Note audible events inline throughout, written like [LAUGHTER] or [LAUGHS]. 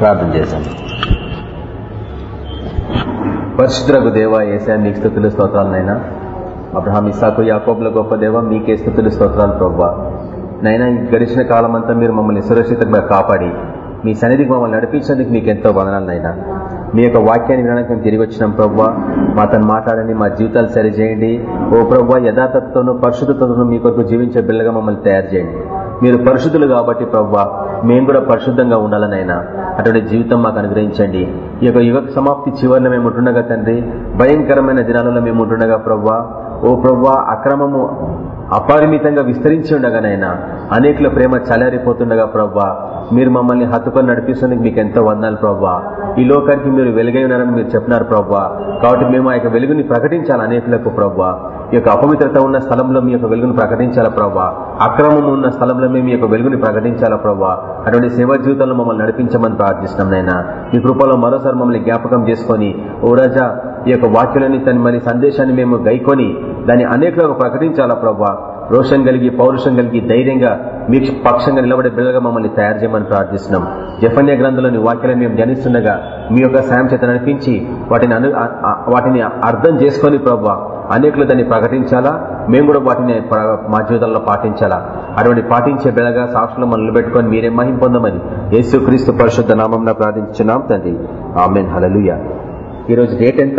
ప్రార్థన చేశాం పరిశుద్ధులకు దేవ ఏసా మీకు స్థుతులు స్తోత్రాలనైనా అబ్రహాం ఇసాకు యాకోబుల గొప్ప దేవ మీకే స్థుతులు స్తోత్రాలు ప్రవ్వా. నైనా ఈ గడిచిన కాలం అంతా మీరు మమ్మల్ని సురక్షితంగా కాపాడి మీ సన్నిధికి మమ్మల్ని నడిపించేందుకు మీకు ఎంతో వదనాలనైనా మీ యొక్క వాక్యాన్ని వినడానికి మేము తిరిగి వచ్చినాం ప్రవ్వా. మాతను మాట్లాడండి మా జీవితాలు సరిచేయండి ఓ ప్రవ్వా యథార్థతతోనూ పరిశుద్ధతతోనూ మీ కొరకు జీవించే బిల్లగా మమ్మల్ని తయారు చేయండి. మీరు పరిశుద్ధులు కాబట్టి ప్రవ్వా మేము కూడా పరిశుద్ధంగా ఉండాలనైనా అటువంటి జీవితం మాకు అనుగ్రహించండి. ఈ యొక్క యుగ సమాప్తి చివరిలో మేము ఉంటుండగా తండ్రి భయంకరమైన దినాలలో మేము ఉంటుండగా ప్రవ్వా. ఓ ప్రవ్వా అక్రమము అపరిమితంగా విస్తరించి ఉండగానైనా అనేకుల ప్రేమ చలారిపోతుండగా ప్రవ్వా. మీరు మమ్మల్ని హత్తుకొని నడిపిస్తున్నందుకు మీకు ఎంతో వందాలు ప్రవ్వా. ఈ లోకానికి మీరు వెలుగై ఉన్నారని మీరు చెప్పినారు ప్రవ్వా. కాబట్టి మేము ఆ యొక్క వెలుగుని ప్రకటించాలి అనేకులకు ప్రవ్వా. ఈ యొక్క అపవిత్రత ఉన్న స్థలంలో మీ యొక్క వెలుగుని ప్రకటించాలా ప్రవ్వా. అక్రమం ఉన్న స్థలంలో మేము మీ యొక్క వెలుగుని ప్రకటించాలా ప్రవ్వా. అటువంటి సేవా జీవితంలో మమ్మల్ని నడిపించమని ప్రార్థిస్తున్నాం నైనా మీ కృపలో మరోసారి మమ్మల్ని జ్ఞాపకం చేసుకొని ఓ రాజా ఈ యొక్క వాక్యులని తన మరి సందేశాన్ని మేము గైకొని దాన్ని అనేకలకు ప్రకటించాలా ప్రభావ రోషం కలిగి పౌరుషం కలిగి ధైర్యంగా మీ పక్షంగా నిలబడే బిళ్ళగా మమ్మల్ని తయారు చేయమని ప్రార్థిస్తున్నాం. జఫన్య గ్రంథంలోని వాక్యాలను మేము ధ్యానిస్తుండగా మీ యొక్క సాయం చేత నడిపించి వాటిని అను వాటిని అర్థం చేసుకొని ప్రవ్వా అనేకులు దాన్ని ప్రకటించాలా? మేము కూడా వాటిని మా జీవితంలో పాటించాలా? అటువంటి పాటించే బిళ్ళగా సాక్షులు మనల్ని పెట్టుకొని మీరే మహిం పొందమని యేసు క్రీస్తు పరిశుద్ధ నామం ప్రార్థించున్నాం తండ్రి. ఆమెన్. హలలుయ ఈరోజు డేట్ ఎంత?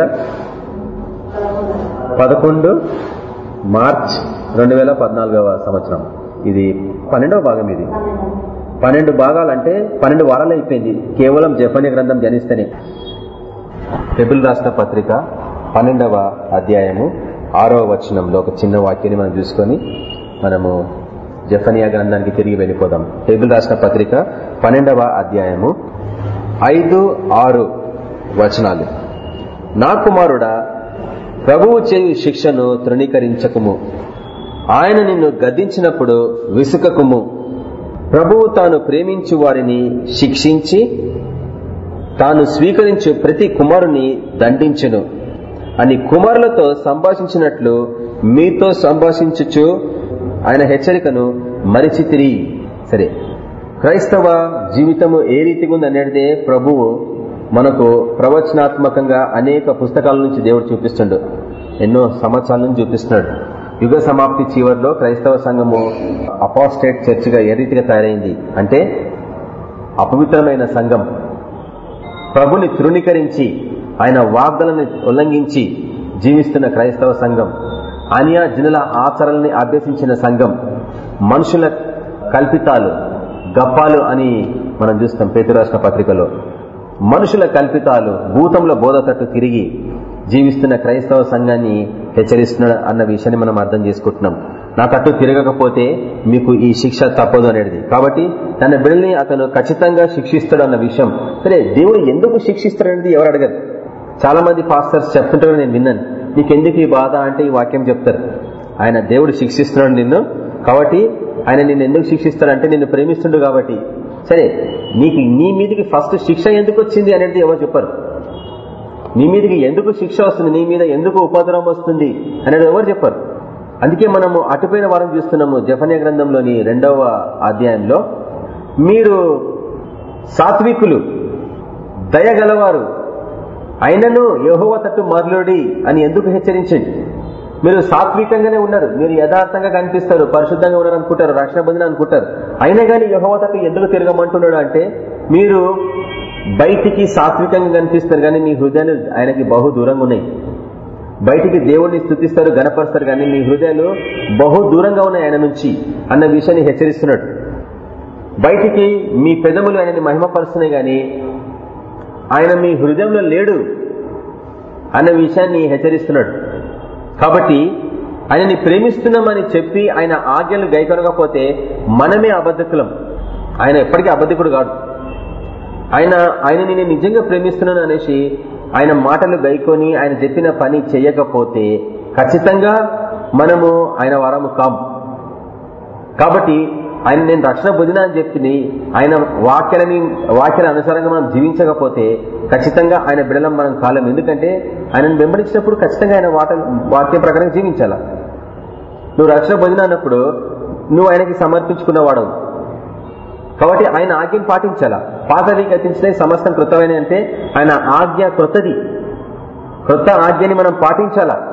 పదకొండు? మార్చ్ రెండు వేల పద్నాలుగవ సంవత్సరం. ఇది పన్నెండవ భాగం ఇది. పన్నెండు భాగాలంటే పన్నెండు వారాలు అయిపోయింది. కేవలం జపన్య గ్రంథం జనిస్తేనే టెబుల్ రాష్ట్ర పత్రిక పన్నెండవ అధ్యాయము ఆరవ వచనంలో ఒక చిన్న వాక్యాన్ని మనం చూసుకొని మనము జఫనియా గ్రంథానికి తిరిగి వెళ్ళిపోదాం. టేబుల్ రాష్ట్ర పత్రిక పన్నెండవ అధ్యాయము ఐదు ఆరు వచనాలు. నా కుమారుడా ప్రభువు చేయు శిక్షను తృణీకరించకుము. ఆయన నిన్ను గద్దించినప్పుడు విసుకకుము. ప్రభువు తాను ప్రేమించు వారిని శిక్షించి తాను స్వీకరించు ప్రతి కుమారుని దండించును. అని కుమారులతో సంభాషించినట్లు మీతో సంభాషించుచు ఆయన హెచ్చరికను మరిచితిరి. సరే క్రైస్తవ జీవితము ఏ రీతిగా ఉంది అనేది ప్రభువు మనకు ప్రవచనాత్మకంగా అనేక పుస్తకాల నుంచి దేవుడు చూపిస్తుండు. ఎన్నో సంవత్సరాల నుంచి చూపిస్తున్నాడు. యుగ సమాప్తి చివరిలో క్రైస్తవ సంఘము అపాస్టేట్ చర్చిగా ఏ రీతిగా తయారైంది? అంటే అపవిత్రమైన సంఘం. ప్రభుని తృణీకరించి ఆయన వాగ్దలని ఉల్లంఘించి జీవిస్తున్న క్రైస్తవ సంఘం. అన్యా జనుల ఆచరణని అభ్యసించిన సంఘం. మనుషుల కల్పితాలు గప్పాలు అని మనం చూస్తాం పేతురాష్ట్ర పత్రికలో. మనుషుల కల్పితాలు భూతంలో బోధతట్టు తిరిగి జీవిస్తున్న క్రైస్తవ సంఘాన్ని హెచ్చరిస్తున్నాడు అన్న విషయాన్ని మనం అర్థం చేసుకుంటున్నాం. నా తట్టు తిరగకపోతే మీకు ఈ శిక్ష తప్పదు అనేది. కాబట్టి తన బిడ్డల్ని అతను ఖచ్చితంగా శిక్షిస్తాడు అన్న విషయం. సరే దేవుడు ఎందుకు శిక్షిస్తాడనేది ఎవరు అడగరు. చాలా మంది పాస్టర్స్ చెప్తుంటారు నేను విన్నాను. నీకెందుకు ఈ బాధ అంటే ఈ వాక్యం చెప్తారు. ఆయన దేవుడు శిక్షిస్తున్నాడు నిన్ను. కాబట్టి ఆయన నిన్ను ఎందుకు శిక్షిస్తాడంటే నిన్ను ప్రేమిస్తుండు కాబట్టి. సరే నీకు నీ మీదకి ఫస్ట్ శిక్ష ఎందుకు వచ్చింది అనేది ఎవరు చెప్పరు. నీ మీదకి ఎందుకు శిక్ష వస్తుంది? నీ మీద ఎందుకు ఉపద్రవం వస్తుంది? అనేది ఎవరు చెప్పరు. అందుకే మనము అటుపోయిన వారం చూస్తున్నాము జఫన్య గ్రంథంలోని రెండవ అధ్యాయంలో. మీరు సాత్వికులు దయగలవారు అయినను యహోవ తట్టు మాట్లాడి అని ఎందుకు హెచ్చరించండి? మీరు సాత్వికంగానే ఉన్నారు. మీరు యథార్థంగా కనిపిస్తారు. పరిశుద్ధంగా ఉన్నారు అనుకుంటారు. రక్షణ బంధన అనుకుంటారు. అయినా కానీ యహోవతకు ఎందుకు తిరగమంటున్నాడు అంటే మీరు బయటికి సాత్వికంగా కనిపిస్తారు కానీ మీ హృదయాలు ఆయనకి బహు దూరంగా ఉన్నాయి. బయటికి దేవుణ్ణి స్థుతిస్తారు గనపరుస్తారు కానీ మీ హృదయాలు బహు దూరంగా ఉన్నాయి ఆయన నుంచి అన్న విషయాన్ని హెచ్చరిస్తున్నాడు. బయటికి మీ పెదములు ఆయనని మహిమపరుస్తున్నాయి కానీ ఆయన మీ హృదయంలో లేడు అన్న విషయాన్ని హెచ్చరిస్తున్నాడు. కాబట్టి ఆయనని ప్రేమిస్తున్నామని చెప్పి ఆయన ఆజ్ఞలు గైకొనకపోతే మనమే అబద్ధకులం. ఆయన ఎప్పటికీ అబద్ధకుడు కాదు ఆయన ఆయనని నేను నిజంగా ప్రేమిస్తున్నాను అనేసి ఆయన మాటలు గైకొని ఆయన చెప్పిన పని చేయకపోతే ఖచ్చితంగా మనము ఆయన వరము కాం. కాబట్టి ఆయన నేను రక్షణ పొందిన అని చెప్పి ఆయన వాక్యాలని వాక్యాల అనుసారంగా మనం జీవించకపోతే ఖచ్చితంగా ఆయన బిడలం మనం కాలం. ఎందుకంటే ఆయనను వెంబడించినప్పుడు ఖచ్చితంగా ఆయన వాట వాక్యం ప్రకారం జీవించాల. నువ్వు రక్షణ పొందిన అన్నప్పుడు నువ్వు ఆయనకి సమర్పించుకున్నవాడు కాబట్టి ఆయన ఆజ్ఞను పాటించాలా. పాతవి గతించినవి సమస్తం కృతమైన అంటే ఆయన ఆజ్ఞ కృతది. కృత ఆజ్ఞని మనం పాటించాలా.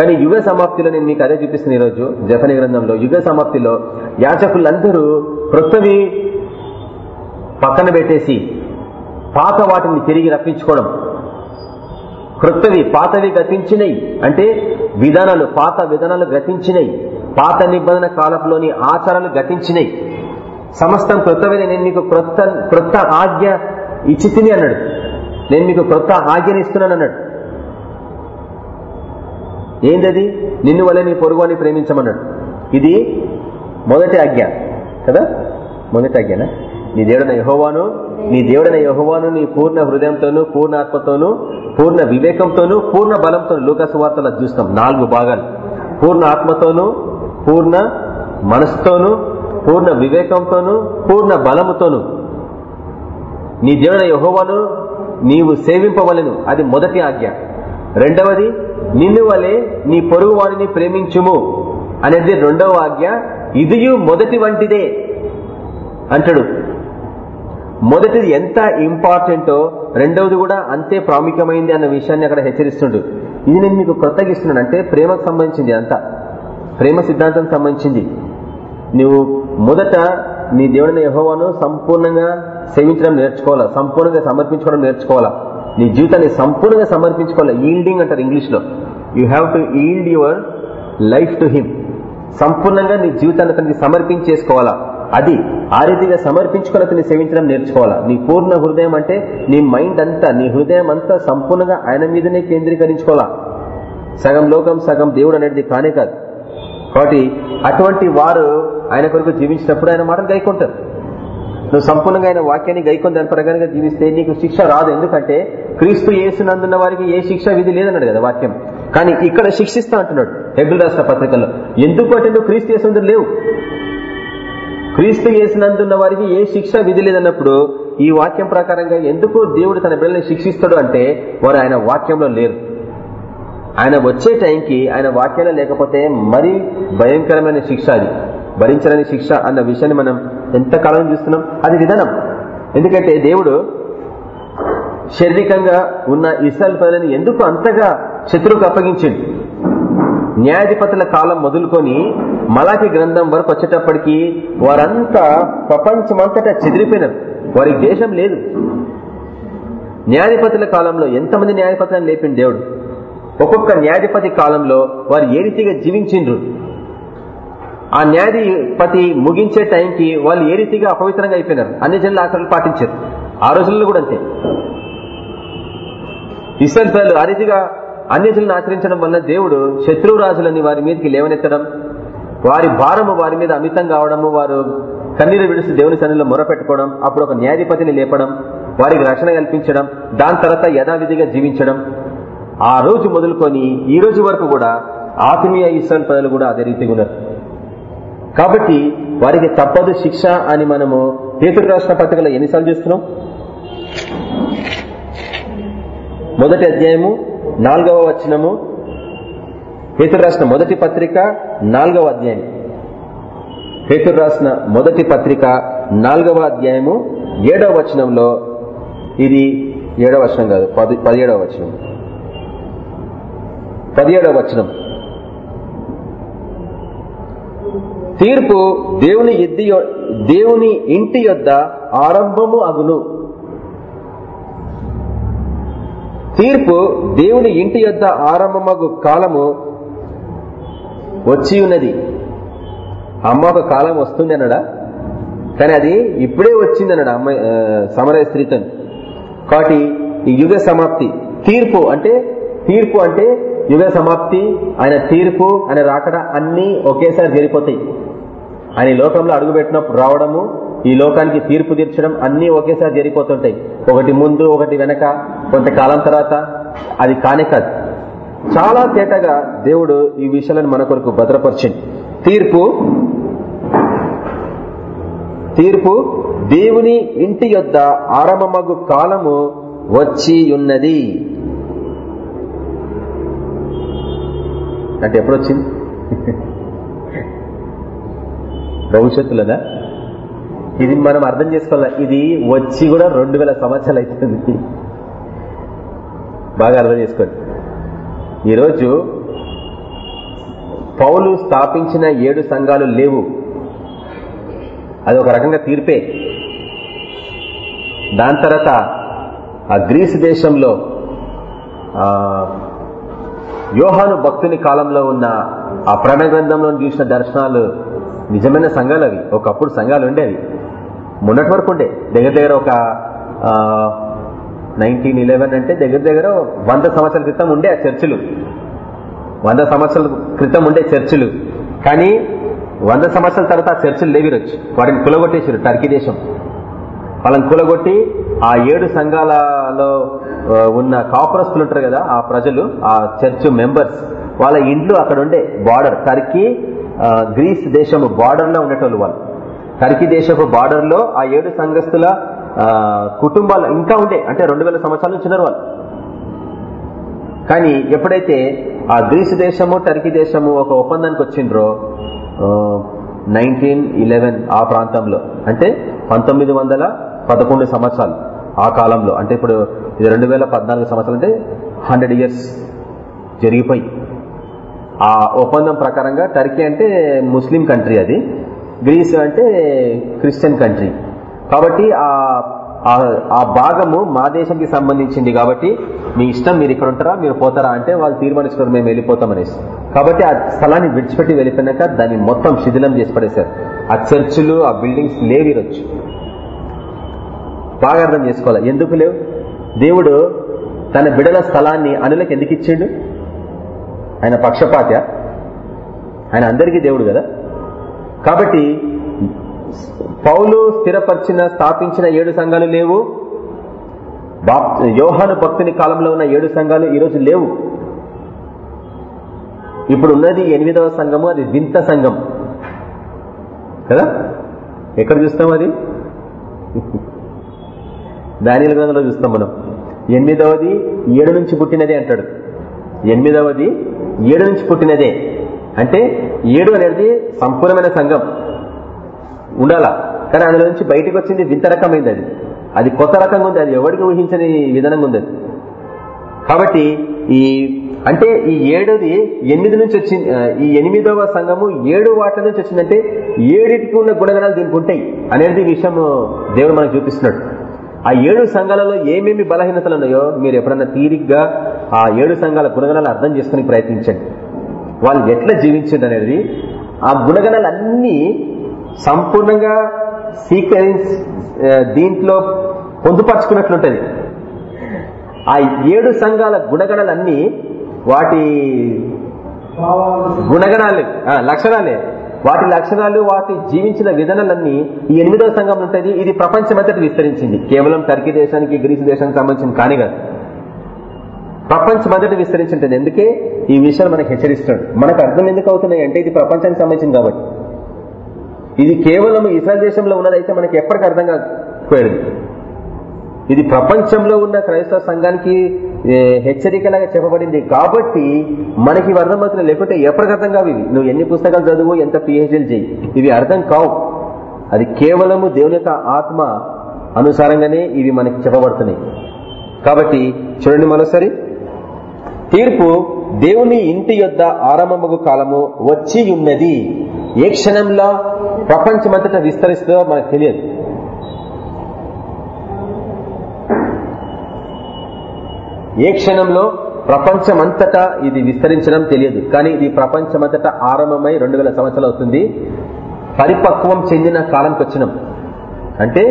కానీ యుగ సమాప్తిలో నేను మీకు అదే చూపిస్తున్న ఈరోజు జపని గ్రంథంలో యుగ సమాప్తిలో యాచకులందరూ క్రొత్తవి పక్కన పెట్టేసి పాత వాటిని తిరిగి రప్పించుకోవడం. క్రొత్తవి పాతవి గతించినవి అంటే విధానాలు పాత విధానాలు గతించినవి పాత నిబంధన కాలంలోని ఆచారాలు గతించినవి సమస్తం కృతమైన నేను మీకు క్రొత్త క్రొత్త ఆజ్ఞ ఇచ్చి అన్నాడు. నేను మీకు క్రొత్త ఆజ్ఞని ఇస్తున్నాను అన్నాడు ఏందది? నిన్ను వల్ల నీ పొరుగు అని ప్రేమించమన్నాడు. ఇది మొదటి ఆజ్ఞ కదా? మొదటి ఆజ్ఞనా? నీ దేవుడైన యహోవాను నీ దేవుడైన యహోవాను నీ పూర్ణ హృదయంతోనూ పూర్ణ ఆత్మతోనూ పూర్ణ వివేకంతోనూ పూర్ణ బలంతో లోకసు వార్తలు చూస్తాం. నాలుగు భాగాలు. పూర్ణ ఆత్మతోనూ పూర్ణ మనసుతోనూ పూర్ణ వివేకంతోనూ పూర్ణ బలముతోనూ. నీ దేవుడైన యహోవాను నీవు సేవింపవలను. అది మొదటి ఆజ్ఞ. రెండవది నిన్ను వలె నీ పొరుగు వాడిని ప్రేమించుము అనేది రెండవ ఆజ్ఞ. ఇదియు మొదటి వంటిదే అంటాడు. మొదటిది ఎంత ఇంపార్టెంటో రెండవది కూడా అంతే ప్రాముఖ్యమైంది అన్న విషయాన్ని అక్కడ హెచ్చరిస్తుండు. ఇది నేను మీకు కొత్తగా ఇస్తున్నాను. అంటే ప్రేమకు సంబంధించింది అంతా. ప్రేమ సిద్ధాంతం సంబంధించింది. నువ్వు మొదట నీ దేవుడిని యహోవాను సంపూర్ణంగా సేవించడం నేర్చుకోవాలా? సంపూర్ణంగా సమర్పించుకోవడం నేర్చుకోవాలా? నీ జీవితాన్ని సంపూర్ణంగా సమర్పించుకోవాలి. ఈల్డింగ్ అంటారు ఇంగ్లీష్లో you have to yield your life to him సంపూర్ణంగా నీ జీవితాన్ని అతనికి సమర్పించేసుకోవాలా. అది ఆ రీతిగా సమర్పించుకొని అతన్ని సేవించడం నేర్చుకోవాలా. నీ పూర్ణ హృదయం అంటే నీ మైండ్ అంతా నీ హృదయం అంతా సంపూర్ణంగా ఆయన మీదనే కేంద్రీకరించుకోవాలా. సగం లోకం సగం దేవుడు అనేది కానే కాదు. కాబట్టి అటువంటి వారు ఆయన కొరకు జీవించినప్పుడు ఆయన మాటలు గైకుంటారు. నువ్వు సంపూర్ణంగా ఆయన వాక్యాన్ని గైకొని దాని ప్రకారంగా జీవిస్తే నీకు శిక్ష రాదు. ఎందుకంటే క్రీస్తు యేసునందున్న వారికి ఏ శిక్ష విధి లేదన్నాడు కదా వాక్యం. కానీ ఇక్కడ శిక్షిస్తా అంటున్నాడు హెబ్రిల్ రాష్ట్ర పత్రికల్లో ఎందుకు అంటే నువ్వు క్రీస్తు యేసుందు లేవు. క్రీస్తు యేసునందున్న వారికి ఏ శిక్ష విధి లేదన్నప్పుడు ఈ వాక్యం ప్రకారంగా ఎందుకు దేవుడు తన బిడ్డల్ని శిక్షిస్తాడు అంటే వారు ఆయన వాక్యంలో లేరు. ఆయన వచ్చే టైంకి ఆయన వాక్యాలు లేకపోతే మరీ భయంకరమైన శిక్ష అది. భరించలేని శిక్ష అన్న విషయాన్ని మనం ఎంతకాలం చూస్తున్నాం? అది విధానం ఎందుకంటే దేవుడు శారీరకంగా ఉన్న ఇస్రాయల్ ప్రజలను ఎందుకు అంతగా శత్రువుకు అప్పగించిండు? న్యాయాధిపతుల కాలం మొదలుకొని మలాకి గ్రంథం వరకు వచ్చేటప్పటికి వారంతా ప్రపంచమంతటా చెదిరిపోయినారు. వారికి దేశం లేదు. న్యాయాధిపతుల కాలంలో ఎంతమంది న్యాయాధిపతులను లేపిండు దేవుడు? ఒక్కొక్క న్యాయాధిపతి కాలంలో వారు ఏ రీతిగా జీవించిండ్రు? ఆ న్యాయాధిపతి ముగించే టైంకి వాళ్ళు ఏ రీతిగా అపవిత్రంగా అయిపోయినారు? అన్ని జనులు ఆచరణలు పాటించారు. ఆ రోజుల్లో కూడా అంతే. ఇస్రాయల్ ప్రజలు ఆ రీతిగా అన్యజులను ఆచరించడం వల్ల దేవుడు శత్రువు రాజులని వారి మీదకి లేవనెత్తడం వారి భారము వారి మీద అమితం కావడము వారు కన్నీరు విడిసి దేవుని సన్నిలో మొరపెట్టుకోవడం అప్పుడు ఒక న్యాయాధిపతిని లేపడం వారికి రక్షణ కల్పించడం దాని తర్వాత యథావిధిగా జీవించడం ఆ రోజు మొదలుకొని ఈ రోజు వరకు కూడా ఆత్మీయ ఇస్రాయల్ ప్రజలు కూడా అదే రీతిగా ఉన్నారు. కాబట్టి వారికి తప్పదు శిక్ష అని మనము పేతురు రాష్ట్ర పత్రికలో ఎన్నిసార్లు చూస్తున్నాం? మొదటి అధ్యాయము నాలుగవ వచనము పేతురు రాసిన మొదటి పత్రిక నాలుగవ అధ్యాయం పేతురు రాసిన మొదటి పత్రిక నాలుగవ అధ్యాయము ఏడవ వచనంలో ఇది ఏడవ వచనం కాదు పది పదిహేడవ వచనం. పదిహేడవ వచనం. తీర్పు దేవుని ఎద్ది దేవుని ఇంటి యొద్ద ఆరంభము అగును. తీర్పు దేవుని ఇంటి యొద్ద ఆరంభమగు కాలము వచ్చి ఉన్నది. అమ్మ ఒక కాలం వస్తుంది అన్నడా కానీ అది ఇప్పుడే వచ్చింది అన్నాడు అమ్మాయి సమరయ స్త్రీతో కాబట్టి ఈ యుగ సమాప్తి. తీర్పు అంటే తీర్పు అంటే యుగ సమాప్తి ఆయన తీర్పు ఆయన రాకడ అన్ని ఒకేసారి జరిగిపోతాయి. ఆయన లోకంలో అడుగుపెట్టినప్పుడు రావడము ఈ లోకానికి తీర్పు తీర్చడం అన్ని ఒకేసారి జరిగిపోతుంటాయి. ఒకటి ముందు ఒకటి వెనక కొంతకాలం తర్వాత అది కానే కాదు. చాలా తేటగా దేవుడు ఈ విషయాలను మన కొరకు భద్రపరిచింది తీర్పు తీర్పు దేవుని ఇంటి యొద్ద ఆరంభమగు కాలము వచ్చి ఉన్నది. అంటే ఎప్పుడొచ్చింది భవిష్యత్తులదా ఇది మనం అర్థం చేసుకోవాలి? ఇది వచ్చి కూడా రెండు వేల సంవత్సరాలు అవుతుంది బాగా అర్థం చేసుకోండి. ఈరోజు పౌలు స్థాపించిన ఏడు సంఘాలు లేవు. అది ఒక రకంగా తీర్పే. దాని తర్వాత ఆ గ్రీసు దేశంలో ఆ యోహాను భక్తుని కాలంలో ఉన్న ఆ ప్రణయ గ్రంథంలో చూసిన దర్శనాలు నిజమైన సంఘాలు అవి. ఒకప్పుడు సంఘాలు ఉండేవి. మొన్నటి వరకు ఉండే. దగ్గర దగ్గర ఒక నైన్టీన్ ఇలెవెన్ అంటే దగ్గర దగ్గర వంద సంవత్సరాల క్రితం ఉండే ఆ చర్చిలు. వంద సంవత్సరాల క్రితం ఉండే చర్చిలు. కానీ వంద సంవత్సరాల తర్వాత ఆ చర్చిలు లేవిరొచ్చు వాటిని కులగొట్టేసారు టర్కీ దేశం. వాళ్ళని కులగొట్టి ఆ ఏడు సంఘాలలో ఉన్న కాపురస్తులు ఉంటారు కదా ఆ ప్రజలు ఆ చర్చ్ మెంబర్స్ వాళ్ళ ఇండ్లు అక్కడ ఉండే బార్డర్ టర్కీ గ్రీస్ దేశము బార్డర్లో ఉండేటోళ్ళు వాళ్ళు. టర్కీ దేశపు బార్డర్లో ఆ ఏడు సంఘస్థుల కుటుంబాలు ఇంకా ఉండే అంటే రెండు వేల సంవత్సరాల నుంచి ఉన్నారు వాళ్ళు. కానీ ఎప్పుడైతే ఆ గ్రీసు దేశము టర్కీ దేశము ఒక ఒప్పందానికి వచ్చిండ్రో నైన్టీన్ ఇలెవెన్ ఆ ప్రాంతంలో అంటే పంతొమ్మిది వందల పదకొండు సంవత్సరాలు. ఆ కాలంలో. అంటే ఇప్పుడు ఇది రెండు వేల పద్నాలుగు సంవత్సరాలు అంటే హండ్రెడ్ ఇయర్స్ జరిగిపోయి. ఆ ఒప్పందం ప్రకారంగా టర్కీ అంటే ముస్లిం కంట్రీ అది. గ్రీస్ అంటే క్రిస్టియన్ కంట్రీ. కాబట్టి ఆ భాగము మా దేశానికి సంబంధించింది కాబట్టి మీ ఇష్టం మీరు ఇక్కడ ఉంటారా మీరు పోతారా అంటే వాళ్ళు తీర్మానించుకుని మేము వెళ్ళిపోతామనేసి. కాబట్టి ఆ స్థలాన్ని విడిచిపెట్టి వెళ్ళిపోయినాక దాన్ని మొత్తం శిథిలం చేసి పడేశారు. ఆ చర్చిలు ఆ బిల్డింగ్స్ లేవిరొచ్చు బాగా అర్థం చేసుకోవాలి. ఎందుకు లేవు? దేవుడు తన బిడల స్థలాన్ని అనులకు ఎందుకు ఇచ్చిండు? ఆయన పక్షపాత్య ఆయన అందరికీ దేవుడు కదా? కాబట్టి పౌలు స్థిరపరిచిన స్థాపించిన ఏడు సంఘాలు లేవు. యోహాను భక్తుని కాలంలో ఉన్న ఏడు సంఘాలు ఈరోజు లేవు. ఇప్పుడు ఉన్నది ఎనిమిదవ సంఘము అది వింత సంఘం. కదా? ఎక్కడ చూస్తాం అది? దానిల గ్రంథంలో చూస్తాం మనం. ఎనిమిదవది ఏడు నుంచి పుట్టినదే అంటాడు. ఎనిమిదవది ఏడు నుంచి పుట్టినదే. అంటే ఏడు అనేది సంపూర్ణమైన సంఘం. ఉండాలా? కానీ అందులో నుంచి బయటకు వచ్చింది వింత రకమైంది అది. అది కొత్త రకంగా ఉంది. అది ఎవరికి ఊహించని విధానంగా ఉంది అది. కాబట్టి ఈ అంటే ఈ ఏడుది ఎనిమిది నుంచి వచ్చింది ఈ ఎనిమిదవ సంఘము ఏడు వాటి నుంచి వచ్చిందంటే ఏడిటికి ఉన్న గుణగణాలు దీనికి ఉంటాయి అనేది విషయం దేవుడు మనకు చూపిస్తున్నాడు. ఆ ఏడు సంఘాలలో ఏమేమి బలహీనతలు ఉన్నాయో మీరు ఎప్పుడన్నా తీరిగ్గా ఆ ఏడు సంఘాల గుణగణాలు అర్థం చేసుకుని ప్రయత్నించండి. వాళ్ళు ఎట్లా జీవించండి అనేది ఆ గుణగణాలన్నీ సంపూర్ణంగా సీక్వెన్స్ దీంట్లో పొందుపరుచుకున్నట్లుంటది. ఆ ఏడు సంఘాల గుణగణాలన్నీ వాటి గుణగణాలు లక్షణాలే. వాటి లక్షణాలు వాటి జీవించిన విధానాలన్నీ ఈ ఎనిమిదవ సంఘం ఉంటుంది ఇది ప్రపంచమంతటి విస్తరించింది. కేవలం టర్కీ దేశానికి గ్రీసు దేశానికి సంబంధించింది కానీ కాదు. ప్రపంచమంతటి విస్తరించింటుంది ఎందుకే? ఈ విషయాలు మనకు హెచ్చరిస్తున్నాడు. మనకు అర్థం ఎందుకు అవుతున్నాయి అంటే ఇది ప్రపంచానికి సంబంధించింది కాబట్టి. ఇది కేవలం ఇస్రాయల్ దేశంలో ఉన్నదైతే మనకి ఎప్పటికీ అర్థం కాకపోయేది. ఇది ప్రపంచంలో ఉన్న క్రైస్తవ సంఘానికి హెచ్చరికలాగా చెప్పబడింది. కాబట్టి మనకి అర్థమవుతున్న లేకుంటే ఎప్పటికి అర్థం కావు ఇవి నువ్వు ఎన్ని పుస్తకాలు చదువు ఎంత పిహెచ్డీలు చేయి ఇవి అర్థం కావు. అది కేవలము దేవుని యొక్క ఆత్మ అనుసారంగానే ఇవి మనకి చెప్పబడుతున్నాయి. కాబట్టి చూడండి మరోసారి. తీర్పు దేవుని ఇంటి యొద్ద ఆరంభము కాలము వచ్చి ఉన్నది. ఏ క్షణంలో ప్రపంచమంతటా విస్తరిస్తుందో మనకు తెలియదు. ఏ క్షణంలో ప్రపంచమంతటా ఇది విస్తరించడం తెలియదు. కానీ ఇది ప్రపంచమంతటా ఆరంభమై రెండు వేల సంవత్సరాలు అవుతుంది. పరిపక్వం చెందిన కాలంకి వచ్చినాం. అంటే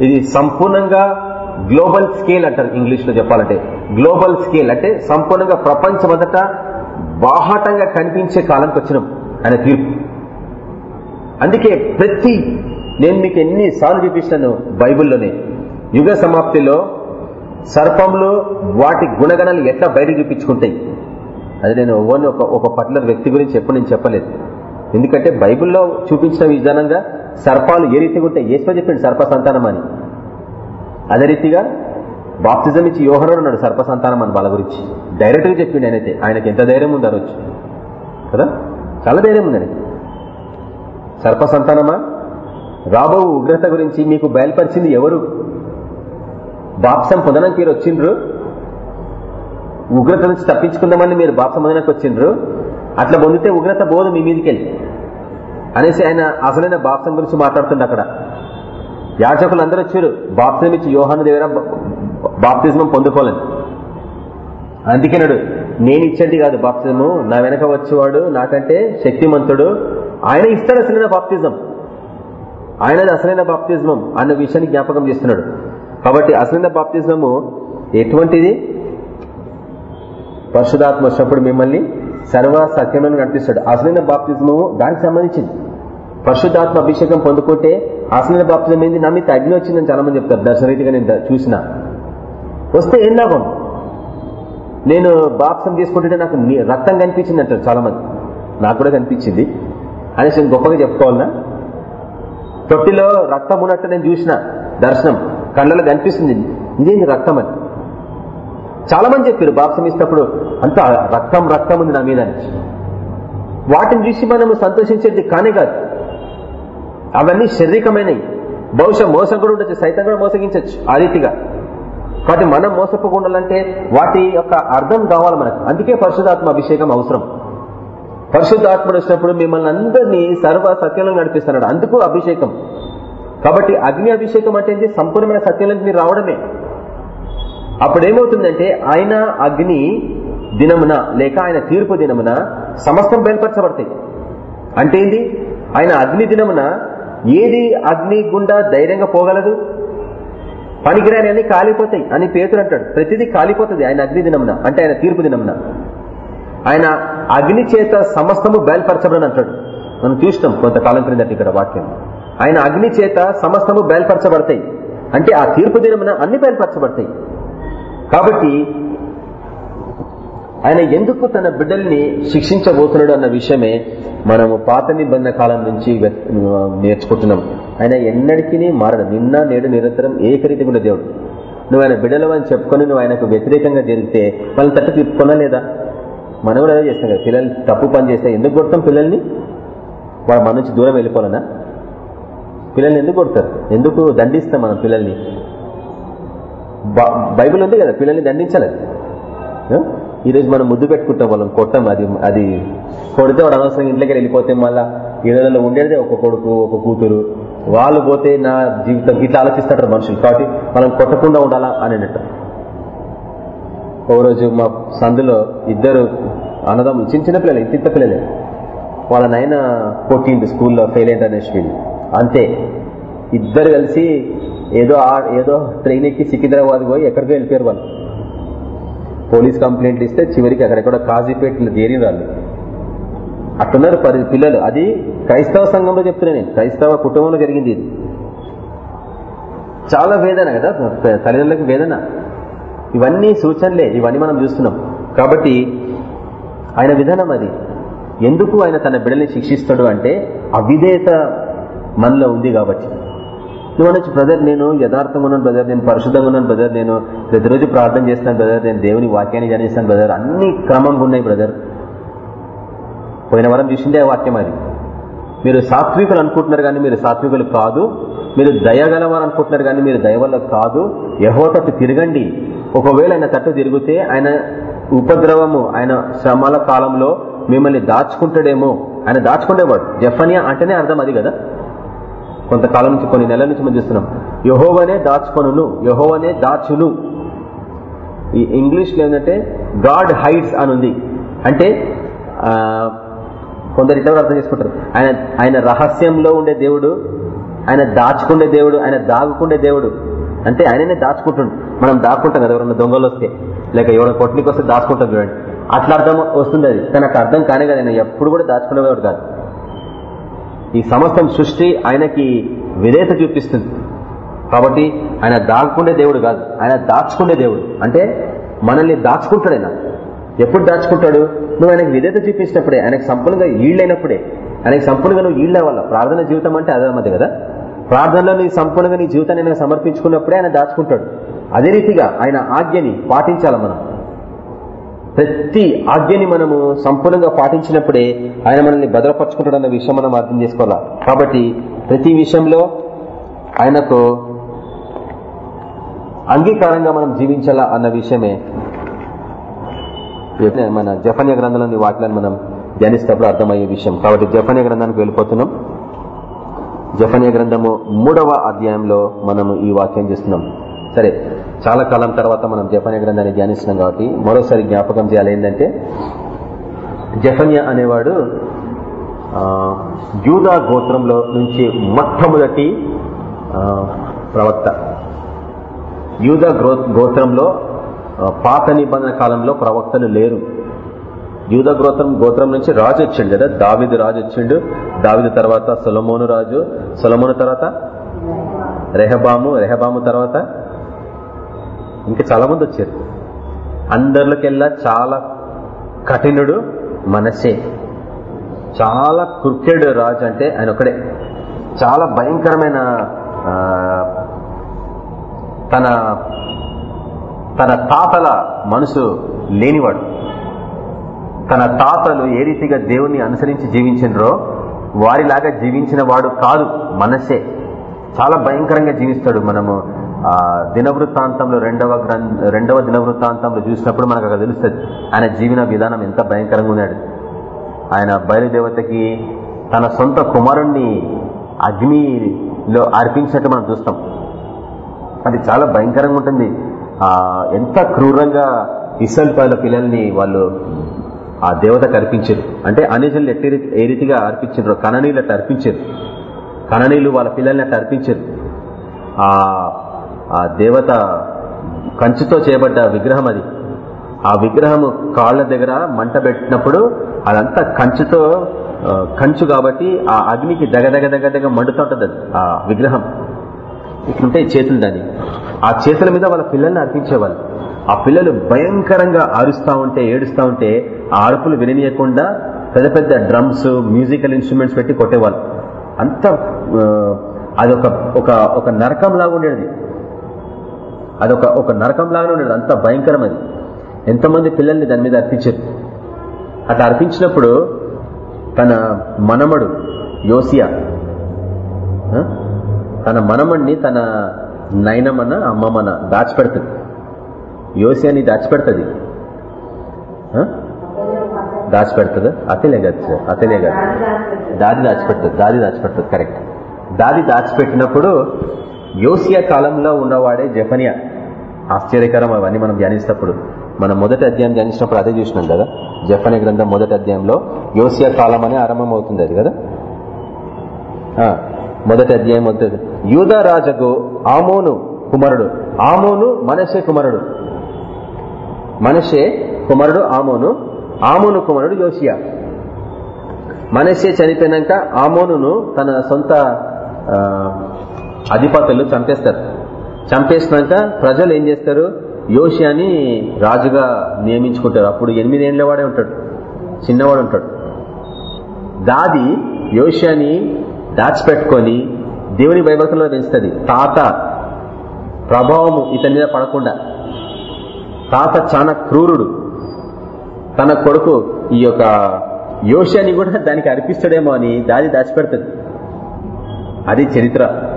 ఇది సంపూర్ణంగా గ్లోబల్ స్కేల్ అంటారు ఇంగ్లీష్లో చెప్పాలంటే. గ్లోబల్ స్కేల్ అంటే సంపూర్ణంగా ప్రపంచమంతటా బాహాటంగా కనిపించే కాలంకి వచ్చినాం అనే తీర్పు. అందుకే ప్రతి నేను మీకు ఎన్ని సార్లు చూపిస్తాను బైబిల్లోనే. యుగ సమాప్తిలో సర్పంలో వాటి గుణగణాలు ఎట్లా బయటకు చూపించుకుంటాయి? అది నేను ఓన్ ఒక ఒక పర్టికులర్ వ్యక్తి గురించి ఎప్పుడు నేను చెప్పలేదు. ఎందుకంటే బైబిల్లో చూపించిన విధానంగా సర్పాలు ఏ రీతిగా ఉంటాయి ఏసులో చెప్పిండు సర్ప సంతానం అని. అదే రీతిగా బాప్తిజం ఇచ్చి యోహనం ఉన్నాడు సర్ప సంతానం అని వాళ్ళ గురించి. డైరెక్ట్గా చెప్పిండు ఆయనైతే. ఆయనకి ఎంత ధైర్యం ఉంది అనొచ్చు కదా? చాలా ధైర్యం ఉందని సర్ప సంతానమా? రాబో ఉగ్రత గురించి మీకు బయలుపరిచింది ఎవరు? బాప్సం పొందడానికి మీరు వచ్చిండ్రు? ఉగ్రత నుంచి తప్పించుకుందామని మీరు బాప్సం పొందడానికి వచ్చిండ్రు? అట్లా పొందితే ఉగ్రత బోధ మీ మీదకి వెళ్ళి అనేసి ఆయన అసలైన బాప్సం గురించి మాట్లాడుతుంది అక్కడ. యాచకులు అందరూ వచ్చారు బాప్సం ఇచ్చి యోహాను దగ్గర బాప్తిజమం పొందుకోవాలని. అందుకేనాడు నేను ఇచ్చేది కాదు బాప్తిజము నా వెనక వచ్చేవాడు నాకంటే శక్తిమంతుడు. ఆయన ఇస్తాడు అసలైన బాప్తిజం. ఆయనది అసలైన బాప్తిజమం అన్న విషయాన్ని జ్ఞాపకం చేస్తున్నాడు. కాబట్టి అసలైన బాప్తిజము ఎటువంటిది? పరిశుధాత్మ వచ్చినప్పుడు మిమ్మల్ని సర్వ సత్యంలో నడిపిస్తాడు. అసలైన బాప్తిజము దానికి సంబంధించింది. పరిశుద్ధాత్మ అభిషేకం పొందుకుంటే అసలైన బాప్తిజం ఏంది? నా మీద అగ్ని వచ్చిందని చాలా మంది చెప్తారు. దర్శనరీతిగా నేను చూసిన. వస్తే ఏం లాభం? నేను బాప్సం తీసుకుంటుంటే నాకు రక్తం కనిపించింది అంటారు చాలా మంది నాకు కూడా కనిపించింది. అనేసి నేను గొప్పగా చెప్పుకోవాలన్నా తొట్టిలో రక్తం ఉన్నట్టు నేను చూసిన దర్శనం. కళ్ళలో కనిపిస్తుంది. ఇదేంటి రక్తం అని? చాలా మంది చెప్పారు బాప్సం ఇచ్చినప్పుడు అంత రక్తం రక్తం ఉంది నా మీద వాటిని చూసి మనము సంతోషించేది కానే కాదు. అవన్నీ శారీరకమైనవి. బహుశా మోసం కూడా ఉండొచ్చు సైతం కూడా మోసగించవచ్చు ఆ రీతిగా. కాబట్టి మనం మోసపోకుండాలంటే వాటి యొక్క అర్థం కావాలి మనకు. అందుకే పరిశుధాత్మ అభిషేకం అవసరం. పరిశుద్ధాత్మడు వచ్చినప్పుడు మిమ్మల్ని అందరినీ సర్వ సత్యంలో నడిపిస్తున్నాడు అందుకు అభిషేకం. కాబట్టి అగ్ని అభిషేకం అంటే సంపూర్ణమైన సత్యంలోకి మీరు రావడమే. అప్పుడు ఏమవుతుందంటే ఆయన అగ్ని దినమున లేక ఆయన తీర్పు దినమున సమస్తం బయలుపరచబడతాయి. అంటే ఏంది ఆయన అగ్ని దినమున ఏది అగ్ని గుండా ధైర్యంగా పోగలదు? పనికిరాని అన్ని కాలిపోతాయి అని పేతురు అంటాడు. ప్రతిదీ కాలిపోతుంది ఆయన అగ్ని దినమున అంటే ఆయన తీర్పు దినమున. ఆయన అగ్ని చేత సమస్తము బయలుపరచబడని అంటాడు. మనం చూసినాం కొంతకాలం క్రిందట ఇక్కడ వాక్యం. ఆయన అగ్ని చేత సమస్తము బయలుపరచబడతాయి. అంటే ఆ తీర్పు దినమున అన్ని బయలుపరచబడతాయి. కాబట్టి ఆయన ఎందుకు తన బిడ్డల్ని శిక్షించబోతున్నాడు అన్న విషయమే మనము పాత నిబంధన కాలం నుంచి నేర్చుకుంటున్నాం. ఆయన ఎన్నడికి మారడు. నిన్న నేడు నిరంతరం ఏకరీతి ఉండే దేవుడు. నువ్వు ఆయన బిడ్డలు అని చెప్పుకొని నువ్వు ఆయనకు వ్యతిరేకంగా జరిగితే వాళ్ళని తట్టు తిప్పుకున్నా లేదా? మనం కూడా అదే చేస్తాం కదా. పిల్లలు తప్పు పని చేస్తే ఎందుకు కొడతాం పిల్లల్ని? వాడు మన నుంచి దూరం వెళ్ళిపోవాలన్నా పిల్లల్ని ఎందుకు కొడతారు? ఎందుకు దండిస్తాం మనం పిల్లల్ని? బైబిల్ ఉంది కదా పిల్లల్ని దండించాలి ఈరోజు మనం ముద్దు పెట్టుకుంటాం వాళ్ళం కొట్టాం అది అది కొడితే వాడు అనవసరంగా ఇంట్లోకి వెళ్ళిపోతే మళ్ళీ ఇళ్ళలో ఉండేదే ఒక కొడుకు ఒక కూతురు. వాళ్ళు పోతే నా జీవితం ఇట్లా ఆలోచిస్తారు మనుషులు. కాబట్టి మనం కొట్టకుండా ఉండాలా అని అన్నట్టు. ఒకరోజు రోజు మా సందులో ఇద్దరు అన్నదమ్ములు చిన్న చిన్న పిల్లలు ఇంత పిల్లలే. వాళ్ళ నాయన కొట్టింది స్కూల్లో ఫెయిల్ అయింది అనేసి వీళ్ళు అంతే. ఇద్దరు కలిసి ఏదో ఏదో ట్రైన్ ఎక్కి సికింద్రాబాద్ పోయి ఎక్కడికి వెళ్ళిపోయారు వాళ్ళు. పోలీస్ కంప్లైంట్లు ఇస్తే చివరికి అక్కడెక్కడ కాజీపేటలు చేరి వాళ్ళు. అట్టున్నారు పది పిల్లలు. అది క్రైస్తవ సంఘంలో చెప్తున్నా నేను. క్రైస్తవ కుటుంబంలో జరిగింది ఇది. చాలా వేదన కదా. తల్లిదండ్రులకు వేదన. ఇవన్నీ సూచనలే. ఇవన్నీ మనం చూస్తున్నాం. కాబట్టి ఆయన విధానం అది. ఎందుకు ఆయన తన బిడ్డల్ని శిక్షిస్తాడు అంటే అవిధేయత మనలో ఉంది కాబట్టి. నువ్వు అనొచ్చు బ్రదర్ నేను యథార్థంగా ఉన్నాను బ్రదర్ నేను పరిశుద్ధంగా ఉన్నాను బ్రదర్ నేను ప్రతిరోజు ప్రార్థన చేస్తాను బ్రదర్ నేను దేవుని వాక్యాన్ని జనిస్తాను బ్రదర్ అన్ని క్రమంగా ఉన్నాయి బ్రదర్ పోయిన వారం చూసిందే వాక్యం అది. మీరు సాత్వికులు అనుకుంటున్నారు కానీ మీరు సాత్వికులు కాదు. మీరు దయగలవారు అనుకుంటున్నారు కానీ మీరు దయవల్ల కాదు. యహో తట్టు తిరగండి. ఒకవేళ ఆయన తట్టు తిరిగితే ఆయన ఉపద్రవము ఆయన శ్రమాల కాలంలో మిమ్మల్ని దాచుకుంటాడేమో. ఆయన దాచుకుంటేవాడు జఫనియా అంటేనే అర్థం అది కదా. కొంతకాలం నుంచి కొన్ని నెలల నుంచి మనం చూస్తున్నాం. యహోవనే దాచుకొను యహోవనే దాచును. ఈ ఇంగ్లీష్లో ఏంటంటే గాడ్ హైట్స్ అని ఉంది అంటే కొందరు ఇతరులు అర్థం చేసుకుంటారు. ఆయన ఆయన రహస్యంలో ఉండే దేవుడు ఆయన దాచుకుండే దేవుడు ఆయన దాగుకుండే దేవుడు. అంటే ఆయననే దాచుకుంటుండు. మనం దాక్కుంటాం కదా ఎవరన్నా దొంగలు వస్తే. లేక ఎవరైనా కొట్టికి వస్తే దాచుకుంటాం చూడండి. అట్లా అర్థం వస్తుంది అది తనకు అర్థం కానే కదా. ఆయన ఎప్పుడు కూడా దాచుకునేవాడు కాదు. ఈ సమస్తం సృష్టి ఆయనకి విధేయత చూపిస్తుంది. కాబట్టి ఆయన దాచుకుండే దేవుడు కాదు ఆయన దాచుకునే దేవుడు. అంటే మనల్ని దాచుకుంటాడు ఆయన. ఎప్పుడు దాచుకుంటాడు? నువ్వు ఆయనకు విధేత చూపించినప్పుడే ఆయనకు సంపూర్ణంగా ఈళ్ళైనప్పుడే. ఆయనకు సంపూర్ణంగా నువ్వు ఈళ్ళ వల్ల. ప్రార్థన జీవితం అంటే అదే కదా? ప్రార్థనలో నీ సంపూర్ణంగా నీ జీవితాన్ని సమర్పించుకున్నప్పుడే ఆయన దాచుకుంటాడు. అదే రీతిగా ఆయన ఆజ్ఞని పాటించాలి మనం. ప్రతి ఆజ్ఞని మనము సంపూర్ణంగా పాటించినప్పుడే ఆయన మనల్ని భద్రపరచుకుంటాడన్న విషయం మనం అర్థం చేసుకోవాలా? కాబట్టి ప్రతి విషయంలో ఆయనకు అంగీకారంగా మనం జీవించాలా అన్న విషయమే మన జఫన్య గ్రంథంలోని వాటిలను మనం ధ్యానిస్తప్పుడు అర్థమయ్యే విషయం. కాబట్టి జఫన్య గ్రంథానికి వెళ్ళిపోతున్నాం. జపనీయ గ్రంథము మూడవ అధ్యాయంలో మనము ఈ వాక్యం చేస్తున్నాం. సరే చాలా కాలం తర్వాత మనం జఫన్య గ్రంథాన్ని ధ్యానిస్తున్నాం కాబట్టి మరోసారి జ్ఞాపకం చేయాలి ఏంటంటే జఫన్య అనేవాడు యూదా గోత్రంలో నుంచి మొట్టమొదటి ప్రవక్త. యూదా గోత్రంలో పాత నిబంధన కాలంలో ప్రవక్తలు లేరు. యూద గోత్రం గోత్రం నుంచి రాజు వచ్చిండు కదా దావిదు రాజు వచ్చిండు. దావిదు తర్వాత సొలమోను రాజు సొలమోను తర్వాత? రెహబాము రెహబాము తర్వాత? ఇంకా చాలా మంది వచ్చారు. అందరిలోకెల్లా చాలా కఠినుడు మనసే చాలా క్రికెడ్ రాజు అంటే ఆయన ఒకడే చాలా భయంకరమైన తన తన తాతల మనసు లేనివాడు. తన తాతలు ఏ రీతిగా దేవుణ్ణి అనుసరించి జీవించినరో వారిలాగా జీవించిన వాడు కాదు మనసే చాలా భయంకరంగా జీవిస్తాడు మనము. దినవృత్తాంతంలో రెండవ రెండవ దినవృత్తాంతంలో చూసినప్పుడు మనకు అక్కడ తెలుస్తుంది. ఆయన జీవన విధానం ఎంత భయంకరంగా ఉన్నాడు. ఆయన బయలుదేవతకి తన సొంత కుమారుణ్ణి అగ్నిలో అర్పించినట్టు మనం చూస్తాం. అది చాలా భయంకరంగా ఉంటుంది. ఎంత క్రూరంగా ఇసల్పాల పిల్లల్ని వాళ్ళు ఆ దేవతకు అర్పించారు. అంటే అనేజులు ఎట్టి ఏ రీతిగా అర్పించారు కణనీళ్ళు అట్లా అర్పించారు. కణనీళ్ళు వాళ్ళ పిల్లల్ని అట్లా అర్పించారు. ఆ దేవత కంచుతో చేయబడ్డ విగ్రహం అది. ఆ విగ్రహము కాళ్ళ దగ్గర మంట పెట్టినప్పుడు అదంతా కంచుతో కంచు కాబట్టి ఆ అగ్నికి దగదగ దగ దగ మండుతూ ఉంటుంది ఆ విగ్రహం. ఇట్లుంటే చేతులు దాన్ని. ఆ చేతుల మీద వాళ్ళ పిల్లల్ని అర్పించేవాళ్ళు. ఆ పిల్లలు భయంకరంగా అరుస్తా ఉంటే ఏడుస్తా ఉంటే ఆ అరుపులు విననీయకుండా పెద్ద పెద్ద డ్రమ్స్ మ్యూజికల్ ఇన్స్ట్రుమెంట్స్ పెట్టి కొట్టేవాళ్ళు. అంత అదొక ఒక ఒక నరకం లాగా ఉండేది. అదొక ఒక నరకం లాగానే ఉండేది. అంత భయంకరం అది. ఎంతమంది పిల్లల్ని దాని మీద అర్పించారు. అట్లా అర్పించినప్పుడు తన మనమడు యోసియా తన మనమణ్ణి తన నయనమన అమ్మమ్మన దాచిపెడుతుంది. యోసియాని దాచిపెడుతుంది. దాచిపెడుతుంది? అతలే కాదు అతలే కాదు. దాది దాచిపెడుతుంది దాది దాచిపెడుతుంది కరెక్ట్. దాది దాచిపెట్టినప్పుడు యోసియా కాలంలో ఉన్నవాడే జఫనియా. ఆశ్చర్యకరం అవన్నీ మనం ధ్యానిస్తప్పుడు మనం మొదటి అధ్యాయం ధ్యానించినప్పుడు అదే చూసినాం కదా. జఫని గ్రంథం మొదటి అధ్యాయంలో యోసియా కాలం అనే ఆరంభం అవుతుంది అది కదా. మొదటి అధ్యాయం మొదటి యూదా రాజకు ఆమోను కుమారుడు. ఆమోను మనషే కుమారుడు. మనషే కుమారుడు ఆమోను. ఆమోను కుమారుడు యోసియా. మనషే చనిపోయినాక ఆమోనును తన సొంత అధిపతులు చంపేస్తారు. చంపేసినాక ప్రజలు ఏం చేస్తారు? యోషియాని రాజుగా నియమించుకుంటారు. అప్పుడు ఎనిమిదేళ్ళ వాడే ఉంటాడు. చిన్నవాడు ఉంటాడు. దాది యోషియాని దాచిపెట్టుకొని దేవుని భయభక్తుల్లో పెంచుతుంది. తాత ప్రభావము ఇతని మీద పడకుండా. తాత చాలా క్రూరుడు. తన కొడుకు ఈ యొక్క యోషియాని కూడా దానికి అర్పిస్తాడేమో అని దాది దాచిపెడుతుంది. అది చరిత్ర.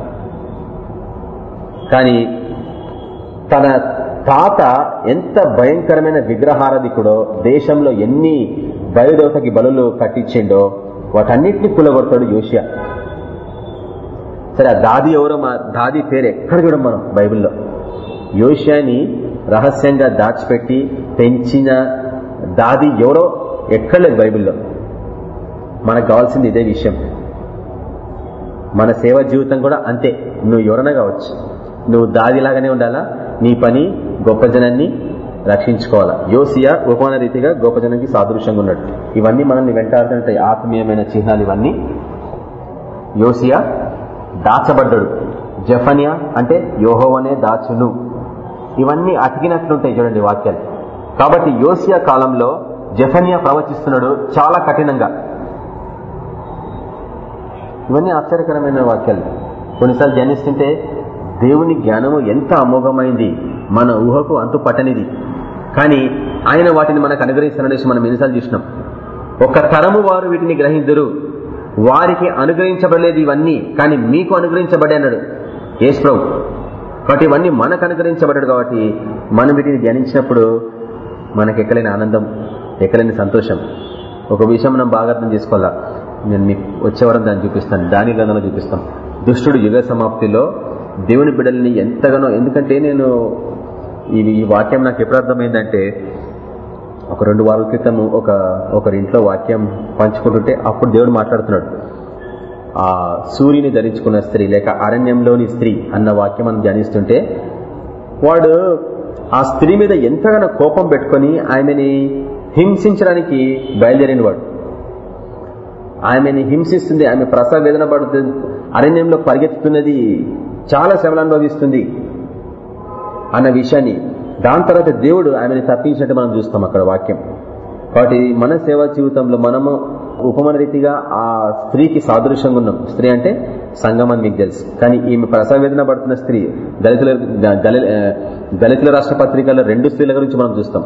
కానీ తన తాత ఎంత భయంకరమైన విగ్రహారధికుడో దేశంలో ఎన్ని బయలుదేవతకి బలులు కట్టించిండో వాటన్నిటిని కూలగొడతాడు యోషియా. సరే ఆ దాది ఎవరో మా దాది పేరు ఎక్కడ చూడం మనం బైబిల్లో? యోషియాని రహస్యంగా దాచిపెట్టి పెంచిన దాది ఎవరో ఎక్కర్లేదు బైబిల్లో. మనకు కావాల్సింది ఇదే విషయం. మన సేవ జీవితం కూడా అంతే. నువ్వు ఎవరన్నా కావచ్చు. నువ్వు దాదిలాగానే ఉండాలా? నీ పని గొప్ప జనాన్ని రక్షించుకోవాలా? యోసియా ఉపమాన రీతిగా గొప్ప జనానికి సాదృశ్యంగా ఉన్నాడు. ఇవన్నీ మనల్ని వెంటాడుతుంటాయి ఆత్మీయమైన చిహ్నాలు ఇవన్నీ. యోసియా దాచబడ్డాడు. జఫనియా అంటే యోహోవనే దాచును. ఇవన్నీ అతికినట్లుంటాయి చూడండి వాక్యాలు. కాబట్టి యోసియా కాలంలో జఫనియా ప్రవచిస్తున్నాడు చాలా కఠినంగా. ఇవన్నీ ఆశ్చర్యకరమైన వాక్యాలు. కొన్నిసార్లు జన్స్తుంటే దేవుని జ్ఞానము ఎంత అమోఘమైంది? మన ఊహకు అంతు పట్టనిది కానీ ఆయన వాటిని మనకు అనుగ్రహిస్తున్న మనం ఎన్నిసార్లు చూసినాం. ఒక తరము వారు వీటిని గ్రహించరు వారికి అనుగ్రహించబడలేదు ఇవన్నీ కానీ మీకు అనుగ్రహించబడే అన్నాడు యేసు ప్రభు. కాబట్టి ఇవన్నీ మనకు అనుగ్రహించబడ్డాడు కాబట్టి మనం వీటిని ధ్యానించినప్పుడు మనకు ఎక్కలేని ఆనందం ఎక్కలేని సంతోషం. ఒక విషయం మనం బాగా అర్థం చేసుకోవాలా? నేను మీకు వచ్చేవారం దాన్ని చూపిస్తాను. దాని గ్రంథంలో చూపిస్తాం. దుష్టుడు యుగ సమాప్తిలో దేవుని బిడ్డల్ని ఎంతగానో ఎందుకంటే నేను ఇది ఈ వాక్యం నాకు ఎప్పుడు అర్థమైందంటే ఒక రెండు వారాల క్రితం ఒక ఒకరింట్లో వాక్యం పంచుకుంటుంటే అప్పుడు దేవుడు మాట్లాడుతున్నాడు. ఆ సూర్యుని ధరించుకున్న స్త్రీ లేక అరణ్యంలోని స్త్రీ అన్న వాక్యం మనం ధ్యానిస్తుంటే వాడు ఆ స్త్రీ మీద ఎంతగానో కోపం పెట్టుకొని ఆమెని హింసించడానికి బయలుదేరిన వాడు ఆమెని హింసిస్తుంది ఆమె ప్రసవ వేదన పడుతుంది అరణ్యంలో పరిగెత్తుతున్నది చాలా శ్రమలు అనుభవిస్తుంది అన్న విషయాన్ని. దాని తర్వాత దేవుడు ఆమెను తప్పించినట్టు మనం చూస్తాం అక్కడ వాక్యం. కాబట్టి మన సేవా జీవితంలో మనము ఉపమాన రీతిగా ఆ స్త్రీకి సాదృశ్యంగా ఉన్నాం. స్త్రీ అంటే సంగం అని మీకు తెలుసు. కానీ ఈమె ప్రసవ వేదన పడుతున్న స్త్రీ దళితుల దళితుల రాష్ట్ర పత్రికల్లో రెండు స్త్రీల గురించి మనం చూస్తాం.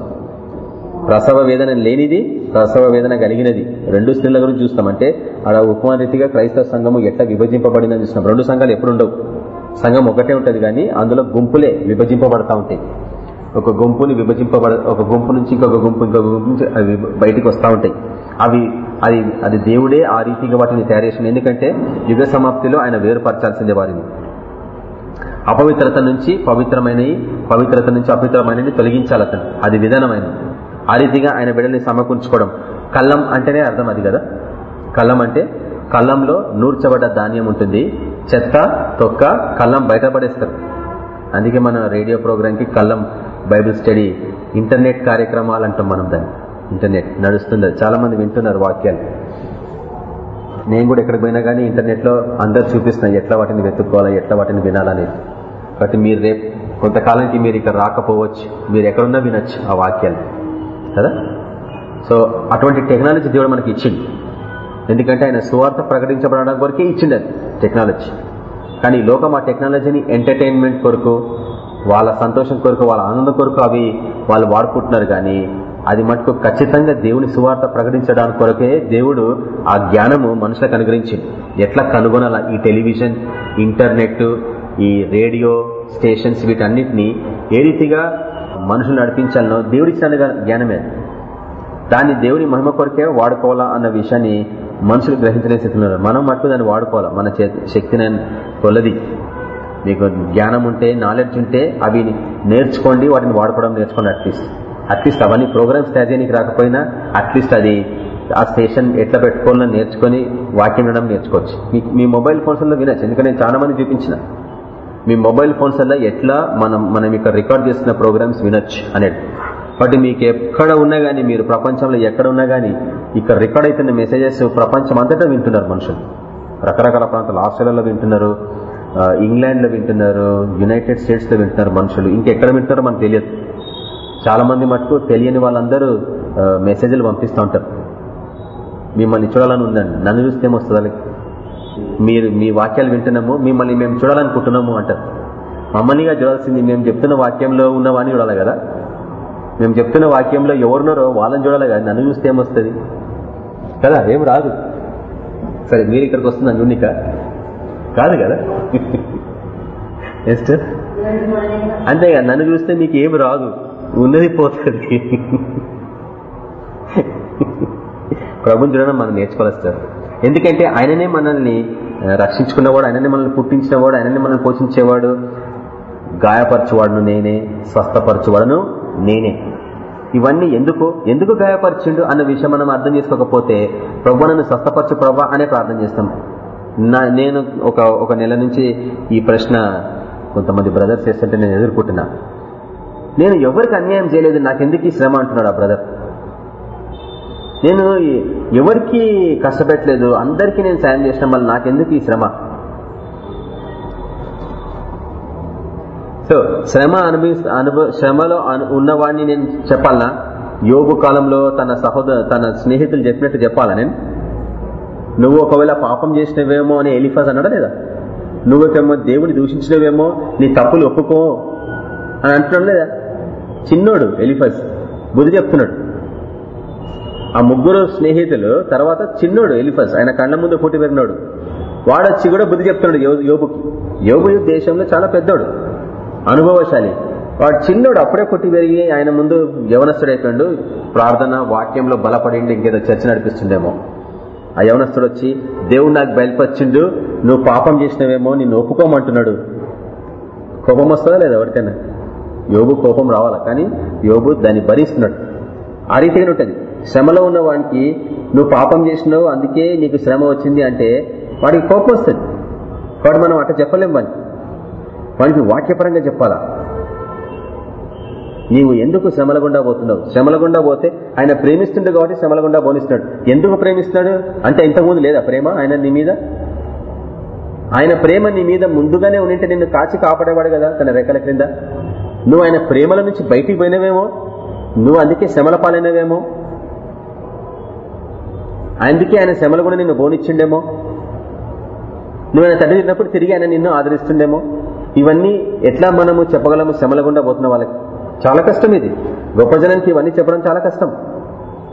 ప్రసవ వేదన లేనిది ప్రసవ వేదన కలిగినది. రెండు స్త్రీల గురించి చూస్తాం. అంటే అలా ఉపమాన రీతిగా క్రైస్తవ సంఘము ఎట్లా విభజింపబడిందని చూస్తున్నాం రెండు సంఘాలు ఎప్పుడు ఉండవు సంఘం ఒకటే ఉంటుంది కానీ అందులో గుంపులే విభజింపబడతా ఉంటాయి. ఒక గుంపుని విభజింపబడ ఒక గుంపు నుంచి ఇంకొక గుంపు ఇంకొక గుంపు నుంచి అవి బయటకు వస్తూ ఉంటాయి. అవి అది అది దేవుడే ఆ రీతిగా వాటిని తయారు చేసింది ఎందుకంటే యుగ సమాప్తిలో ఆయన వేరుపరచాల్సిందే వారిని. అపవిత్రత నుంచి పవిత్రమైనవి పవిత్రత నుంచి అపవిత్రమైనవి తొలగించాలి అతను. అది విధానమైన ఆ రీతిగా ఆయన బిడ్డల్ని సమకూర్చుకోవడం. కళ్ళం అంటేనే అర్థం అది కదా? కళ్ళం అంటే కళ్ళంలో నూర్చబడ్డ ధాన్యం ఉంటుంది. చెత్త తొక్క కళ్ళం బయటపడేస్తారు. అందుకే మన రేడియో ప్రోగ్రామ్కి కళ్ళం బైబిల్ స్టడీ ఇంటర్నెట్ కార్యక్రమాలు అంటాం మనం దాన్ని. ఇంటర్నెట్ నడుస్తుంది చాలా మంది వింటున్నారు వాక్యాలు. నేను కూడా ఎక్కడికి పోయినా కానీ ఇంటర్నెట్లో అందరు చూపిస్తున్నాయి ఎట్లా వాటిని వెతుక్కోవాలా ఎట్లా వాటిని వినాలనేది కాబట్టి మీరు రేపు కొంతకాలానికి మీరు ఇక్కడ రాకపోవచ్చు. మీరు ఎక్కడున్నా వినొచ్చు ఆ వాక్యాలు. కదా? సో అటువంటి టెక్నాలజీ దేవుడు మనకి ఇచ్చింది. ఎందుకంటే ఆయన సువార్త ప్రకటించబడడానికి వరకే ఇచ్చింది అది టెక్నాలజీ. కానీ లోకం ఆ టెక్నాలజీని ఎంటర్టైన్మెంట్ కొరకు వాళ్ళ సంతోషం కొరకు వాళ్ళ ఆనందం కొరకు అవి వాళ్ళు వాడుకుంటున్నారు కానీ అది మటుకు ఖచ్చితంగా దేవుని సువార్త ప్రకటించడానికి కొరకే దేవుడు ఆ జ్ఞానము మనుషులకు అనుగ్రహించింది. ఎట్లా కనుగొనాల? ఈ టెలివిజన్ ఇంటర్నెట్ ఈ రేడియో స్టేషన్స్ వీటన్నిటిని ఏ రీతిగా మనుషులు నడిపించాలనో దేవుడిచ్చిన జ్ఞానమే దాన్ని దేవుని మహిమ కొరకే వాడుకోవాలా అన్న విషయాన్ని మనుషులు గ్రహించలే స్థితిలో మనం మటుకు దాన్ని వాడుకోవాలి? మన శక్తిని కొలది. మీకు జ్ఞానం ఉంటే నాలెడ్జ్ ఉంటే అవి నేర్చుకోండి వాటిని వాడుకోవడం నేర్చుకోండి అట్లీస్ట్ అట్లీస్ట్ అవన్నీ ప్రోగ్రామ్స్ తయారీకి రాకపోయినా అట్లీస్ట్ అది ఆ స్టేషన్ ఎట్లా పెట్టుకోవాలని నేర్చుకొని వాక్యం వినడం నేర్చుకోవచ్చు. మీ మొబైల్ ఫోన్స్లో వినొచ్చు. ఎందుకంటే నేను చాలా మంది చూపించిన. మీ మొబైల్ ఫోన్స్లో ఎట్లా మనం మనం ఇక్కడ రికార్డ్ చేస్తున్న ప్రోగ్రామ్స్ వినొచ్చు అనేది. బట్ మీకు ఎక్కడ ఉన్నా గానీ మీరు ప్రపంచంలో ఎక్కడ ఉన్నా గానీ ఇక్కడ రికార్డ్ అవుతున్న మెసేజెస్ ప్రపంచం అంతటా వింటున్నారు మనుషులు. రకరకాల ప్రాంతాలు ఆస్ట్రేలియాలో వింటున్నారు ఇంగ్లాండ్లో వింటున్నారు యునైటెడ్ స్టేట్స్లో వింటున్నారు మనుషులు. ఇంకెక్కడ వింటున్నారో మనకు తెలియదు. చాలా మంది మటుకు తెలియని వాళ్ళందరూ మెసేజ్లు పంపిస్తూ ఉంటారు. మిమ్మల్ని చూడాలని ఉందండి. నన్ను చూస్తే ఏమొస్తుంది మీరు మీ వాక్యాలు వింటున్నాము మిమ్మల్ని మేము చూడాలనుకుంటున్నాము అంటారు. మమ్మల్నిగా చూడాల్సింది మేము చెప్తున్న వాక్యంలో ఉన్నవాని చూడాలి కదా. మేము చెప్తున్న వాక్యంలో ఎవరున్నారో వాళ్ళని చూడాలి కదా నన్ను చూస్తే ఏమొస్తుంది? కదా ఏం రాదు. సరే మీరు ఇక్కడికి వస్తుందని చూనిక కాదు కదా? [LAUGHS] ఎస్టర్ అంతేగా నన్ను చూస్తే మీకు ఏమి రాదు. ఉన్నది పోతుంది. [LAUGHS] ప్రభుని చూడడం మనం నేర్చుకోవాలి సార్ ఎందుకంటే ఆయననే మనల్ని రక్షించుకున్నవాడు ఆయననే మనల్ని పుట్టించినవాడు ఆయననే మనల్ని పోషించేవాడు. గాయపరచువాడును నేనే స్వస్థపరచువాడును నేనే. ఇవన్నీ ఎందుకు? ఎందుకు గాయపరిచిండు అన్న విషయం మనం అర్థం చేసుకోకపోతే ప్రభు నన్ను స్వస్థపరచు ప్రభా అనే ప్రార్థన చేస్తాం. నేను ఒక ఒక నెల నుంచి ఈ ప్రశ్న కొంతమంది బ్రదర్స్ చేస్తుంటే నేను ఎదుర్కొంటున్నా. నేను ఎవరికి అన్యాయం చేయలేదు నాకెందుకు ఈ శ్రమ అంటున్నాడు ఆ బ్రదర్? నేను ఎవరికి కష్టపెట్టలేదు అందరికీ నేను సాయం చేసిన మళ్ళీ నాకెందుకు ఈ శ్రమ? సో శ్రమ అనుభవి అనుభవ శ్రమలో ఉన్నవాడిని నేను చెప్పాలనా యోగు కాలంలో తన సహోదర తన స్నేహితులు చెప్పినట్టు చెప్పాలా నేను? నువ్వు ఒకవేళ పాపం చేసినవేమో అని ఎలిఫాజ్ అన్నాడా లేదా? నువ్వేమో దేవుని దూషించినవేమో నీ తప్పులు ఒప్పుకో అని అంటున్నాడు లేదా? చిన్నోడు ఎలిఫాజ్ బుద్ధి చెప్తున్నాడు. ఆ ముగ్గురు స్నేహితులు తర్వాత చిన్నోడు ఎలిఫాజ్ ఆయన కళ్ళ ముందు పుట్టి పెరిగినాడు. వాడొచ్చి కూడా బుద్ధి చెప్తున్నాడు యోబుకి. యోగు దేశంలో చాలా పెద్దోడు. అనుభవశాలి. వాడు చిన్నోడు అప్పుడే పుట్టి పెరిగి ఆయన ముందు యవనస్తుడైపోయాడు. ప్రార్థన వాక్యంలో బలపడి ఇంకేదో చర్చ నడిపిస్తుండేమో. ఆ యవనస్తుడు వచ్చి దేవుడు నాకు బయలుపరిచిండు నువ్వు పాపం చేసినవేమో నిన్ను ఒప్పుకోమంటున్నాడు. కోపం వస్తుందా లేదా ఎవరికైనా? యోగు కోపం రావాలా? కానీ యోగు దాన్ని భరిస్తున్నాడు. ఆ రీతిగానే ఉంటుంది. శ్రమలో ఉన్న వాడికి నువ్వు పాపం చేసినావు అందుకే నీకు శ్రమ వచ్చింది అంటే వాడికి కోపం వస్తుంది. వాడు మనం అట్ట చెప్పలేం వాడికి. వాడికి వాక్యపరంగా చెప్పాలా? నీవు ఎందుకు శ్రమల గుండా పోతున్నావు? శ్రమల గుండా పోతే ఆయన ప్రేమిస్తుండే కాబట్టి శ్రమల గుండా పోనిస్తున్నాడు. ఎందుకు ప్రేమిస్తున్నాడు? అంటే ఇంతకుముందు లేదా ప్రేమ? ఆయన నీ మీద? ఆయన ప్రేమ నీ మీద ముందుగానే ఉండింటే నిన్ను కాచి కాపాడేవాడు కదా తన రెక్కల క్రింద? నువ్వు ఆయన ప్రేమల నుంచి బయటికి పోయినవేమో? నువ్వు అందుకే శ్రమల పాలైనవేమో? అందుకే ఆయన శ్రమలు కూడా నిన్ను బోనిచ్చిండేమో నువ్వు ఆయన తండ్రి తిన్నప్పుడు తిరిగి ఆయన నిన్ను ఆదరిస్తుండేమో? ఇవన్నీ ఎట్లా మనము చెప్పగలము శ్రమల గుండా పోతున్న వాళ్ళకి? చాలా కష్టం ఇది. గొప్ప జనానికి ఇవన్నీ చెప్పడం చాలా కష్టం.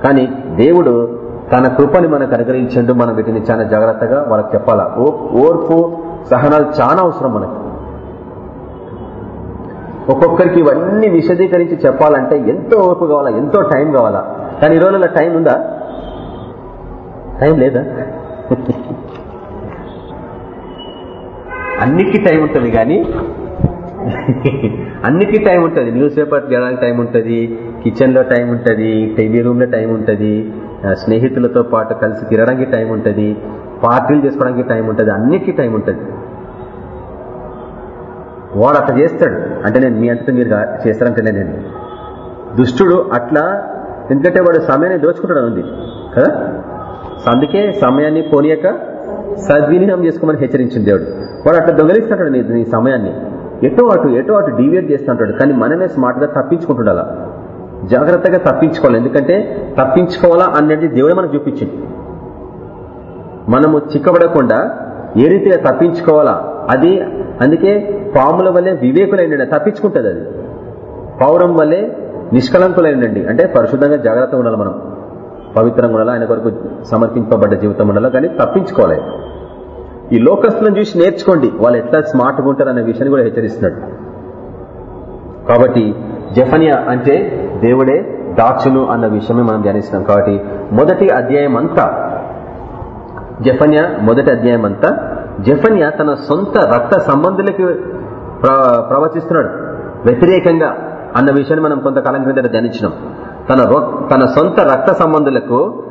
కానీ దేవుడు తన కృపని మనకు అనుగ్రహించండు మనం వీటిని చాలా జాగ్రత్తగా వాళ్ళకి చెప్పాలా? ఓర్పు సహనాలు చాలా అవసరం మనకి. ఒక్కొక్కరికి ఇవన్నీ విశదీకరించి చెప్పాలంటే ఎంతో ఓర్పు కావాలా ఎంతో టైం కావాలా? కానీ ఈ రోజుల్లో టైం ఉందా? టైం లేదా? అన్నిటికీ టైం ఉంటుంది కానీ అన్నిటికీ టైం ఉంటుంది. న్యూస్ పేపర్ చేయడానికి టైం ఉంటుంది కిచెన్లో టైం ఉంటుంది టీవీ రూమ్లో టైం ఉంటుంది స్నేహితులతో పాటు కలిసి తిరగడానికి టైం ఉంటుంది పార్టీలు చేసుకోవడానికి టైం ఉంటుంది అన్నిటికీ టైం ఉంటుంది. వాడు అట్లా చేస్తాడు. అంటే నేను మీ అంతటా మీరు చేస్తారంటేనే నేను. దుష్టుడు అట్లా ఎందుకంటే వాడు సమయాన్ని దోచుకుంటాడు ఉంది కదా? అందుకే సమయాన్ని పోనీయక సద్వినియోగం చేసుకోమని హెచ్చరించింది దేవుడు. వాడు అట్లా దొంగలిస్తుంటాడు నీ నీ సమయాన్ని. ఎటో అటు ఎటో అటు డివియేట్ చేస్తుంటాడు కానీ మనమే స్మార్ట్గా తప్పించుకుంటుండాలా? జాగ్రత్తగా తప్పించుకోవాలి. ఎందుకంటే తప్పించుకోవాలా అనేది దేవుడే మనకు చూపించింది మనము చిక్కబడకుండా ఏ రీతిగా తప్పించుకోవాలా? అది అందుకే పాముల వల్లే వివేకులైన తప్పించుకుంటుంది అది. పౌరం వల్లే నిష్కలంకులైనండి. అంటే పరిశుద్ధంగా జాగ్రత్తగా ఉండాలి మనం. పవిత్రంగా ఉండాలా? ఆయన కొరకు సమర్పింపబడ్డ జీవితం ఉండాలా? కానీ తప్పించుకోవాలి. ఈ లోకస్తులను చూసి నేర్చుకోండి. వాళ్ళు ఎట్లా స్మార్ట్గా ఉంటారు అనే విషయాన్ని కూడా హెచ్చరిస్తున్నాడు. కాబట్టి జఫనియా అంటే దేవుడే దాచును అన్న విషయమే మనం ధ్యానిస్తున్నాం. కాబట్టి మొదటి అధ్యాయం అంతా జఫన్యా మొదటి అధ్యాయం అంతా జఫన్యా తన సొంత రక్త సంబంధులకి ప్రవచిస్తున్నాడు. వ్యతిరేకంగా అన్న విషయాన్ని మనం కొంతకాలం క్రింద ధ్యానించినాం. తన తన సొంత రక్త సంబంధులకు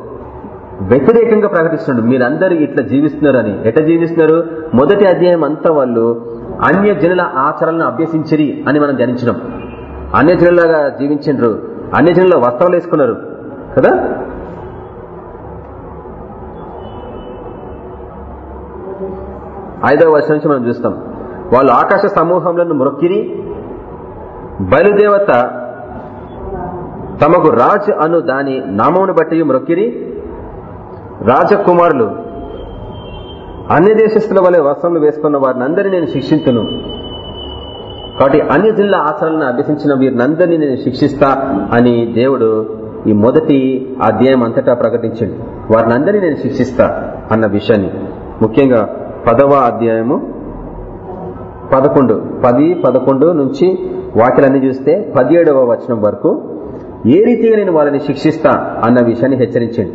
వ్యతిరేకంగా ప్రకటిస్తున్నాడు. మీరందరూ ఇట్లా జీవిస్తున్నారని. ఎట్లా జీవిస్తున్నారు? మొదటి అధ్యాయం అంతా వాళ్ళు అన్య జనుల ఆచరణను అభ్యసించరి అని మనం ధ్యానించినాం. అన్య జనులాగా జీవించండ్రు అన్య జనుల వస్త్రాలు వేసుకున్నారు. కదా? ఐదవ వర్షం నుంచి మనం చూస్తాం. వాళ్ళు ఆకాశ సమూహంలో మొక్కిరి బయలుదేవత తమకు రాజ్ అను దాని నామమును బట్టి మ్రొక్కిరి రాజకుమారులు. అన్ని దేశస్తుల వలె వస్త్రములు వేసుకున్న వారిని అందరినీ నేను శిక్షించును. కాబట్టి అన్ని జిల్లా ఆచరణను అభ్యసించిన వీరినందరినీ నేను శిక్షిస్తా అని దేవుడు ఈ మొదటి అధ్యాయం అంతటా ప్రకటించండి. వారిని అందరినీ నేను శిక్షిస్తా అన్న విషయాన్ని. ముఖ్యంగా పదవ అధ్యాయము పదకొండు. పది పదకొండు నుంచి వాక్యలన్నీ చూస్తే పదిహేడవ వచనం వరకు ఏ రీతిగా నేను వాళ్ళని శిక్షిస్తా అన్న విషయాన్ని హెచ్చరించండి.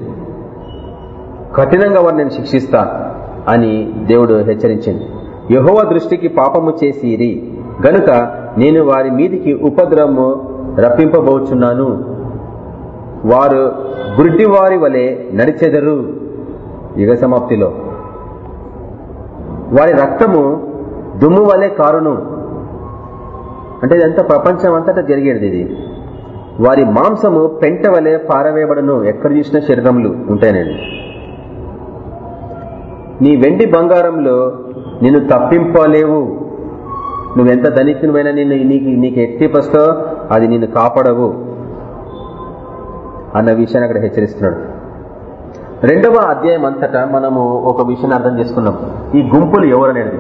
కఠినంగా వారిని నేను శిక్షిస్తా అని దేవుడు హెచ్చరించింది యహోవ దృష్టికి పాపము చేసిరి. గనుక నేను వారి మీదికి ఉపద్రవము రప్పింపబోచున్నాను. వారు గుడ్డివారి వలె నడిచెదరు. యుగ సమాప్తిలో. వారి రక్తము దుమ్ము వలె కారును. అంటే ఇదంతా ప్రపంచం అంతటా జరిగేది ఇది. వారి మాంసము పెంట వలె పారవేయబడను. ఎక్కడ చూసిన శరీరములు ఉంటాయనండి నీ వెండి బంగారంలో నిన్ను తప్పింపలేవు. నువ్వెంత ధనికునివైనా నిన్ను నీకు నీకు ఎట్టి పస్తో అది నిన్ను కాపాడవు. అన్న విషయాన్ని అక్కడ హెచ్చరిస్తున్నాడు. రెండవ అధ్యాయం అంతటా మనము ఒక విషయాన్ని అర్థం చేసుకున్నాం. ఈ గుంపులు ఎవరనేది.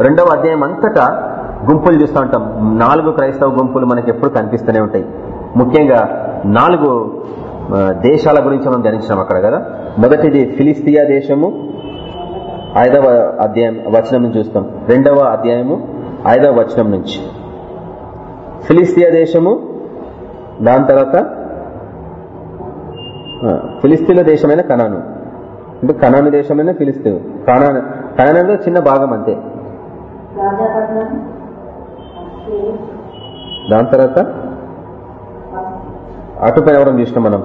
రెండవ అధ్యాయం అంతటా గుంపులు చూస్తూ ఉంటాం. నాలుగు క్రైస్తవ గుంపులు మనకి ఎప్పుడు కనిపిస్తూనే ఉంటాయి. ముఖ్యంగా నాలుగు దేశాల గురించి మనం ధ్యానించినాం అక్కడ కదా. మొదటిది ఫిలిస్తీయా దేశము. ఐదవ అధ్యాయం వచనం నుంచి చూస్తాం. రెండవ అధ్యాయము ఐదవ వచనం నుంచి. ఫిలిస్తీయ దేశము దాని తర్వాత ఫిలిస్తీన్ల దేశమైన కనాను. అంటే కనాను దేశమైన ఫిలిస్తీ కనాను కనానంలో చిన్న భాగం అంతే. దాని తర్వాత అటు ఎవరం చూసినాం మనం?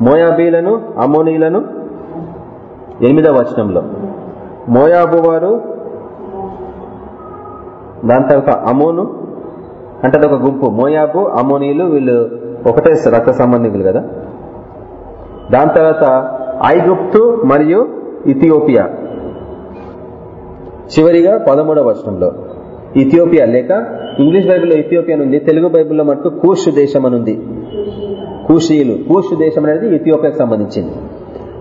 మోయాబీలను అమోనీలను? ఎనిమిదవ వచనంలో. మోయాబు వారు దాని తర్వాత అమోను అంటే అదొక గుంపు. మోయాబు అమోనీలు వీళ్ళు ఒకటే రక్త సంబంధికులు కదా? దాని తర్వాత ఐగుప్తు మరియు ఇథియోపియా. చివరిగా పదమూడవ వచనంలో. ఇథియోపియా లేక ఇంగ్లీష్ బైబిల్లో ఇథియోపియా ఉంది తెలుగు బైబిల్లో మటుకు కూష్ దేశం అనుంది కూషీయులు. కూష్ దేశం అనేది ఇథియోపియాకు సంబంధించింది.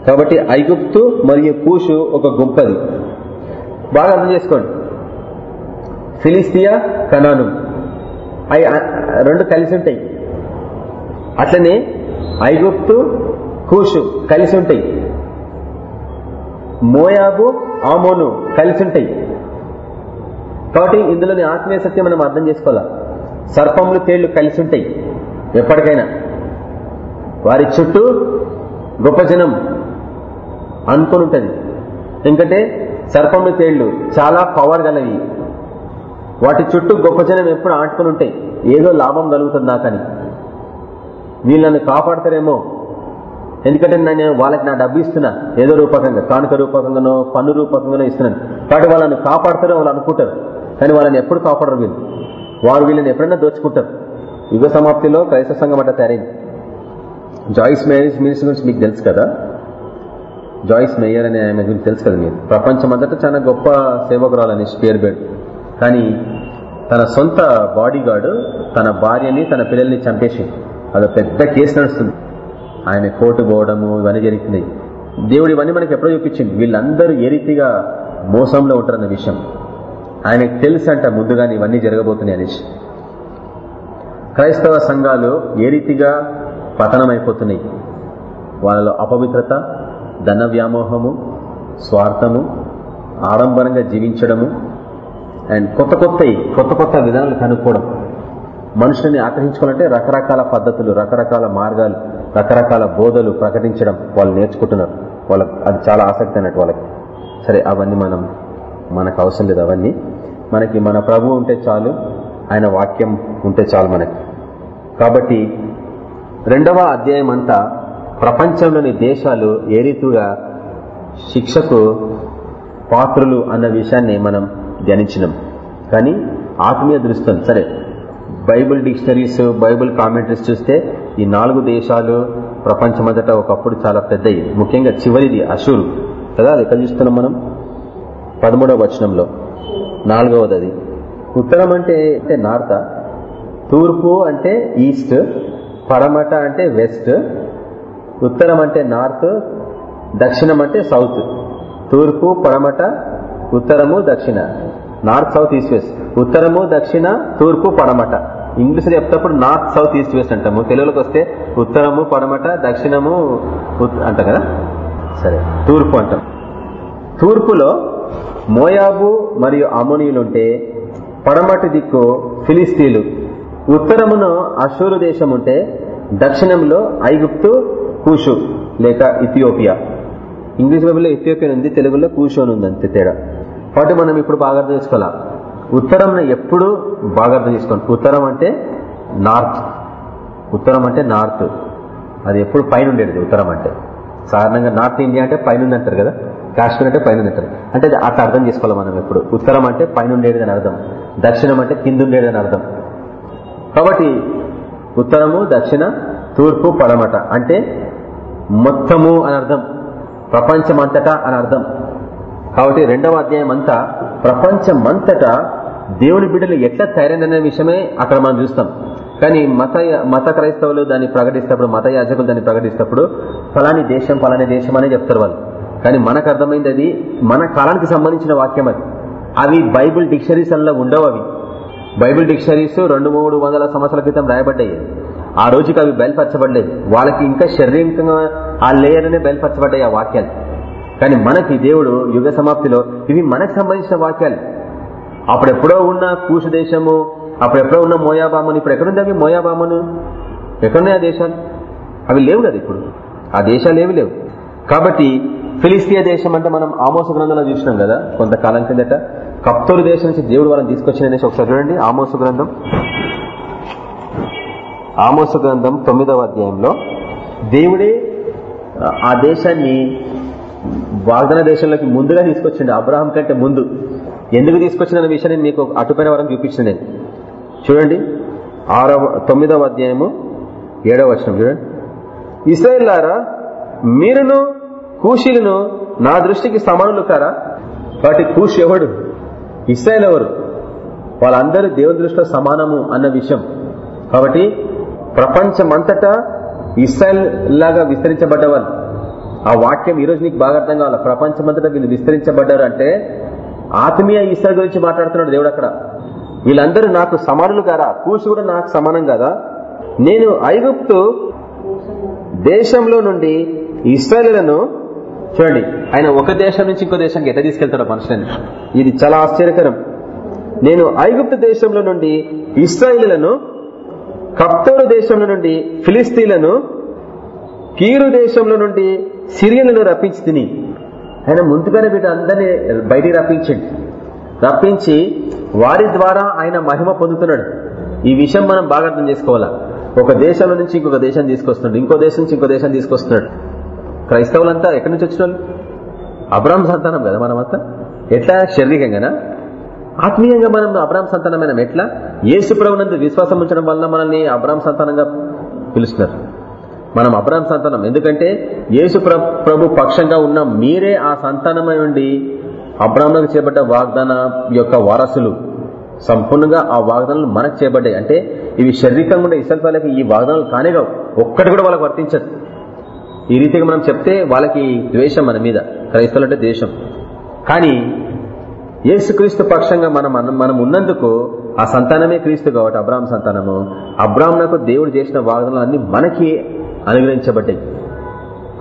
కాబట్టి ఐగుప్తు మరియు కూషు ఒక గుంపది బాగా అర్థం చేసుకోండి. Philistia Canaan. అవి రెండు కలిసి ఉంటాయి. అట్లనే ఐగుప్తు కూషు కలిసి ఉంటాయి. మోయాబు ఆమోను కలిసి ఉంటాయి. కాబట్టి ఇందులోని ఆత్మీయ సత్యం మనం అర్థం చేసుకోవాలా? సర్పములు తేళ్ళు కలిసి ఉంటాయి. ఎప్పటికైనా. వారి చుట్టూ గొప్ప జనం అనుకుని ఉంటుంది. ఎందుకంటే సర్పములు తేళ్ళు చాలా పవర్ గలవి. వాటి చుట్టూ గొప్ప జనం ఎప్పుడు ఆటుకుని ఉంటాయి. ఏదో లాభం కలుగుతుంది నాకని. వీళ్ళని కాపాడతారేమో. ఎందుకంటే నేను వాళ్ళకి నా డబ్బు ఇస్తున్నా. ఏదో రూపకంగా కానుక రూపకంగానో పన్ను రూపకంగానో ఇస్తున్నాను. కాబట్టి వాళ్ళని కాపాడతారో వాళ్ళు అనుకుంటారు. కానీ వాళ్ళని ఎప్పుడు కాపాడరు వీళ్ళు. వారు వీళ్ళని ఎప్పుడైనా దోచుకుంటారు. యుగ సమాప్తిలో క్రైస్తవ సంఘం అట్లా తయారైంది. జాయిస్ మేయర్ మినిస్టర్ గురించి మీకు తెలుసు కదా? జాయిస్ మేయర్ అనే ఆమె గురించి తెలుసు కదా మీరు ప్రపంచం చాలా గొప్ప సేవకురాలని స్పేర్ బెడ్ కానీ తన సొంత బాడీ గార్డు తన భార్యని తన పిల్లల్ని చంపేసి అది పెద్ద కేసు నడుస్తుంది. ఆయన కోర్టు పోవడము ఇవన్నీ జరుగుతున్నాయి. దేవుడు ఇవన్నీ మనకి ఎప్పుడో చూపించింది వీళ్ళందరూ ఏ రీతిగా మోసంలో ఉంటారన్న విషయం. ఆయనకు తెలుసు అంట ముందుగానే ఇవన్నీ జరగబోతున్నాయి అనేసి. క్రైస్తవ సంఘాలు ఏ రీతిగా పతనమైపోతున్నాయి? వాళ్ళలో అపవిత్రత ధన వ్యామోహము స్వార్థము ఆడంబరంగా జీవించడము అండ్ కొత్త కొత్త కొత్త కొత్త విధానాలు కనుక్కోవడం. మనుషుల్ని ఆకర్షించుకోవాలంటే రకరకాల పద్ధతులు రకరకాల మార్గాలు రకరకాల బోధలు ప్రకటించడం వాళ్ళు నేర్చుకుంటున్నారు. వాళ్ళకి అది చాలా ఆసక్తి అన్నట్టు వాళ్ళకి. సరే అవన్నీ మనం మనకు అవసరం లేదు అవన్నీ. మనకి మన ప్రభు ఉంటే చాలు ఆయన వాక్యం ఉంటే చాలు మనకి. కాబట్టి రెండవ అధ్యాయం అంతా ప్రపంచంలోని దేశాలు ఏ రీతిగా శిక్షకు పాత్రులు అన్న విషయాన్ని మనం ధ్యానించినాం. కానీ ఆత్మీయ దృష్టి సరే బైబుల్ డిక్షనరీస్ బైబుల్ కామెంటరీస్ చూస్తే ఈ నాలుగు దేశాలు ప్రపంచమంతటా ఒకప్పుడు చాలా పెద్దవి ముఖ్యంగా చివరిది అషూరు కదా అది ఎక్కడ చూస్తున్నాం మనం? పదమూడవ వచనంలో. నాలుగవది అది ఉత్తరం అంటే అంటే నార్త్. తూర్పు అంటే ఈస్ట్. పడమట అంటే వెస్ట్. ఉత్తరం అంటే నార్త్. దక్షిణం అంటే సౌత్. తూర్పు పడమట ఉత్తరము దక్షిణ. North south east west. ఉత్తరము దక్షిణ తూర్పు పడమట. ఇంగ్లీష్లో చెప్తప్పుడు నార్త్ సౌత్ ఈస్ట్ వెస్ట్ అంటాము. తెలుగులోకి వస్తే ఉత్తరము పడమట దక్షిణము అంట కదా? సరే. తూర్పు అంటాం. తూర్పులో మోయాబు మరియు అమోనీయులుంటే పడమటి దిక్కు ఫిలిస్తీన్లు. ఉత్తరమును అశూరు దేశం ఉంటే దక్షిణంలో ఐగుప్తు కూషు లేక ఇథియోపియా. ఇంగ్లీష్ బైబుల్లో ఇథియోపియా ఉంది తెలుగులో కూషు అని ఉంది అంతే తేడా. కాబట్టి మనం ఇప్పుడు బాగా అర్థం చేసుకోవాలా? ఉత్తరం ఎప్పుడు బాగా అర్థం చేసుకోండి ఉత్తరం అంటే నార్త్. ఉత్తరం అంటే నార్త్. అది ఎప్పుడు పైన ఉండేది ఉత్తరం అంటే. సాధారణంగా నార్త్ ఇండియా అంటే పైన అంటారు కదా? కాశ్మీర్ అంటే పైన అంటారు అంటే అట్లా అర్థం చేసుకోవాలి మనం ఎప్పుడు. ఉత్తరం అంటే పైన ఉండేది అని అర్థం. దక్షిణం అంటే కింద ఉండేది అని అర్థం. కాబట్టి ఉత్తరము దక్షిణ తూర్పు పడమట అంటే మొత్తము అని అర్థం. ప్రపంచమంతటా అని అర్థం. కాబట్టి రెండవ అధ్యాయం అంతా ప్రపంచమంతటా దేవుని బిడ్డలు ఎట్లా తయారైందనే విషయమే అక్కడ మనం చూస్తాం. కానీ మత మత క్రైస్తవులు దాన్ని ప్రకటిస్తప్పుడు మత యాజకులు దాన్ని ప్రకటిస్తప్పుడు ఫలాని దేశం ఫలాని దేశం అనే చెప్తారు వాళ్ళు. కానీ మనకు అర్థమైంది అది మన కాలానికి సంబంధించిన వాక్యం అది. అవి బైబుల్ డిక్షనరీస్ అలా ఉండవు అవి. బైబుల్ డిక్షనరీస్ రెండు మూడు వందల సంవత్సరాల క్రితం రాయబడ్డాయి. ఆ రోజుకి అవి బయలుపరచబడలేదు. వాళ్ళకి ఇంకా శారీరకంగా ఆ లేయర్నే బయలుపరచబడ్డాయి ఆ వాక్యాలు. కానీ మనకి దేవుడు యుగ సమాప్తిలో ఇవి మనకు సంబంధించిన వాక్యాలు. అప్పుడెప్పుడో ఉన్న కూసు దేశము అప్పుడెప్పుడో ఉన్న మోయాబామను ఇప్పుడు ఎక్కడుంది అవి మోయాబామను? ఎక్కడున్నాయి ఆ దేశాలు? అవి లేవు కదా ఇప్పుడు. ఆ దేశాలు ఏవి లేవు. కాబట్టి ఫిలిస్తీయ దేశం అంటే మనం ఆమోస గ్రంథంలో చూసినాం కదా కొంతకాలం కిందట. కప్తూరు దేశం నుంచి దేవుడు వాళ్ళని తీసుకొచ్చిన ఒకసారి చూడండి. ఆమోస గ్రంథం. ఆమోస గ్రంథం తొమ్మిదవ అధ్యాయంలో దేవుడే ఆ దేశాన్ని వాగ్దాన దేశంలోకి ముందుగా తీసుకొచ్చిండు అబ్రహాం కంటే ముందు. ఎందుకు తీసుకొచ్చిన విషయాన్ని మీకు అటుపైన వరం చూపించిన నేను. చూడండి. ఆరవ తొమ్మిదవ అధ్యాయము ఏడవ వచనం చూడండి. ఇస్రాయిల్లారా మీరును కూషీలను నా దృష్టికి సమానులు కారా వాటి కూష్ ఎవడు? ఇస్రాయల్ ఎవరు? వాళ్ళందరూ దేవుని దృష్టిలో సమానము అన్న విషయం. కాబట్టి ప్రపంచమంతటా ఇస్రాయల్ లాగా విస్తరించబడ్డవాళ్ళు. ఆ వాక్యం ఈ రోజు నీకు బాగా అర్థం కావాలి? ప్రపంచమంతటా వీళ్ళు విస్తరించబడ్డారు అంటే ఆత్మీయ ఇస్రాయల్ గురించి మాట్లాడుతున్నాడు దేవుడు అక్కడ. వీళ్ళందరూ నాకు సమానులు కారా? కూషి కూడా నాకు సమానం కదా? నేను ఐగుప్తు దేశంలో నుండి ఇస్రాయలను చూడండి ఆయన ఒక దేశం నుంచి ఇంకో దేశానికి ఎట్లా తీసుకెళ్తాడు మనుషులని. ఇది చాలా ఆశ్చర్యకరం. నేను ఐగుప్తు దేశంలో నుండి ఇస్రాయిలను కప్తోరు దేశంలో నుండి ఫిలిస్తీన్లను కీరు దేశంలో నుండి సిరియలను రప్పించి తిని. ఆయన ముందుగానే వీటి అందరినీ బయటికి రప్పించండి. రప్పించి వారి ద్వారా ఆయన మహిమ పొందుతున్నాడు. ఈ విషయం మనం బాగా అర్థం చేసుకోవాలా? ఒక దేశంలో నుంచి ఇంకొక దేశం తీసుకొస్తున్నాడు ఇంకో దేశం నుంచి ఇంకో దేశం తీసుకొస్తున్నాడు. క్రైస్తవులంతా ఎక్కడి నుంచి వచ్చిన వాళ్ళు అబ్రాహ్మ సంతానం కదా మనమంతా ఎట్లా? శారీరకంగానా? ఆత్మీయంగా మనం అబ్రాహ్మ సంతానమైన. ఎట్లా? ఏసు ప్రభునందు విశ్వాసం ఉంచడం వల్ల మనల్ని అబ్రాహ్మ సంతానంగా పిలుస్తున్నారు. మనం అబ్రాహ్మ సంతానం. ఎందుకంటే యేసు ప్రభు పక్షంగా ఉన్న మీరే ఆ సంతానమై ఉండి అబ్రాహ్మణకు చేపడ్డ వాగ్దాన యొక్క వారసులు. సంపూర్ణంగా ఆ వాగ్దానాలు మనకు చేయబడ్డాయి. అంటే ఇవి శారీరకంగా ఉండే ఈ ఈ వాగ్దానాలు కానేగావు ఒక్కటి కూడా వాళ్ళకి వర్తించదు. ఈ రీతిగా మనం చెప్తే వాళ్ళకి ద్వేషం మన మీద క్రైస్తవులు అంటే ద్వేషం. కానీ యేసుక్రీస్తు పక్షంగా మనం మనం ఉన్నందుకు ఆ సంతానమే క్రీస్తు కాబట్టి అబ్రాహ్మ సంతానము. అబ్రాహ్మణకు దేవుడు చేసిన వాగ్దానాలు అన్ని మనకి అనుగ్రహించబడ్డాయి.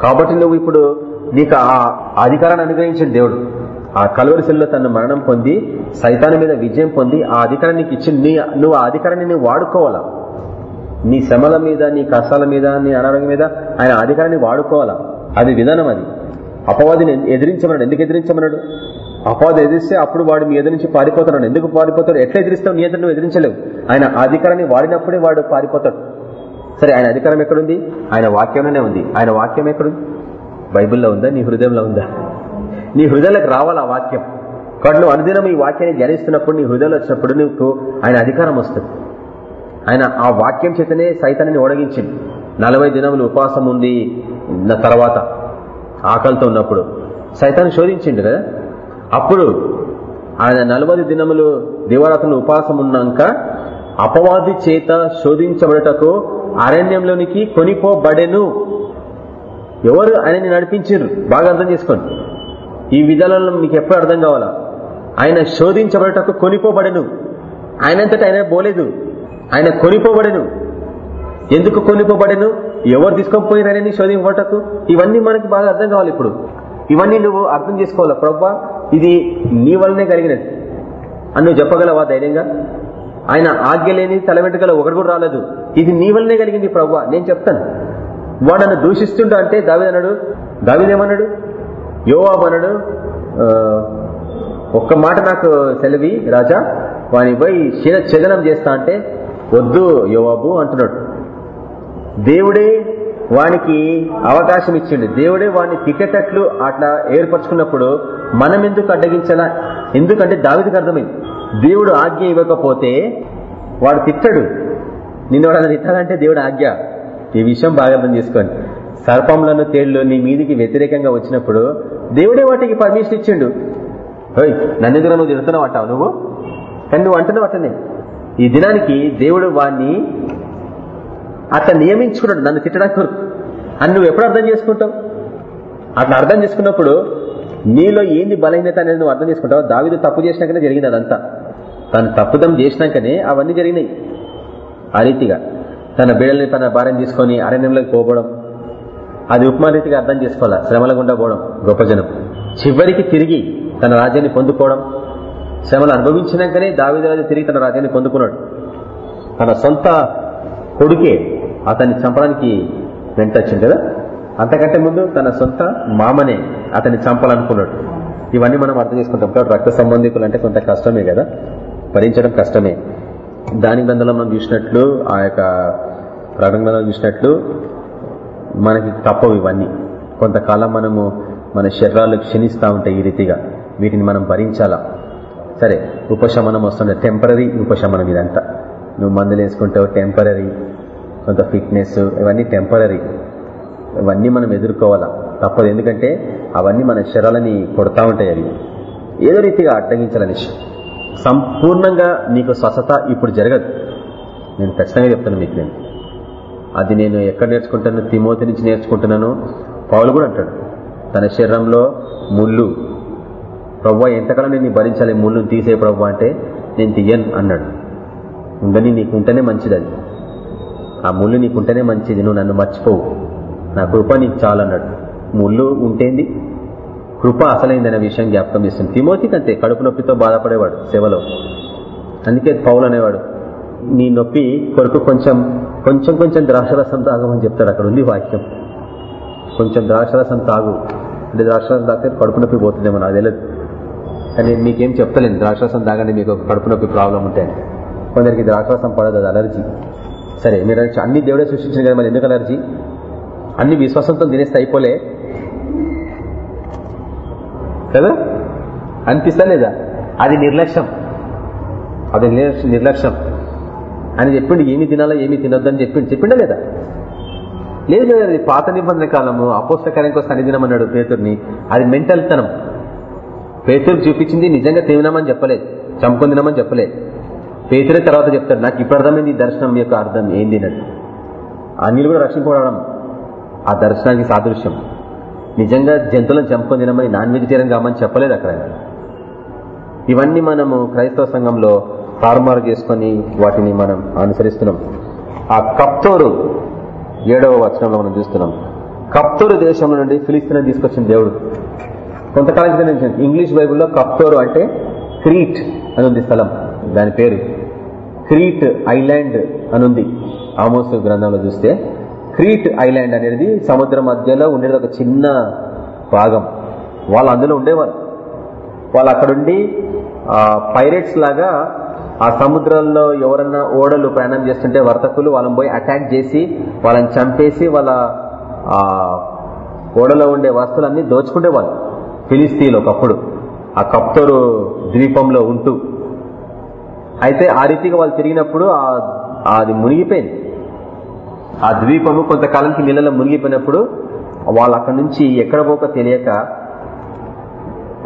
కాబట్టి నువ్వు ఇప్పుడు నీకు ఆ అధికారాన్ని అనుగ్రహించిన దేవుడు. ఆ కలువరిశల్లో తన మరణం పొంది సైతాన్ మీద విజయం పొంది ఆ అధికారాన్ని నీకు ఇచ్చి నీ నువ్వు ఆ అధికారాన్ని నువ్వు వాడుకోవాలా? నీ శ్రమల మీద నీ కష్టాల మీద నీ అనారోగ్యం మీద ఆయన అధికారాన్ని వాడుకోవాలా? అది విధానం అది. అపవాదిని ఎదిరించమన్నాడు. ఎందుకు ఎదిరించమన్నాడు? అపవాదం ఎదిరిస్తే అప్పుడు వాడు మీ ఎదురు నుంచి పారిపోతున్నాడు ఎందుకు పారిపోతాడు? ఎట్లా ఎదిరిస్తావు? నీ ఎదురు ఎదిరించలేవు. ఆయన అధికారాన్ని వాడినప్పుడే వాడు పారిపోతాడు. సరే ఆయన అధికారం ఎక్కడుంది? ఆయన వాక్యంలోనే ఉంది. ఆయన వాక్యం ఎక్కడుంది? బైబిల్లో ఉందా? నీ హృదయంలో ఉందా? నీ హృదయంలోకి రావాలి ఆ వాక్యం? కాబట్టి నువ్వు అనుదినం ఈ వాక్యాన్ని ధ్యానిస్తున్నప్పుడు నీ హృదయంలో వచ్చినప్పుడు నీకు ఆయన అధికారం వస్తుంది. ఆయన ఆ వాక్యం చేతనే సైతాన్ని ఓడగించింది నలభై దినములు ఉపవాసం ఉంది తర్వాత ఆకలితో ఉన్నప్పుడు సైతాన్ని శోధించిండు కదా? అప్పుడు ఆయన నలభై దినములు దివరాత్రులు ఉపవాసం ఉన్నాక అపవాది చేత శోధించబడటకు అరణ్యంలోనికి కొనిపోబడెను. ఎవరు ఆయనని నడిపించారు బాగా అర్థం చేసుకోండి. ఈ విధానంలో మీకు ఎప్పుడు అర్థం కావాలా? ఆయన శోధించబడటకు కొనిపోబడెను. ఆయనంతటా ఆయన పోలేదు. ఆయన కొనిపోబడెను. ఎందుకు కొనిపోబడెను? ఎవరు తీసుకొని పోయినారని శోధింపటకు ఇవన్నీ మనకి బాగా అర్థం కావాలి ఇప్పుడు. ఇవన్నీ నువ్వు అర్థం చేసుకోవాలా? ప్రభా ఇది నీ వల్లనే కలిగినది. అని నువ్వు చెప్పగలవా ధైర్యంగా? ఆయన ఆజ్ఞ లేని తల వెంటగల ఒకటి కూడా రాలేదు. ఇది నీ వల్లనే కలిగింది ప్రభా నేను చెప్తాను. వాడు నన్ను దూషిస్తుంటా అంటే దావిదన్నాడు దావిదేమన్నాడు యోవాబ్ అన్నాడు ఒక్క మాట నాకు సెలవి రాజా వాని పోయి ఛేదనం చేస్తా అంటే వద్దు యోవాబు అంటున్నాడు. దేవుడే వానికి అవకాశం ఇచ్చిండు. దేవుడే వాడిని తిట్టేటట్లు అట్లా ఏర్పరచుకున్నప్పుడు మనం ఎందుకు అడ్డగించాలా? ఎందుకంటే దావిదికి అర్థమైంది. దేవుడు ఆజ్ఞ ఇవ్వకపోతే వాడు తిట్టడు. నిన్ను వాడు తిట్టాలంటే దేవుడు ఆజ్ఞ. ఈ విషయం బాగా అర్థం చేసుకోండి. సర్పంలను తేళ్ళు నీ మీదికి వ్యతిరేకంగా వచ్చినప్పుడు దేవుడే వాటికి పర్మిషన్ ఇచ్చిండు. హోయ్ నన్నెదురు నువ్వు తిడుతున్నావు అంటావు నువ్వు? కానీ నువ్వు అంటున్నావు అట్లనే. ఈ దినానికి దేవుడు వాడిని అట్లా నియమించుకున్నాడు నన్ను తిట్టడానికి కొరకు. అని నువ్వు ఎప్పుడు అర్థం చేసుకుంటావు? అట్లా అర్థం చేసుకున్నప్పుడు నీలో ఏంది బలహీనత అనేది నువ్వు అర్థం చేసుకుంటావు? దావిదు తప్పు చేసినాకనే జరిగింది అదంతా. తను తప్పుదం చేసినాకనే అవన్నీ జరిగినాయి. ఆ రీతిగా తన బిడ్డల్ని తన భార్యను తీసుకొని అరణ్యంలోకి పోవడం అది ఉపమా రీతిగా అర్థం చేసుకోవాలా? శ్రమల గుండా పోవడం గొప్ప జనం. చివరికి తిరిగి తన రాజ్యాన్ని పొందుకోవడం శ్రమలు అనుభవించినాకనే దావిదరాజు తిరిగి తన రాజ్యాన్ని పొందుకున్నాడు. తన సొంత కొడుకే అతన్ని చంపడానికి వెంటొచ్చింది కదా? అంతకంటే ముందు తన సొంత మామనే అతన్ని చంపాలనుకున్నాడు. ఇవన్నీ మనం అర్థం చేసుకుంటాం. కాబట్టి రక్త సంబంధికులు అంటే కొంత కష్టమే కదా? భరించడం కష్టమే. దాని గ్రంథంలో మనం చూసినట్లు ఆ యొక్క ప్రకటన గ్రంథంలో చూసినట్లు మనకి తప్పవు ఇవన్నీ. కొంతకాలం మనము మన శరీరాలు క్షీణిస్తూ ఉంటాయి ఈ రీతిగా. వీటిని మనం భరించాలా? సరే ఉపశమనం వస్తుంది. టెంపరీ ఉపశమనం ఇదంతా. నువ్వు మందులు వేసుకుంటావు టెంపరీ కొంత ఫిట్నెస్ ఇవన్నీ టెంపరీ ఇవన్నీ మనం ఎదుర్కోవాలా? తప్పదు. ఎందుకంటే అవన్నీ మన శరాలని కొడతా ఉంటాయి అవి. ఏదో రీతిగా అడ్డగించాలని సంపూర్ణంగా నీకు స్వస్థత ఇప్పుడు జరగదు. నేను ఖచ్చితంగా చెప్తాను మీకు నేను. అది నేను ఎక్కడ నేర్చుకుంటాను తిమోతి నుంచి నేర్చుకుంటున్నాను పౌలు కూడా అంటాడు. తన శరీరంలో ముళ్ళు ప్రవ్వ ఎంతకాలం నేను భరించాలి ముళ్ళు తీసే ప్రవ్వ అంటే నేను తీయను అన్నాడు. ఉండని నీకు ఉంటేనే మంచిది అది ఆ ముళ్ళు నీకు ఉంటేనే మంచిది నువ్వు నన్ను మర్చిపోవు. నా కృప నీకు చాలన్నాడు ముళ్ళు ఉంటేంది? కృప అసలైందనే విషయం జ్ఞాపకం చేస్తుంది. తిమోతికి అంతే కడుపు నొప్పితో బాధపడేవాడు సేవలో. అందుకే పౌలు అనేవాడు నీ నొప్పి కొరకు కొంచెం కొంచెం కొంచెం ద్రాక్షరసం తాగమని చెప్తాడు అక్కడ ఉంది వాక్యం. కొంచెం ద్రాక్షరసం తాగు. అంటే ద్రాక్షరసం తాగితే కడుపు నొప్పి పోతుందేమో నాకు తెలియదు కానీ మీకేం చెప్తలేను. ద్రాక్షరసం తాగండి మీకు కడుపు నొప్పి ప్రాబ్లం ఉంటే కొందరికి ద్రాక్షరసం పడదు అది అలర్జీ సరే మీరు అన్ని దేవుడే సృష్టించిన కదా మరి ఎందుకు అలర్జీ అన్ని విశ్వాసంతో తినేస్తే అయిపోలే. కదా? అనిపిస్తా లేదా? అది నిర్లక్ష్యం. అది నిర్లక్ష్యం అని చెప్పిండు ఏమి తినాలో ఏమి తినొద్దని చెప్పిండు. చెప్పిండా లేదా? లేదు లేదు అది పాత నిబంధన కాలము అపోస్తకాలంకో సన్నిధినమన్నాడు పేతుర్ని. అది మెంటల్ తనం పేతురు చూపించింది నిజంగా తినమని చెప్పలేదు చంపొందినామని చెప్పలేదు. పేతురే తర్వాత చెప్తాడు నాకు ఇప్పుడు అర్థమైంది ఈ దర్శనం యొక్క అర్థం ఏంది? అని అన్నిలు కూడా రక్షింపబడడం ఆ దర్శనానికి సాదృశ్యం. నిజంగా జంతువులను చంపుకొని తినమని నాన్ వెజిటేరియన్ కామని చెప్పలేదు అక్కడ ఇవన్నీ మనము క్రైస్తవ సంఘంలో తారుమారు చేసుకొని వాటిని మనం అనుసరిస్తున్నాం. ఆ కప్తోరు ఏడవ వచనంలో మనం చూస్తున్నాం. కప్తోరు దేశంలో నుండి ఫిలిస్తీన్ తీసుకొచ్చిన దేవుడు. కొంతకాలం క్రితం ఇంగ్లీష్ బైబుల్లో కప్తోరు అంటే క్రీట్ అని ఉంది స్థలం. దాని పేరు క్రీట్ ఐలాండ్ అనుంది. ఆమోస్ గ్రంథంలో చూస్తే క్రీట్ ఐలాండ్ అనేది సముద్ర మధ్యలో ఉండేది ఒక చిన్న భాగం. వాళ్ళు అందులో ఉండేవాళ్ళు వాళ్ళు అక్కడుండి పైరేట్స్ లాగా ఆ సముద్రంలో ఎవరన్నా ఓడలు ప్రయాణం చేస్తుంటే వర్తకులు వాళ్ళని పోయి అటాక్ చేసి వాళ్ళని చంపేసి వాళ్ళ ఓడలో ఉండే వస్తువులన్నీ దోచుకుంటే వాళ్ళు ఫిలిస్తీన్లు ఒకప్పుడు ఆ కప్తరు ద్వీపంలో ఉంటూ అయితే ఆ రీతిగా వాళ్ళు తిరిగినప్పుడు అది మునిగిపోయింది. ఆ ద్వీపము కొంతకాలానికి నీళ్ళలో మునిగిపోయినప్పుడు వాళ్ళు అక్కడి నుంచి ఎక్కడ పోక తెలియక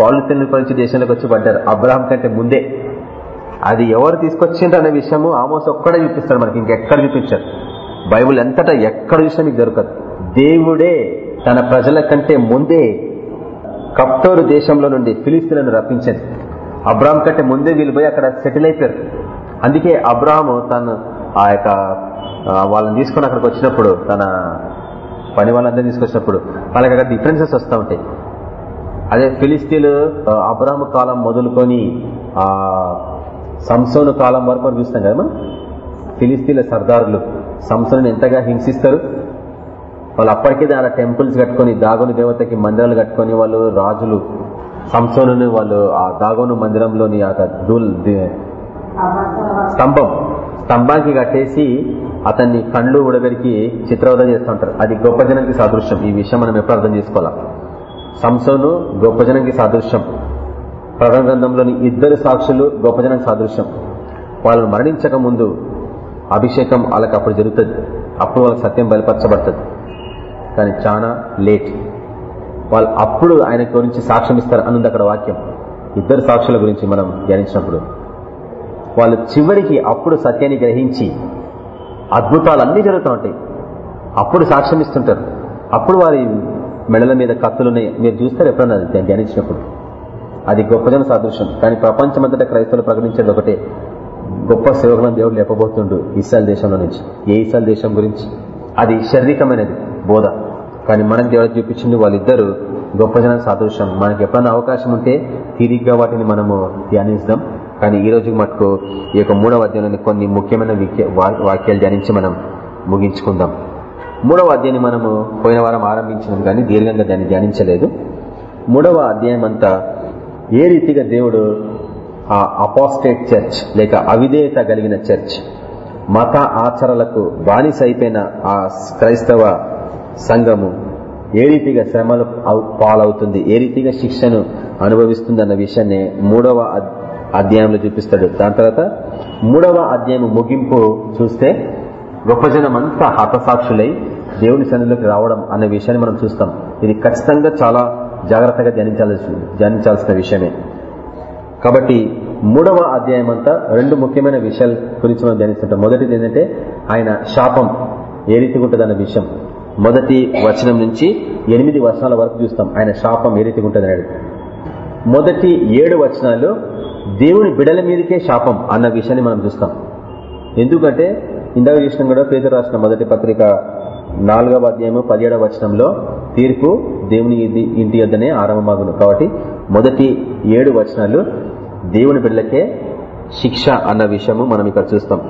పాలిథిన్ నుంచి దేశంలోకి వచ్చి పడ్డారు. అబ్రహం కంటే ముందే. అది ఎవరు తీసుకొచ్చిండ్రు అనే విషయము ఆమోస్ ఒక్కడే చూపిస్తాడు మనకి ఇంకెక్కడ చూపించారు. బైబుల్ ఎంతటా ఎక్కడ చూసినా మీకు దొరకదు. దేవుడే తన ప్రజల కంటే ముందే కప్తోరు దేశంలో నుండి ఫిలిస్తీన్లను రప్పించింది. అబ్రాహం కంటే ముందే వీళ్ళు పోయి అక్కడ సెటిల్ అయిపోయారు. అందుకే అబ్రాహము తను ఆ యొక్క వాళ్ళని తీసుకొని అక్కడికి వచ్చినప్పుడు తన పని వాళ్ళందరినీ తీసుకొచ్చినప్పుడు వాళ్ళకి అక్కడ డిఫరెన్సెస్ వస్తూ ఉంటాయి. అదే ఫిలిస్తీన్లు అబ్రాహం కాలం మొదలుకొని ఆ సంసోను కాలం వరకు మనం చూస్తాం కదా ఫిలిస్తీన్ల సర్దారులు. సంసోను ఎంతగా హింసిస్తారు? వాళ్ళు అప్పటికే దాని టెంపుల్స్ కట్టుకొని దాగుని దేవతకి మందిరాలు కట్టుకొని వాళ్ళు రాజులు సంసోను వాళ్ళు ఆ దాగోను మందిరంలోని ఆ దూల్ స్తంభం స్తంభానికి కట్టేసి అతన్ని కళ్ళు ఉడబెరికి చిత్రవధం చేస్తుంటారు. అది గొప్ప జనానికి సాదృశ్యం. ఈ విషయం మనం ఎప్పుడు అర్థం చేసుకోవాలా? సంసోను గొప్ప జనానికి సాదృశ్యం. ప్రధాన గ్రంథంలోని ఇద్దరు సాక్షులు గొప్ప జనానికి సాదృశ్యం. వాళ్ళు మరణించక ముందు అభిషేకం వాళ్ళకి అప్పుడు జరుగుతుంది. అప్పుడు వాళ్ళకి సత్యం బయలుపరచబడుతుంది కానీ చాలా లేట్ వాళ్ళు అప్పుడు ఆయన గురించి సాక్ష్యం ఇస్తారు అన్నది అక్కడ వాక్యం. ఇద్దరు సాక్షుల గురించి మనం ధ్యానించినప్పుడు. వాళ్ళు చివరికి అప్పుడు సత్యాన్ని గ్రహించి అద్భుతాలు అన్ని జరుగుతూ ఉంటాయి అప్పుడు సాక్ష్యం ఇస్తుంటారు. అప్పుడు వారి మెడల మీద కత్తులున్నాయి. మీరు చూస్తారు ఎప్పుడన్నా ధ్యానించినప్పుడు. అది గొప్ప జన సాదృశ్యం. కానీ ప్రపంచమంతటా క్రైస్తవులు ప్రకటించేది ఒకటే. గొప్ప సేవకులను దేవుడు లేపబోతుండు ఇస్రాయల్ దేశంలో నుంచి. ఏ ఇస్రాయల్ దేశం గురించి? అది శారీరకమైనది. బోధ. కానీ మనకు దేవుడు చూపించింది వాళ్ళిద్దరూ గొప్ప జనం సాదృశ్యం. మనకి ఎప్పుడైనా అవకాశం ఉంటే తీరిగ్గా వాటిని మనము ధ్యానిస్తాం. కానీ ఈ రోజు మటుకు ఈ యొక్క మూడవ అధ్యాయంలోని కొన్ని ముఖ్యమైన వాక్యాలు ధ్యానించి మనం ముగించుకుందాం. మూడవ అధ్యాయాన్ని మనము పోయిన వారం ఆరంభించినాం కానీ దీర్ఘంగా దాన్ని ధ్యానించలేదు. మూడవ అధ్యాయం అంతా ఏ రీతిగా దేవుడు ఆ అపోస్టేట్ చర్చ్ లేక అవిధేయత కలిగిన చర్చ్ మత ఆచరణలకు బానిస అయిపోయిన ఆ క్రైస్తవ సంఘము ఏ రీతిగా శ్రమలు పాలవుతుంది ఏ రీతిగా శిక్షను అనుభవిస్తుంది అన్న విషయాన్ని మూడవ అధ్యాయంలో చూపిస్తాడు. దాని తర్వాత మూడవ అధ్యాయం ముగింపు చూస్తే గొప్ప జనమంతా అంతా హతసాక్షులై దేవుని సన్నిధిలోకి రావడం అన్న విషయాన్ని మనం చూస్తాం. ఇది ఖచ్చితంగా చాలా జాగ్రత్తగా ధ్యానించాల్సి ధ్యానించాల్సిన విషయమే. కాబట్టి మూడవ అధ్యాయం అంతా రెండు ముఖ్యమైన విషయాల గురించి మనం ధ్యానిస్తుంటాం. మొదటిది ఏంటంటే ఆయన శాపం ఏ రీతి ఉంటుందన్న విషయం. మొదటి వచనం నుంచి ఎనిమిది వచనాల వరకు చూస్తాం. ఆయన శాపం ఏ రీతిగా ఉంటుంది మొదటి ఏడు వచనాలు దేవుని బిడల మీదకే శాపం అన్న విషయాన్ని మనం చూస్తాం. ఎందుకంటే ఇందాక చూసినాం కూడా పేద రాసిన మొదటి పత్రిక నాలుగవ అధ్యాయము పదిహేడవ వచనంలో తీర్పు దేవుని ఇంటి యొద్దనే ఆరంభమాగును. కాబట్టి మొదటి ఏడు వచనాలు దేవుని బిడ్డలకే శిక్ష అన్న విషయము మనం ఇక్కడ చూస్తాం.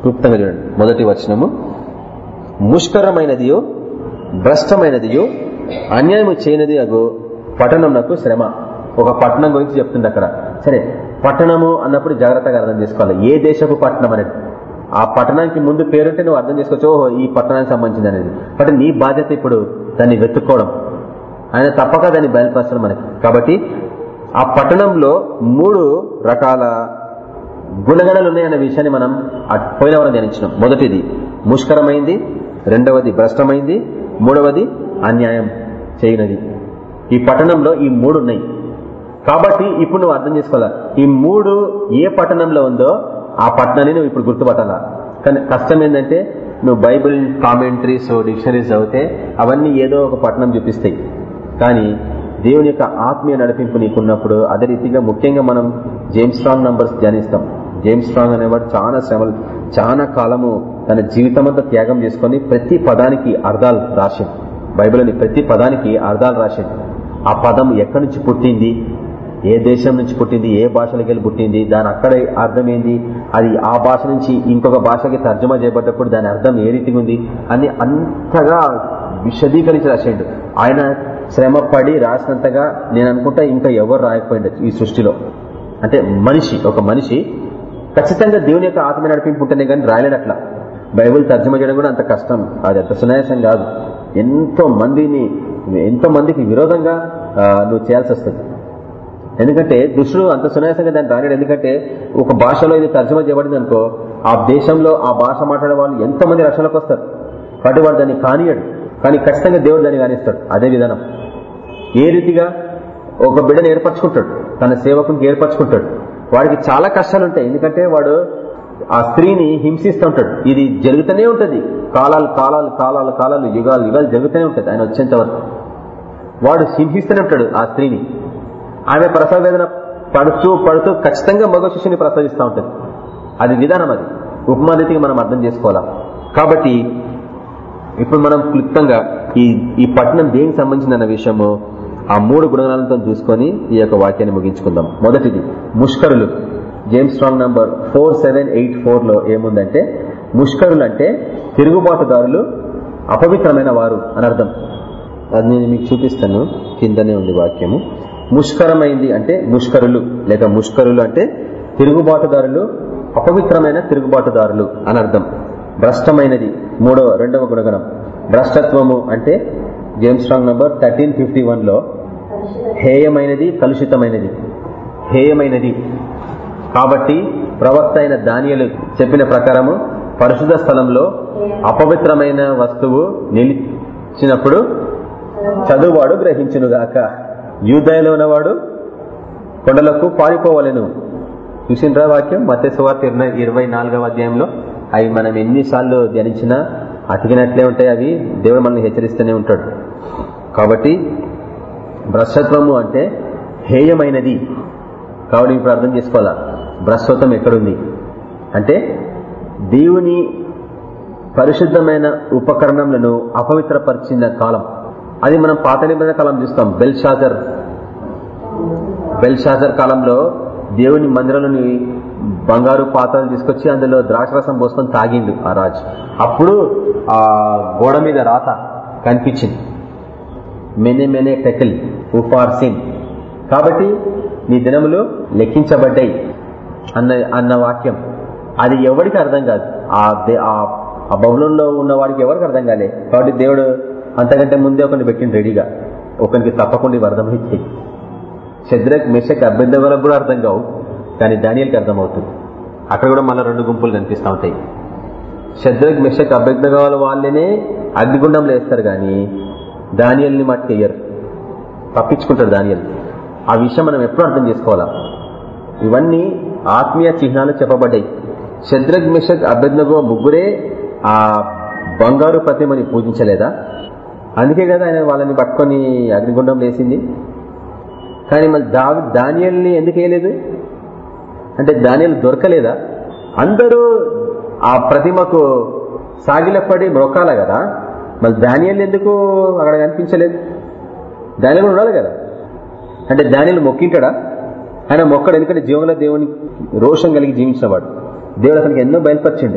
క్లుప్తంగా చూడండి. మొదటి వచనము ముష్కరమైనదియో భ్రష్టమైనదియో అన్యాయము చేయనది పట్టణం పట్టణంకు శ్రమ. ఒక పట్టణం గురించి చెప్తుంది అక్కడ. సరే పట్టణము అన్నప్పుడు జాగ్రత్తగా అర్థం చేసుకోవాలి. ఏ దేశపు పట్టణం అనేది? ఆ పట్టణానికి ముందు పేరుంటే నువ్వు అర్థం చేసుకోవచ్చు ఓహో ఈ పట్టణానికి సంబంధించింది అనేది. బట్ నీ బాధ్యత ఇప్పుడు దాన్ని వెతుక్కోవడం. ఆయన తప్పక దాన్ని బయలుపరచడం మనకి. కాబట్టి ఆ పట్టణంలో మూడు రకాల గుణగణాలు ఉన్నాయన్న విషయాన్ని మనం పోయిన వారం ధ్యానించినాం. మొదటిది ముష్కరమైంది రెండవది భ్రష్టమైంది మూడవది అన్యాయం చేయనది. ఈ పట్టణంలో ఈ మూడు ఉన్నాయి. కాబట్టి ఇప్పుడు నువ్వు అర్థం చేసుకోవాలా? ఈ మూడు ఏ పట్టణంలో ఉందో ఆ పట్టణాన్ని నువ్వు ఇప్పుడు గుర్తుపట్టాలా? కానీ కష్టం ఏంటంటే నువ్వు బైబిల్ కామెంటరీస్ డిక్షనరీస్ అవుతే అవన్నీ ఏదో ఒక పట్టణం చూపిస్తాయి. కానీ దేవుని యొక్క ఆత్మీయ నడిపింపు నీకున్నప్పుడు అదే రీతిగా ముఖ్యంగా మనం జేమ్స్ స్ట్రాంగ్ నంబర్స్ ధ్యానిస్తాం. జేమ్స్ స్ట్రాంగ్ అనేవాడు చాలా శ్రమలు చాలా కాలము తన జీవితం త్యాగం చేసుకుని ప్రతి పదానికి అర్థాలు రాసింది. బైబిల్ని ప్రతి పదానికి అర్థాలు రాసింది. ఆ పదం ఎక్కడి నుంచి పుట్టింది? ఏ దేశం నుంచి పుట్టింది? ఏ భాషలోకి వెళ్ళి పుట్టింది? దాని అక్కడ అర్థం ఏంది అది ఆ భాష నుంచి ఇంకొక భాషకి తర్జమా చేయబడ్డప్పుడు దాని అర్థం ఏ రీతిగా ఉంది? అని అంతగా విశదీకరించి రాసేయండు ఆయన శ్రమ పడి రాసినంతగా నేను అనుకుంటా ఇంకా ఎవరు రాయకపోయింది ఈ సృష్టిలో. అంటే మనిషి ఒక మనిషి ఖచ్చితంగా దేవుని యొక్క ఆత్మ నడిపింపు ఉంటేనే కానీ రాయలేడు అట్లా. బైబుల్ తర్జమా చేయడం కూడా అంత కష్టం. అది అంత సునాయాసం కాదు. ఎంతో మందిని ఎంతో మందికి విరోధంగా నువ్వు చేయాల్సి వస్తుంది. ఎందుకంటే దుష్టుడు అంత సునాయాసంగా దాన్ని రాలేడు ఎందుకంటే ఒక భాషలో ఇది తర్జమా చేయబడింది అనుకో ఆ దేశంలో ఆ భాష మాట్లాడే వాళ్ళు ఎంతో మంది రక్షణలోకి వస్తారు. కాబట్టి వాడు దాన్ని కానియడు కానీ ఖచ్చితంగా దేవుడు దాన్ని కానిస్తాడు. అదే విధానం. ఏ రీతిగా ఒక బిడ్డను ఏర్పరచుకుంటాడు. తన సేవకునికి ఏర్పరచుకుంటాడు. వాడికి చాలా కష్టాలు ఉంటాయి ఎందుకంటే వాడు ఆ స్త్రీని హింసిస్తూ ఉంటాడు ఇది జరుగుతూనే ఉంటుంది. కాలాలు కాలాలు కాలాలు కాలాలు యుగాలు యుగాలు జరుగుతూనే ఉంటుంది. ఆయన వచ్చేంత వరకు. వాడు హింసిస్తూనే ఉంటాడు ఆ స్త్రీని. ఆమె ప్రసవ వేదన పడుతూ పడుతూ ఖచ్చితంగా మగ శిష్యుని ప్రసవిస్తూ ఉంటుంది. అది విధానం అది. ఉపమాదితిగా మనం అర్థం చేసుకోవాలా? కాబట్టి ఇప్పుడు మనం క్లుప్తంగా ఈ ఈ పట్టణం దేనికి సంబంధించిన విషయము ఆ మూడు గుణగణాలతో చూసుకొని ఈ యొక్క వాక్యాన్ని ముగించుకుందాం. మొదటిది ముష్కరులు. James Strong number four seven eight ఫోర్లో ఏముందంటే ముష్కరులు అంటే తిరుగుబాటుదారులు అపవిత్రమైన వారు అని అర్థం. అది నేను మీకు చూపిస్తాను. కిందనే ఉంది వాక్యము. ముష్కరమైంది అంటే ముష్కరులు లేక ముష్కరులు అంటే తిరుగుబాటుదారులు అపవిత్రమైన తిరుగుబాటుదారులు అని అర్థం. భ్రష్టమైనది. మూడవ రెండవ గుణగణం. భ్రష్టత్వము అంటే James Strong number thirteen fifty వన్లో హేయమైనది కలుషితమైనది. హేయమైనది. కాబట్టి ప్రవక్త అయిన ధాన్యలు చెప్పిన ప్రకారము పరిశుధ స్థలంలో అపవిత్రమైన వస్తువు నిలిచినప్పుడు చదువువాడు గ్రహించునుగాక. యూదయలో ఉన్నవాడు కొండలకు పారిపోవలను. చూసిండ్రా వాక్యం? మత్స్యవార్త ఇరవై నాలుగవ అధ్యాయంలో. అవి మనం ఎన్నిసార్లు ధ్యానించినా అతికినట్లే ఉంటాయి అవి దేవుడు మనల్ని హెచ్చరిస్తూనే ఉంటాడు. కాబట్టి భ్రష్టత్వము అంటే హేయమైనది. కాబట్టి ఇప్పుడు అర్థం చేసుకోవాలా? భ్రష్టత్వం ఎక్కడుంది? అంటే దేవుని పరిశుద్ధమైన ఉపకరణములను అపవిత్రపరిచిన కాలం. అది మనం పాత నిబంధన కాలం చూస్తాం బెల్ షాజర్ బెల్ షాజర్ కాలంలో దేవుని మందిరంలోని బంగారు పాత్రలు తీసుకొచ్చి అందులో ద్రాక్షరసం పోసుకొని తాగిండు ఆ రాజు. అప్పుడు ఆ గోడ మీద రాత కనిపించింది. మెనే మెనే టెకిల్ ఉఫార్ సింగ్ కాబట్టి నీ దినములు లెక్కించబడ్డాయి అన్న అన్న వాక్యం. అది ఎవరికి అర్థం కాదు. ఆ ఆ బబులంలో ఉన్న వాడికి ఎవరికి అర్థం కాలే? కాబట్టి దేవుడు అంతకంటే ముందే ఒకరిని పెట్టింది రెడీగా. ఒకరికి తప్పకుండా ఇవి అర్థమైతే శద్రక్ మెషక్ అభ్యంతరాలకు కూడా అర్థం కావు. కానీ దానియల్కి అర్థమవుతుంది. అక్కడ కూడా మళ్ళీ రెండు గుంపులు కనిపిస్తూ ఉంటాయి. శద్రక్ మిషక్ అభ్యర్థగాల వాళ్ళనే అగ్నిగుండంలో వేస్తారు కానీ దానియల్ని మట్టి వేయరు తప్పించుకుంటారు దానియల్ ఆ విషయం మనం ఎప్పుడు అర్థం చేసుకోవాలా? ఇవన్నీ ఆత్మీయ చిహ్నాలు చెప్పబడ్డాయి. శద్రగ్ మిషక్ అభ్యర్థగో ముగ్గురే ఆ బంగారు ప్రతిమని పూజించలేదా? అందుకే కదా ఆయన వాళ్ళని పట్టుకొని అగ్నిగుండం వేసింది కానీ మళ్ళీ దా ధాన్యాల్ని ఎందుకు వేయలేదు? అంటే ధాన్యాలు దొరకలేదా? అందరూ ఆ ప్రతిమకు సాగిలపడి మొక్కాల కదా? మళ్ళీ ధాన్యాలు ఎందుకు అక్కడ కనిపించలేదు? ధాన్యాలు ఉండాలి కదా? అంటే ధాన్యాలు మొక్కింటాడా? ఆయన మొక్కడు ఎందుకంటే జీవంలో దేవుని రోషం కలిగి జీవించినవాడు. దేవుడు అతనికి ఎన్నో బయలుపరిచిండు.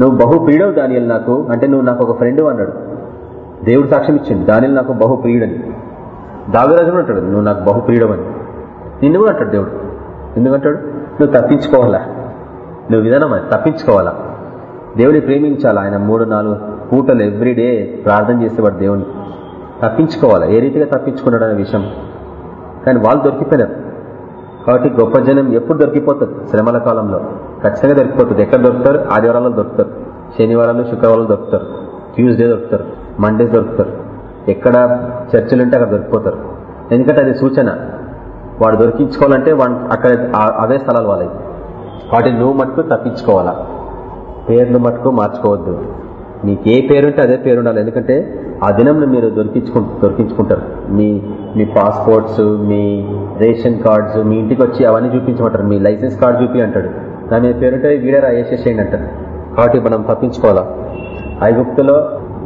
నువ్వు బహు ప్రియుడవు దానియలు నాకు అంటే నువ్వు నాకు ఒక ఫ్రెండ్ అన్నాడు. దేవుడు సాక్ష్యం ఇచ్చిండు. దానిలు నాకు బహు ప్రియుడని దావిరాజు కూడా అంటాడు నువ్వు నాకు బహు ప్రియుడవని నిన్ను కూడా అంటాడు దేవుడు. ఎందుకంటాడు నువ్వు తప్పించుకోవాలా? నువ్వు విధానం అది తప్పించుకోవాలా? దేవుని ప్రేమించాలా? ఆయన మూడు నాలుగు పూటలు ఎవ్రీడే ప్రార్థన చేసేవాడు దేవుని. తప్పించుకోవాలా? ఏ రీతిగా తప్పించుకున్నాడు అనే విషయం. కానీ వాళ్ళు దొరికిపోయినారు. కాబట్టి గొప్ప జనం ఎప్పుడు దొరికిపోతుంది శ్రమల కాలంలో. ఖచ్చితంగా దొరికిపోతుంది ఎక్కడ దొరుకుతారు? ఆదివారాల్లో దొరుకుతారు. శనివారాలు శుక్రవారాలు దొరుకుతారు. ట్యూస్డే దొరుకుతారు. మండే దొరుకుతారు. ఎక్కడ చర్చలు ఉంటే అక్కడ దొరికిపోతారు. ఎందుకంటే అది సూచన. వాడు దొరికించుకోవాలంటే వాడు అక్కడ అవే స్థలాలు వాళ్ళవి. వాటి నువ్వు మటుకు తప్పించుకోవాలా? పేర్లు మటుకు మార్చుకోవద్దు. నీకు ఏ పేరుంటే అదే పేరు ఉండాలి ఎందుకంటే ఆ దినంలో మీరు దొరికించుకు దొరికించుకుంటారు. మీ మీ పాస్పోర్ట్స్ మీ రేషన్ కార్డ్స్ మీ ఇంటికి వచ్చి అవన్నీ చూపించమంటారు. మీ లైసెన్స్ కార్డు చూపి అంటాడు. దాని మీద పేరుంటే వీడరా వేసేసేయండి అంటారు కాబట్టి మనం తప్పించుకోవాలా? ఐగుప్తులో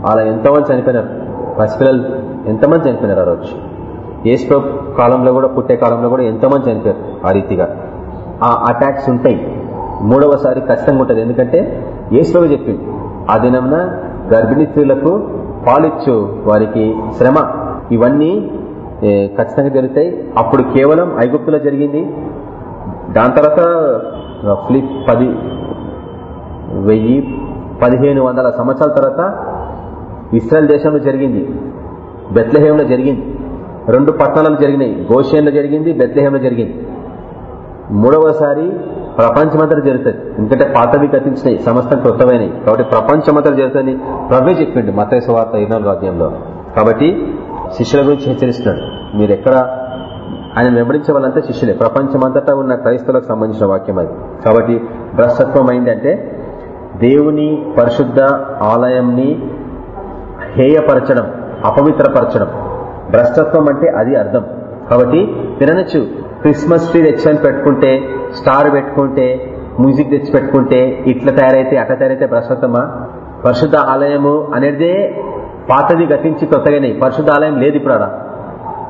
అలా ఎంతోమంది చనిపోయినారు. పసిపిల్లలు ఎంతమంది చనిపోయినారు ఆ రోజు? ఏస్టో కాలంలో కూడా పుట్టే కాలంలో కూడా ఎంతోమంది చనిపోయారు ఆ రీతిగా. ఆ అటాక్స్ ఉంటాయి. మూడవసారి ఖచ్చితంగా ఉంటుంది. ఎందుకంటే ఏస్టోగా చెప్పింది ఆ దినంన గర్భిణీ స్త్రీలకు పాలిచ్చు వారికి శ్రమ. ఇవన్నీ ఖచ్చితంగా జరుగుతాయి. అప్పుడు కేవలం ఐగుప్తులో జరిగింది. దాని తర్వాత రఫ్లీ పది వెయ్యి పదిహేను వందల సంవత్సరాల తర్వాత ఇస్రాయల్ దేశంలో జరిగింది. బెత్లహేంలో జరిగింది. రెండు పట్టణాలు జరిగినాయి. గోషేన్లో జరిగింది బెత్లహేంలో జరిగింది. మూడవసారి ప్రపంచమంతా జరుగుతుంది. ఎందుకంటే పాతవి గతించినాయి సమస్తం కృతమైనవి కాబట్టి ప్రపంచమంతా జరుగుతుంది. ప్రవే చెప్పిండు మతేశ వార్త ఇరవై అధ్యాయంలో. కాబట్టి శిష్యుల గురించి హెచ్చరిస్తున్నాడు. మీరు ఎక్కడ ఆయన వెంబడించే వాళ్ళంతా శిష్యులే. ప్రపంచమంతటా ఉన్న క్రైస్తవులకు సంబంధించిన వాక్యం అది. కాబట్టి భ్రష్టత్వం అయిందంటే దేవుని పరిశుద్ధ ఆలయంని హేయపరచడం అపవిత్రపరచడం. భ్రష్టత్వం అంటే అది అర్థం. కాబట్టి తిననొచ్చు క్రిస్మస్ ట్రీ తెచ్చని పెట్టుకుంటే స్టార్ పెట్టుకుంటే మ్యూజిక్ తెచ్చి పెట్టుకుంటే ఇట్లా తయారైతే అట్లా తయారైతే భ్రష్టత్వమా? పరిశుద్ధ ఆలయము అనేదే పాతది గతించి కొత్తగానే. పరిశుద్ధ ఆలయం లేదు ఇప్పుడు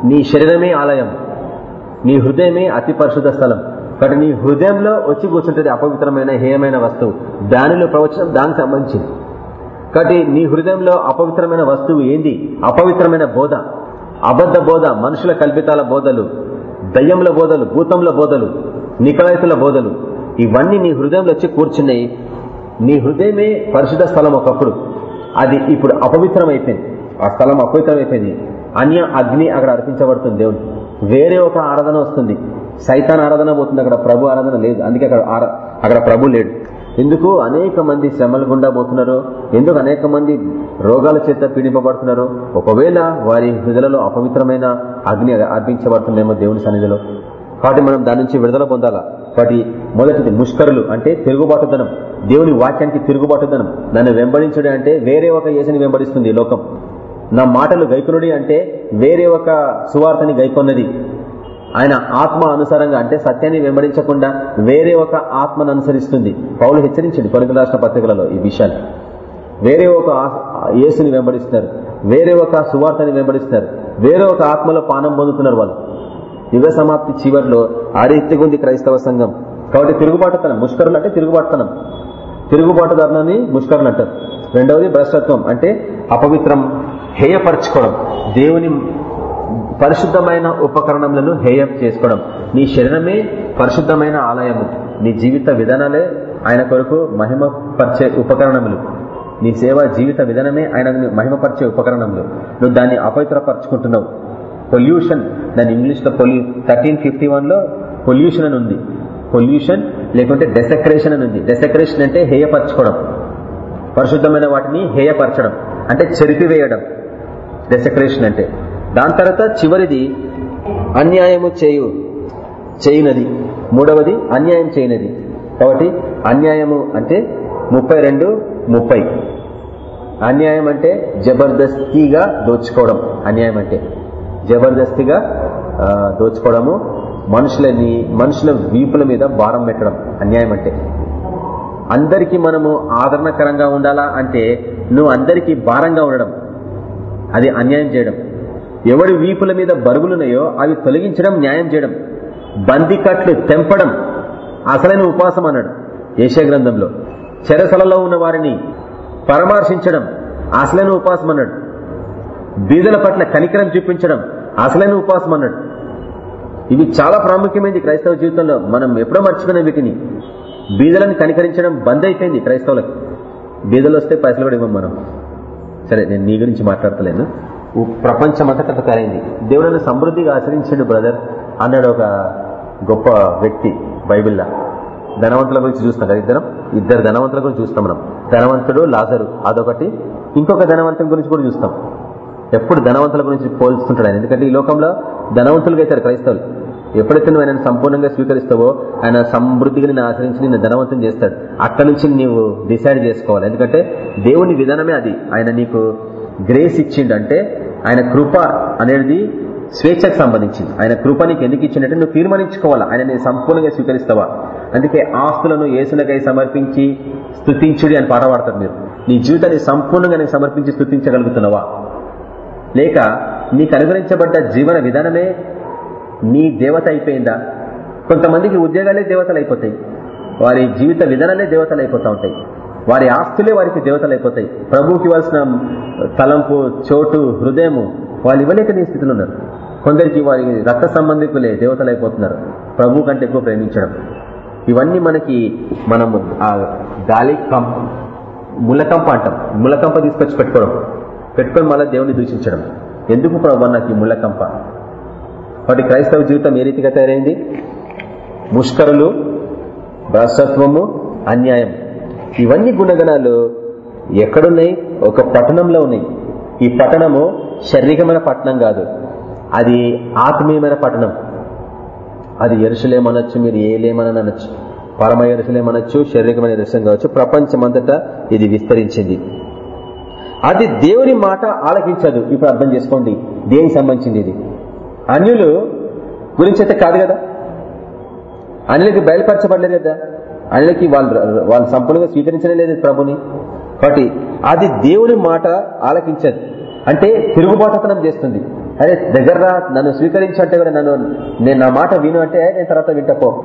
నీ శరీరమే ఆలయం. నీ హృదయమే అతి పరిశుద్ధ స్థలం. కాబట్టి నీ హృదయంలో వచ్చి కూర్చుంటుంది అపవిత్రమైన హేయమైన వస్తువు. దానిలో ప్రవచనం దానికి సంబంధించింది. కాబట్టి నీ హృదయంలో అపవిత్రమైన వస్తువు ఏంది? అపవిత్రమైన బోధ. అబద్ధ బోధ మనుషుల కల్పితాల బోధలు దయ్యముల బోధలు భూతంల బోధలు నికలైతుల బోధలు ఇవన్నీ నీ హృదయంలో వచ్చి కూర్చున్నాయి. నీ హృదయమే పరిశుద్ధ స్థలం ఒకప్పుడు. అది ఇప్పుడు అపవిత్రమైపోయింది. ఆ స్థలం అపవిత్రం అన్య అగ్ని అక్కడ అర్పించబడుతుంది దేవుడు వేరే ఒక ఆరాధన వస్తుంది. సైతాన్ ఆరాధన పోతుంది అక్కడ ప్రభు ఆరాధన లేదు. అందుకే అక్కడ అక్కడ ప్రభు లేడు. ఎందుకు? అనేక మంది శ్రమలు గుండా పోతున్నారు. ఎందుకు అనేక మంది రోగాల చేత పీడింపబడుతున్నారు? ఒకవేళ వారి హృదయలలో అపవిత్రమైన అగ్ని అర్పించబడుతుందేమో దేవుని సన్నిధిలో. కాబట్టి మనం దాని నుంచి విడుదల పొందాలా? కాబట్టి మొదటిది ముష్కరులు అంటే తిరుగుబాటుదనం దేవుని వాక్యానికి తిరుగుబాటుదనం నన్ను వెంబడించడం అంటే వేరే ఒక యేసుని వెంబడిస్తుంది లోకం. నా మాటలు గైకునుడి అంటే వేరే ఒక సువార్తని గైకొన్నది. ఆయన ఆత్మ అనుసారంగా అంటే సత్యాన్ని వెంబడించకుండా వేరే ఒక ఆత్మను అనుసరిస్తుంది. పౌలు హెచ్చరించండి కొనుగోలు రాష్ట్ర పత్రికలలో ఈ విషయాలు వేరే ఒక యేసుని వెంబడిస్తున్నారు వేరే ఒక సువార్తని వెంబడిస్తున్నారు వేరే ఒక ఆత్మలో పానం పొందుతున్నారు వాళ్ళు. యుగ సమాప్తి చివరిలో ఆ ఉంది క్రైస్తవ సంఘం. కాబట్టి తిరుగుబాటుతనం ముష్కరులు అంటే తిరుగుబాటుతనం. తిరుగుబాటుదారులని ముష్కరులు అంటారు. రెండవది భ్రష్టత్వం అంటే అపవిత్రం హేయపరచుకోవడం. దేవుని పరిశుద్ధమైన ఉపకరణములను హేయం చేసుకోవడం. నీ శరీరమే పరిశుద్ధమైన ఆలయము. నీ జీవిత విధానాలే ఆయన కొరకు మహిమపరిచే ఉపకరణములు. నీ సేవ జీవిత విధానమే ఆయన మహిమపరిచే ఉపకరణములు. నువ్వు దాన్ని అపవిత్రపరచుకుంటున్నావు. పొల్యూషన్ దాని ఇంగ్లీష్లో పొల్యూ థర్టీన్ ఫిఫ్టీ వన్లో పొల్యూషన్ అని ఉంది. పొల్యూషన్ లేకుంటే డెసక్రేషన్ అని ఉంది. డెసక్రేషన్ అంటే హేయపరచుకోవడం. పరిశుద్ధమైన వాటిని హేయపరచడం. అంటే చెరిపివేయడం. డెసక్రేషన్ అంటే. దాని తర్వాత చివరిది అన్యాయము చేయు చేయునది. మూడవది అన్యాయం చేయనది. కాబట్టి అన్యాయము అంటే ముప్పై రెండు ముప్పై. అన్యాయం అంటే జబర్దస్తిగా దోచుకోవడం. అన్యాయం అంటే జబర్దస్తిగా దోచుకోవడము మనుషులని మనుషుల వీపుల మీద భారం పెట్టడం. అన్యాయం అంటే అందరికీ మనము ఆదరణకరంగా ఉండాలా అంటే నువ్వు అందరికీ భారంగా ఉండడం. అది అన్యాయం చేయడం. ఎవడి వీపుల మీద బరుగులున్నాయో అవి తొలగించడం న్యాయం చేయడం బందికట్లు తెంపడం అసలైన ఉపాసం అన్నాడు గ్రంథంలో. చెరసలలో ఉన్న వారిని పరామర్శించడం అసలైన ఉపాసం అన్నాడు. బీదల పట్ల కనికరం చూపించడం అసలైన ఉపాసం అన్నాడు. ఇవి చాలా ప్రాముఖ్యమైనది క్రైస్తవ జీవితంలో. మనం ఎప్పుడో మర్చిపోయిన వీటిని. బీదలను కనికరించడం బంద్ అయిపోయింది క్రైస్తవులకు. బీదలు వస్తే పైసలు కూడా ఇవ్వం మనం. సరే నేను నీ గురించి మాట్లాడతలేను. ప్రపంచమంతా తయారైంది. దేవుడు సమృద్ధిగా ఆచరించండు బ్రదర్ అన్నాడు ఒక గొప్ప వ్యక్తి బైబిల్లా. ధనవంతుల గురించి చూస్తాం కదా ఇద్దరం? ఇద్దరు ధనవంతుల గురించి చూస్తాం మనం. ధనవంతుడు లాజరు అదొకటి. ఇంకొక ధనవంతుని గురించి కూడా చూస్తాం. ఎప్పుడు ధనవంతుల గురించి పోల్చుకుంటాడు ఆయన. ఎందుకంటే ఈ లోకంలో ధనవంతులుగా అవుతారు క్రైస్తవులు. ఎప్పుడైతే నువ్వు ఆయన సంపూర్ణంగా స్వీకరిస్తావో ఆయన సమృద్ధిగా నిన్ను ఆచరించి నిన్ను ధనవంతం చేస్తాడు. అక్కడి నుంచి నీవు డిసైడ్ చేసుకోవాలి. ఎందుకంటే దేవుని విధానమే అది. ఆయన నీకు గ్రేస్ ఇచ్చిండంటే ఆయన కృప అనేది స్వేచ్ఛకు సంబంధించింది. ఆయన కృప నీకు ఎందుకు ఇచ్చిందంటే నువ్వు తీర్మానించుకోవాలా? ఆయన సంపూర్ణంగా స్వీకరిస్తావా? అందుకే ఆస్తులను ఏసులకై సమర్పించి స్థుతించుడి అని పాట పాడతారు మీరు. నీ జీవితాన్ని సంపూర్ణంగా నేను సమర్పించి స్థుతించగలుగుతున్నావా లేక నీకు అనుగ్రహించబడ్డ జీవన విధానమే నీ దేవత అయిపోయిందా? కొంతమందికి ఉద్యోగాలే దేవతలు అయిపోతాయి. వారి జీవిత విధానాలే దేవతలు అయిపోతా ఉంటాయి. వారి ఆస్తులే వారికి దేవతలు అయిపోతాయి. ప్రభువుకి ఇవ్వాల్సిన తలంపు చోటు హృదయము వాళ్ళు ఇవ్వలేక నీ స్థితిలో ఉన్నారు. కొందరికి వారి రక్త సంబంధికులే దేవతలు అయిపోతున్నారు. ప్రభు కంటే ఎక్కువ ప్రేమించడం. ఇవన్నీ మనకి మనము ఆ గాలి కంప ములకంప అంటాం. ములకంప తీసుకొచ్చి పెట్టుకోవడం. పెట్టుకొని మళ్ళీ దేవుని దూషించడం. ఎందుకు ప్రభు నాకు ఈ వాటి క్రైస్తవ జీవితం ఏ రీతిగా తయారైంది? ముష్కరులు భ్రష్టత్వము అన్యాయం. ఇవన్నీ గుణగణాలు ఎక్కడున్నాయి? ఒక పట్టణంలో ఉన్నాయి. ఈ పట్టణము శారీరకమైన పట్టణం కాదు. అది ఆత్మీయమైన పట్టణం. అది ఎరుసలేమనొచ్చు మీరు ఏలేమని అనొచ్చు. పరమ ఎరుసలేమనొచ్చు శారీరకమైన ఎరుసలం కావచ్చు. ప్రపంచమంతటా ఇది విస్తరించింది. అది దేవుని మాట ఆలకించదు. ఇప్పుడు అర్థం చేసుకోండి. దేనికి సంబంధించింది ఇది? అన్యులు గురించి అయితే కాదు కదా? అన్యులకి బయలుపరచబడలేదు కదా? ఆయనకి వాళ్ళు వాళ్ళు సంపూర్ణంగా స్వీకరించడం లేదు ప్రభుని. కాబట్టి అది దేవుని మాట ఆలకించదు. అంటే తిరుగుబాటుతనం చేస్తుంది. అరే దగ్గర నన్ను స్వీకరించంటే కూడా నన్ను నేను నా మాట విను అంటే నేను తర్వాత వింటపో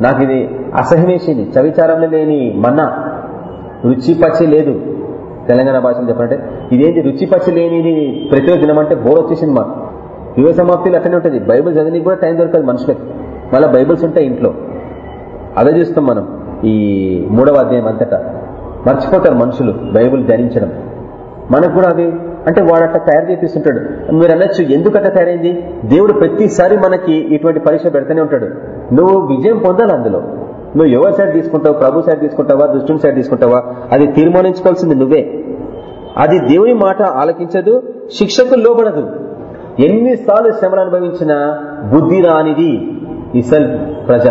నాకు ఇది అసహ్యమేసింది. చవిచారంలో లేని మన్నా. రుచి పచ్చి లేదు. తెలంగాణ భాషలో చెప్పాలంటే ఇదేంటి రుచి పచ్చి లేనిది ప్రతిరోజు తినమంటే బోర్ వచ్చేసింది మాకు. యువ సమాప్తిలో అట్లనే ఉంటుంది. బైబుల్ చదివి కూడా టైం దొరకదు మనుషులకు. మళ్ళీ బైబుల్స్ ఉంటాయి ఇంట్లో. అదే చూస్తాం మనం. ఈ మూడవ అధ్యాయం అంతటా. మర్చిపోతారు మనుషులు బైబుల్ ధ్యానించడం. మనకు కూడా అది అంటే వాడు అట్లా తయారు చేపిస్తుంటాడు. మీరు అనొచ్చు ఎందుకు అట్లా తయారైంది? దేవుడు ప్రతిసారి మనకి ఇటువంటి పరీక్ష పెడుతూనే ఉంటాడు. నువ్వు విజయం పొందాలి అందులో. నువ్వు ఎవరి సైడ్ తీసుకుంటావు? ప్రభు సైడ్ తీసుకుంటావా? దుష్టుని సైడ్ తీసుకుంటావా? అది తీర్మానించుకోవాల్సింది నువ్వే. అది దేవుని మాట ఆలకించదు శిక్షకు లోబడదు. ఎన్నిసార్లు శ్రమలు అనుభవించిన బుద్ధి రానిది. ఇసల్ ప్రజ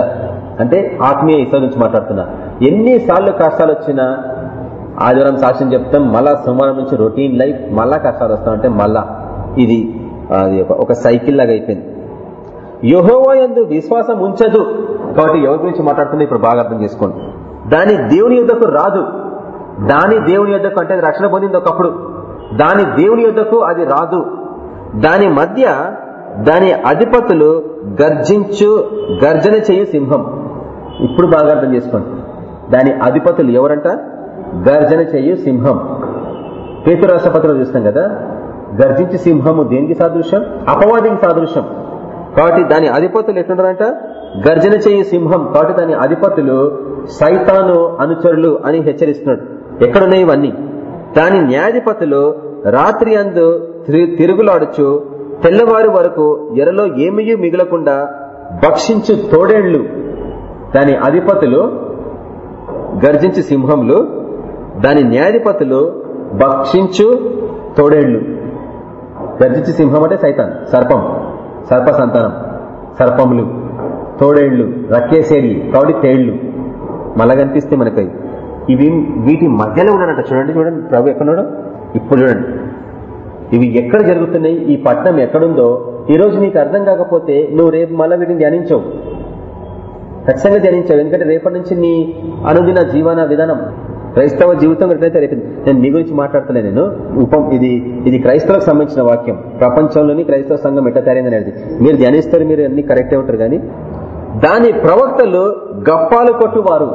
అంటే ఆత్మీయ ఇసల్ నుంచి మాట్లాడుతున్నా. ఎన్నిసార్లు కష్టాలు వచ్చినా ఆదివారం సాక్ష్యం చెప్తాం మళ్ళా సోమవారం నుంచి రొటీన్ లైఫ్ మళ్ళా కష్టాలు వస్తామంటే మళ్ళా. ఇది అది ఒక సైకిల్ లాగా అయిపోయింది. యహోవా ఎందు విశ్వాసం ఉంచదు. కాబట్టి ఎవరి గురించి మాట్లాడుతున్నా ఇప్పుడు బాగా అర్థం చేసుకోండి. దాని దేవుని యుద్ధకు రాదు. దాని దేవుని యుద్ధకు అంటే రక్షణ పొందింది ఒకప్పుడు. దాని దేవుని యుద్ధకు అది రాదు. దాని మధ్య దాని అధిపతులు గర్జించు గర్జన చేయు సింహం. ఇప్పుడు బాగా అర్థం చేసుకోండి. దాని అధిపతులు ఎవరంట? గర్జన చేయు సింహం. పేతురాష్ట్రపతిలో చూస్తాం కదా గర్జించి సింహము దేనికి సాదృశ్యం? అపవాదికి సాదృశ్యం. కాబట్టి దాని అధిపతులు ఎట్లుంటారంట? గర్జన చేయు సింహం. కాబట్టి దాని అధిపతులు సైతాను అనుచరులు అని హెచ్చరిస్తున్నాడు. ఎక్కడున్నాయి ఇవన్నీ? దాని న్యాయాధిపతులు రాత్రి అందు తిరుగులాడుచు తెల్లవారి వరకు ఎరలో ఏమీ మిగలకుండా భక్షించు తోడేళ్ళు దాని అధిపతులు గర్జించు సింహంలు దాని న్యాయాధిపతులు భక్షించు తోడేళ్ళు గర్జించి సింహం అంటే సైతాన్ సర్పం సర్ప సంతానం సర్పములు తోడేళ్ళు రక్కేసేళ్ళు కౌడి తేళ్ళు మళ్ళా కనిపిస్తే మనకి ఇవి వీటి మధ్యలో ఉన్నాడట. చూడండి చూడండి ప్రభు ఎక్కడున్నాడు? ఇప్పుడు చూడండి. ఇవి ఎక్కడ జరుగుతున్నాయి? ఈ పట్టణం ఎక్కడుందో ఈ రోజు నీకు అర్థం కాకపోతే నువ్వు రేపు మళ్ళీ వీటిని ధ్యానించవు. ఖచ్చితంగా ధ్యానించావు ఎందుకంటే రేపటి నుంచి నీ అనుదిన జీవన విధానం క్రైస్తవ జీవితం ఎట్లయితే రేపు నేను నీ గురించి మాట్లాడుతున్నా నేను. ఉపం ఇది ఇది క్రైస్తవులకు సంబంధించిన వాక్యం. ప్రపంచంలోని క్రైస్తవ సంఘం ఎట్లా తయారైంది అనేది. మీరు ధ్యానిస్తారు మీరు అన్ని కరెక్టే ఉంటారు కానీ దాని ప్రవక్తలు గప్పాలు కొట్టువారు.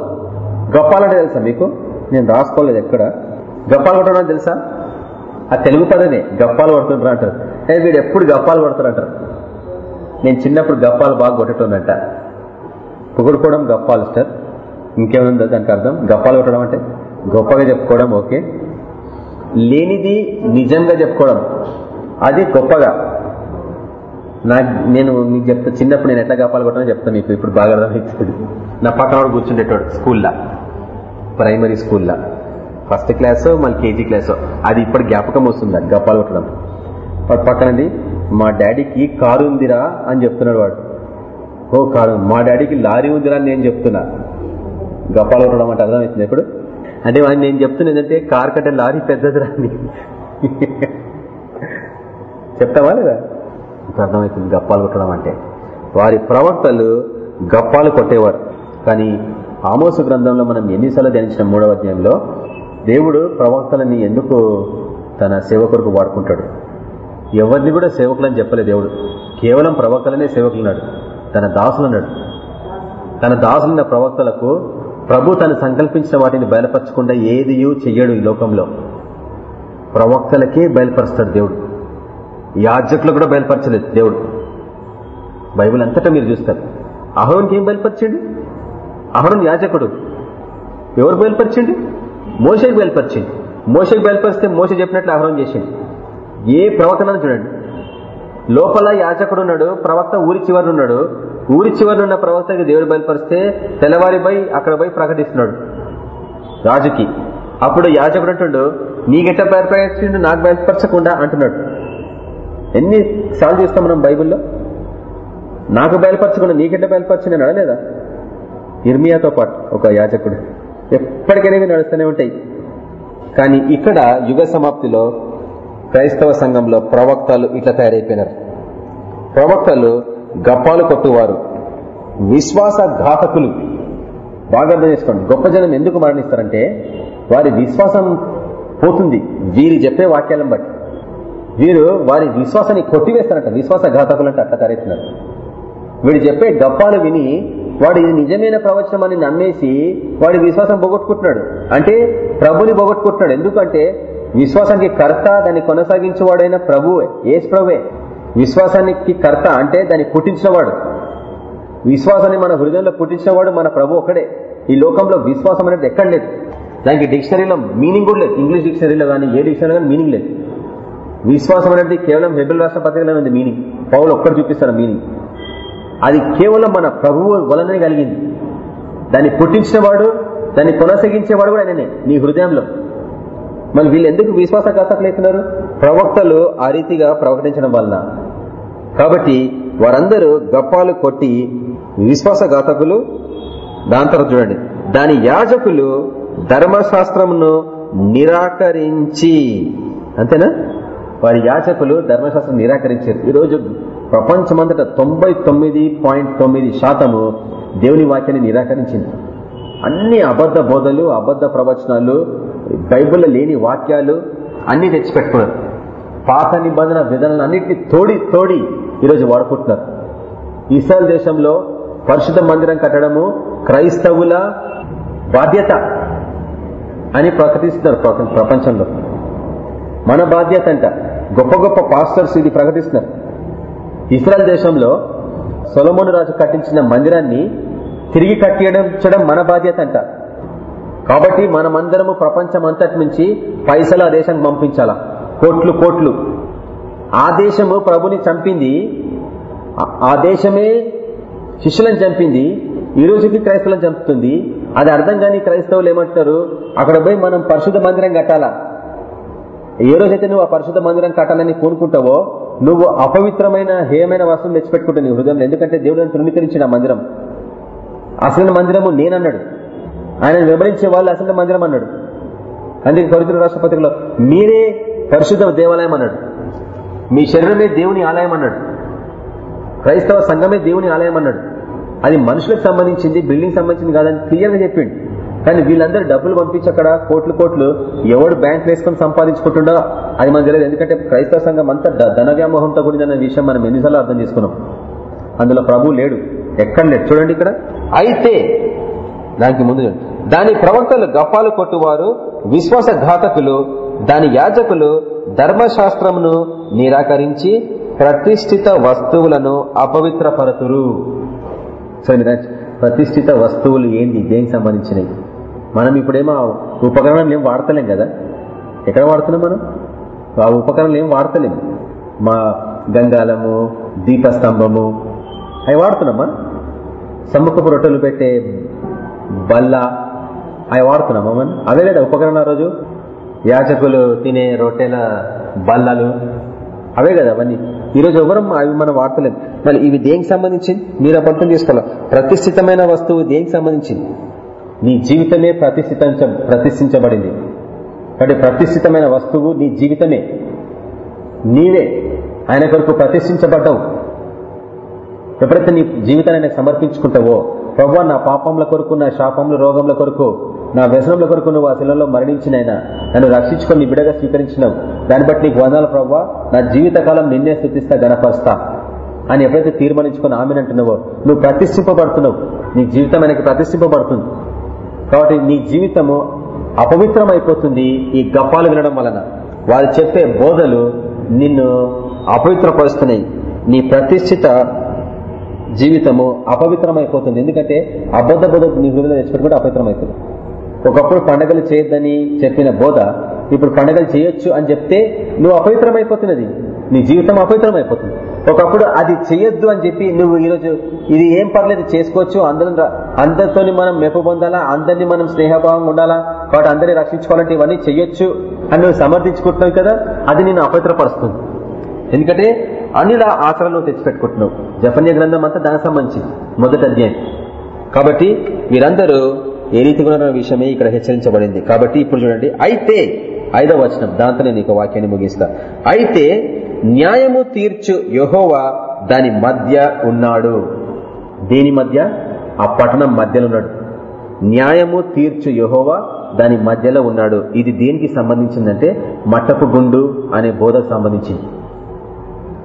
గప్పాలంటే తెలుసా మీకు? నేను రాసుకోలేదు ఎక్కడ. గప్పాలు కొట్టడం తెలుసా? ఆ తెలుగు పదనే గప్పాలు కొడుతుంటారు అంటారు. వీడు ఎప్పుడు గప్పాలు కొడతారు అంటారు నేను చిన్నప్పుడు గప్పాలు బాగా కొట్టడం అంట పొగుడుకోవడం గప్పాలు సార్ ఇంకేముందో దానికి అర్థం? గప్పాలు కొట్టడం అంటే? గొప్పగా చెప్పుకోవడం ఓకే. లేనిది నిజంగా చెప్పుకోవడం. అది గొప్పగా. నా నేను మీకు చెప్తా చిన్నప్పుడు నేను ఎట్లా గప్పాలు కొట్టానో చెప్తాను మీకు ఇప్పుడు బాగా అర్థమవుతుంది నా పక్కన వాడు కూర్చుండేటోడు స్కూల్లో. ప్రైమరీ స్కూల్లో. ఫస్ట్ క్లాస్ మళ్ళీ కేజీ క్లాస్. అది ఇప్పుడు జ్ఞాపకం వస్తుంది? గప్పాలు కొట్టడం. వాడు పక్కనది మా డాడీకి కారు ఉందిరా అని చెప్తున్నాడు వాడు. ఓ కాదు మా డాడీకి లారీ ఉందిరా నేను చెప్తున్నా. గప్పాలు కొట్టడం అంటే అర్థమవుతుంది ఇప్పుడు అంటే వాడిని నేను చెప్తున్నా ఏంటంటే కార్ కంటే లారీ పెద్దదిరా అని. చెప్తావా లేదా? అర్థమవుతుంది గప్పాలు కొట్టడం అంటే. వారి ప్రవక్తలు గప్పాలు కొట్టేవారు. కానీ ఆమోసు గ్రంథంలో మనం ఎన్నిసార్లు ధ్యానించిన మూడవ అధ్యాయంలో దేవుడు ప్రవక్తలని ఎందుకు తన సేవకులకు వాడుకుంటాడు? ఎవరిని కూడా సేవకులని చెప్పలేదు దేవుడు. కేవలం ప్రవక్తలనే సేవకులున్నాడు తన దాసులున్నాడు తన దాసులున్న ప్రవక్తలకు ప్రభు తను సంకల్పించిన వాటిని బయలుపరచకుండా ఏది చెయ్యడు ఈ లోకంలో. ప్రవక్తలకే బయలుపరుస్తాడు దేవుడు. యాజకులు కూడా బయలుపరచలేదు దేవుడు. బైబిల్ అంతటా మీరు చూస్తారు. అహోన్కి ఏం బయలుపరిచిండు? అహోన్ యాజకుడు. ఎవరు బయలుపరిచిండు? మోసకి బయలుపరిచిండు. మోసకి బయలుపరిస్తే మోస చెప్పినట్లు అహోన్ చేసిండు. ఏ ప్రవక్తనని చూడండి. లోపల యాజకుడు ఉన్నాడు ప్రవక్త ఊరి చివరి ఉన్నాడు ఊరి చివరి ఉన్న ప్రవక్తకి దేవుడు బయలుపరిస్తే తెల్లవారి పోయి అక్కడ పోయి ప్రకటిస్తున్నాడు. రాజుకి. అప్పుడు యాజకుడు అంటుండు నీకెట్ట బయలుపరిచిండు నాకు బయలుపరచకుండా అంటున్నాడు. ఎన్ని సార్లు చూస్తాం మనం బైబిల్లో? నాకు బయలుపరచకుండా నీకెట్ట బయలుపరిచింది నడలేదా ఇర్మియాతో పాటు ఒక యాజకుడు. ఎప్పటికైనా ఇవి నడుస్తూనే ఉంటాయి. కానీ ఇక్కడ యుగ సమాప్తిలో క్రైస్తవ సంఘంలో ప్రవక్తలు ఇట్లా తయారైపోయినారు. ప్రవక్తలు గప్పాలు కొట్టువారు. విశ్వాస ఘాతకులు బాగా అర్థం చేసుకోండి. గొప్ప జనం ఎందుకు మరణిస్తారంటే వారి విశ్వాసం పోతుంది. వీరు చెప్పే వాక్యాలను బట్టి. వీరు వారి విశ్వాసాన్ని కొట్టివేస్తారంట. విశ్వాస ఘాతకులు అంటే అట్లా తరేస్తున్నారు వీడు చెప్పే గప్పాలు విని వాడు ఇది నిజమైన ప్రవచనం అని నమ్మేసి వాడి విశ్వాసం పోగొట్టుకుంటున్నాడు. అంటే ప్రభుని పోగొట్టుకుంటున్నాడు. ఎందుకంటే విశ్వాసానికి కర్త దాన్ని కొనసాగించేవాడైన ప్రభువే ఏసు ప్రభువే. విశ్వాసానికి కర్త అంటే దాన్ని పుట్టించినవాడు. విశ్వాసాన్ని మన హృదయంలో పుట్టించినవాడు మన ప్రభు ఒకడే ఈ లోకంలో విశ్వాసం అనేది ఎక్కడ లేదు. దానికి డిక్షనరీలో మీనింగ్ కూడా లేదు. ఇంగ్లీష్ డిక్షనరీలో కానీ ఏ డిక్షనరీ కానీ మీనింగ్ లేదు. విశ్వాసం అనేది కేవలం హెబిల్ రాష్ట్ర పత్రికలో ఉంది మీనింగ్. పౌలు ఒక్కడు చూపిస్తారు మీనింగ్. అది కేవలం మన ప్రభువు వలననే కలిగింది. దాన్ని పుట్టించినవాడు దాన్ని కొనసాగించేవాడు కూడా ఆయననే నీ హృదయంలో. మరి వీళ్ళు ఎందుకు విశ్వాసఘాతకులు అవుతున్నారు ప్రవక్తలు ఆ రీతిగా ప్రకటించడం వలన. కాబట్టి వారందరూ గప్పాలు కొట్టి విశ్వాసఘాతకులు. దాని తర్వాత చూడండి. దాని యాజకులు ధర్మశాస్త్రమును నిరాకరించి. అంతేనా? వారి యాచకులు ధర్మశాస్త్రం నిరాకరించారు. ఈరోజు ప్రపంచమంతటా తొంభై తొమ్మిది పాయింట్ తొమ్మిది శాతము దేవుని వాక్యాన్ని నిరాకరించింది. అన్ని అబద్ధ బోధలు అబద్ధ ప్రవచనాలు బైబిల్లో లేని వాక్యాలు అన్ని తెచ్చిపెట్టుకున్నారు. పాత నిబంధన విధానాలు అన్నింటినీ తోడి తోడి ఈరోజు వాడుకుంటున్నారు. ఇస్రాయల్ దేశంలో పరిశుద్ధ మందిరం కట్టడము క్రైస్తవుల బాధ్యత అని ప్రకటిస్తున్నారు ప్రపంచంలో. మన బాధ్యత అంట. గొప్ప గొప్ప పాస్టర్స్ ఇది ప్రకటిస్తున్నారు. ఇస్రాయల్ దేశంలో సొలమోను రాజు కట్టించిన మందిరాన్ని తిరిగి కట్టించడం మన బాధ్యత అంట. కాబట్టి మనమందరము ప్రపంచం అంతటి నుంచి పైసలు ఆ దేశానికి పంపించాలా? కోట్లు కోట్లు. ఆ దేశము ప్రభుని చంపింది ఆ- దేశమే శిష్యులను చంపింది ఈ రోజుకి క్రైస్తవులను చంపుతుంది. అది అర్థం కాని క్రైస్తవులు ఏమంటారు అక్కడ పోయి మనం పరిశుద్ధ మందిరం కట్టాలా? ఏ రోజైతే నువ్వు ఆ పరిశుద్ధ మందిరం కట్టాలని కోరుకుంటావో నువ్వు అపవిత్రమైన హేయమైన వస్తువులు తెచ్చిపెట్టుకుంటావు నీ హృదయంలో. ఎందుకంటే దేవుడు తృణీకరించిన మందిరం. అసలు మందిరము నేనన్నాడు. ఆయన వివరించే వాళ్ళు అసలు మందిరం అన్నాడు. అందుకే కొరితల రాష్ట్రపతిలో మీరే పరిశుద్ధ దేవాలయం అన్నాడు. మీ శరీరమే దేవుని ఆలయం అన్నాడు. క్రైస్తవ సంఘమే దేవుని ఆలయం అన్నాడు. అది మనుషులకు సంబంధించింది బిల్డింగ్ సంబంధించింది కాదని క్లియర్గా చెప్పిండు. కానీ వీళ్ళందరూ డబ్బులు పంపించి అక్కడ కోట్లు కోట్లు ఎవడు బ్యాంక్ వేసుకొని సంపాదించుకుంటుండో అది మనకు తెలియదు. ఎందుకంటే క్రైస్తవ సంఘం అంతా ధ- ధన వ్యామోహంతో విషయం మనం ఎన్నిసార్లు అర్థం చేసుకున్నాం. అందులో ప్రభు లేడు. ఎక్కడ లేడు? చూడండి ఇక్కడ. అయితే దానికి ముందు దాని ప్రవక్తలు గఫాలు కొట్టువారు విశ్వాసఘాతకులు దాని యాజకులు ధర్మశాస్త్రమును నిరాకరించి ప్రతిష్ఠిత వస్తువులను అపవిత్రపరతురు. సో ప్రతిష్ఠిత వస్తువులు ఏంది? దేనికి సంబంధించినవి? మనం ఇప్పుడేమో ఆ ఉపకరణాలు ఏం వాడతలేం కదా? ఎక్కడ వాడుతున్నాం మనం? ఆ ఉపకరణాలు ఏం వాడతలేం? మా గంగాలము దీపస్తంభము అవి వాడుతున్నామా? సమ్ముఖపు రొట్టెలు పెట్టే బల్ల. అవి వాడుతున్నాం మమ్మల్ని అవే లేదా ఉపకరణ రోజు? యాచకులు తినే రొట్టెల బల్లలు. అవే కదా అవన్నీ. ఈరోజు రోజు ఎవరు అవి మనం వాడతలేం. మళ్ళీ ఇవి దేనికి సంబంధించింది? మీరు అర్థం చేసుకోవాలి? ప్రతిష్ఠితమైన వస్తువు దేనికి సంబంధించింది? నీ జీవితమే ప్రతిష్ఠిత ప్రతిష్ఠించబడింది. కాబట్టి ప్రతిష్ఠితమైన వస్తువు నీ జీవితమే. నీవే. ఆయన కొరకు ప్రతిష్ఠించబడ్డావు. ఎప్పుడైతే నీ జీవితాన్ని సమర్పించుకుంటావో ప్రభు నా పాపంల కొరకు నా శాపంలో రోగంల కొరకు నా వ్యసనంల కొరకు నువ్వు ఆ శిలలో మరణించినైనా నన్ను రక్షించుకొని నీ బిడగా స్వీకరించినావు. దాన్ని బట్టి నీకు వందాల ప్రభావ నా జీవితకాలం నిన్నే స్థుతిస్తా గణపరుస్తా అని ఎప్పుడైతే తీర్మానించుకొని ఆమెను అంటున్నావో నువ్వు ప్రతిష్ఠింపబడుతున్నావు. నీ జీవితం ఆయనకి ప్రతిష్ఠింపబడుతుంది. కాబట్టి నీ జీవితము అపవిత్రం అయిపోతుంది ఈ గప్పాలు వినడం వలన. వాళ్ళు చెప్పే బోధలు నిన్ను అపవిత్రపరుస్తున్నాయి. నీ ప్రతిష్ఠిత జీవితము అపవిత్రమైపోతుంది. ఎందుకంటే అబద్ధ బోధ నీ హృదయంలో తెచ్చిపెట్టుకుంటే అపవిత్రమవుతుంది ఒకప్పుడు పండగలు చేయొద్దని చెప్పిన బోధ ఇప్పుడు పండగలు చేయొచ్చు అని చెప్తే నువ్వు అపవిత్రమైపోతున్నది. నీ జీవితం అపవిత్రమైపోతుంది. ఒకప్పుడు అది చేయొద్దు అని చెప్పి నువ్వు ఈరోజు ఇది ఏం పర్లేదు చేసుకోవచ్చు. అందరం అందరితో మనం మెప్పు పొందాలా? అందరినీ మనం స్నేహభావంగా ఉండాలా? కాబట్టి అందరినీ రక్షించుకోవాలంటే ఇవన్నీ చేయొచ్చు అని నువ్వు సమర్థించుకుంటున్నావు కదా? అది నేను అపవిత్రపరుస్తుంది. ఎందుకంటే అన్నిల ఆచరణలో తెచ్చిపెట్టుకుంటున్నావు. జపన్య గ్రంథం అంతా దానికి సంబంధించింది. మొదటి అధ్యాయం. కాబట్టి వీరందరూ ఏ రీతిగా ఉన్న విషయమే ఇక్కడ హెచ్చరించబడింది. కాబట్టి ఇప్పుడు చూడండి. అయితే ఐదవ వచనం. దాంతో నేను ఇక వాక్యాన్ని ముగిస్తా. అయితే న్యాయము తీర్చు యహోవా దాని మధ్య ఉన్నాడు. దేని మధ్య? ఆ పట్టణం మధ్యలో ఉన్నాడు. న్యాయము తీర్చు యహోవా దాని మధ్యలో ఉన్నాడు. ఇది దేనికి సంబంధించిందంటే మట్టపు గుండు అనే బోధకు సంబంధించింది.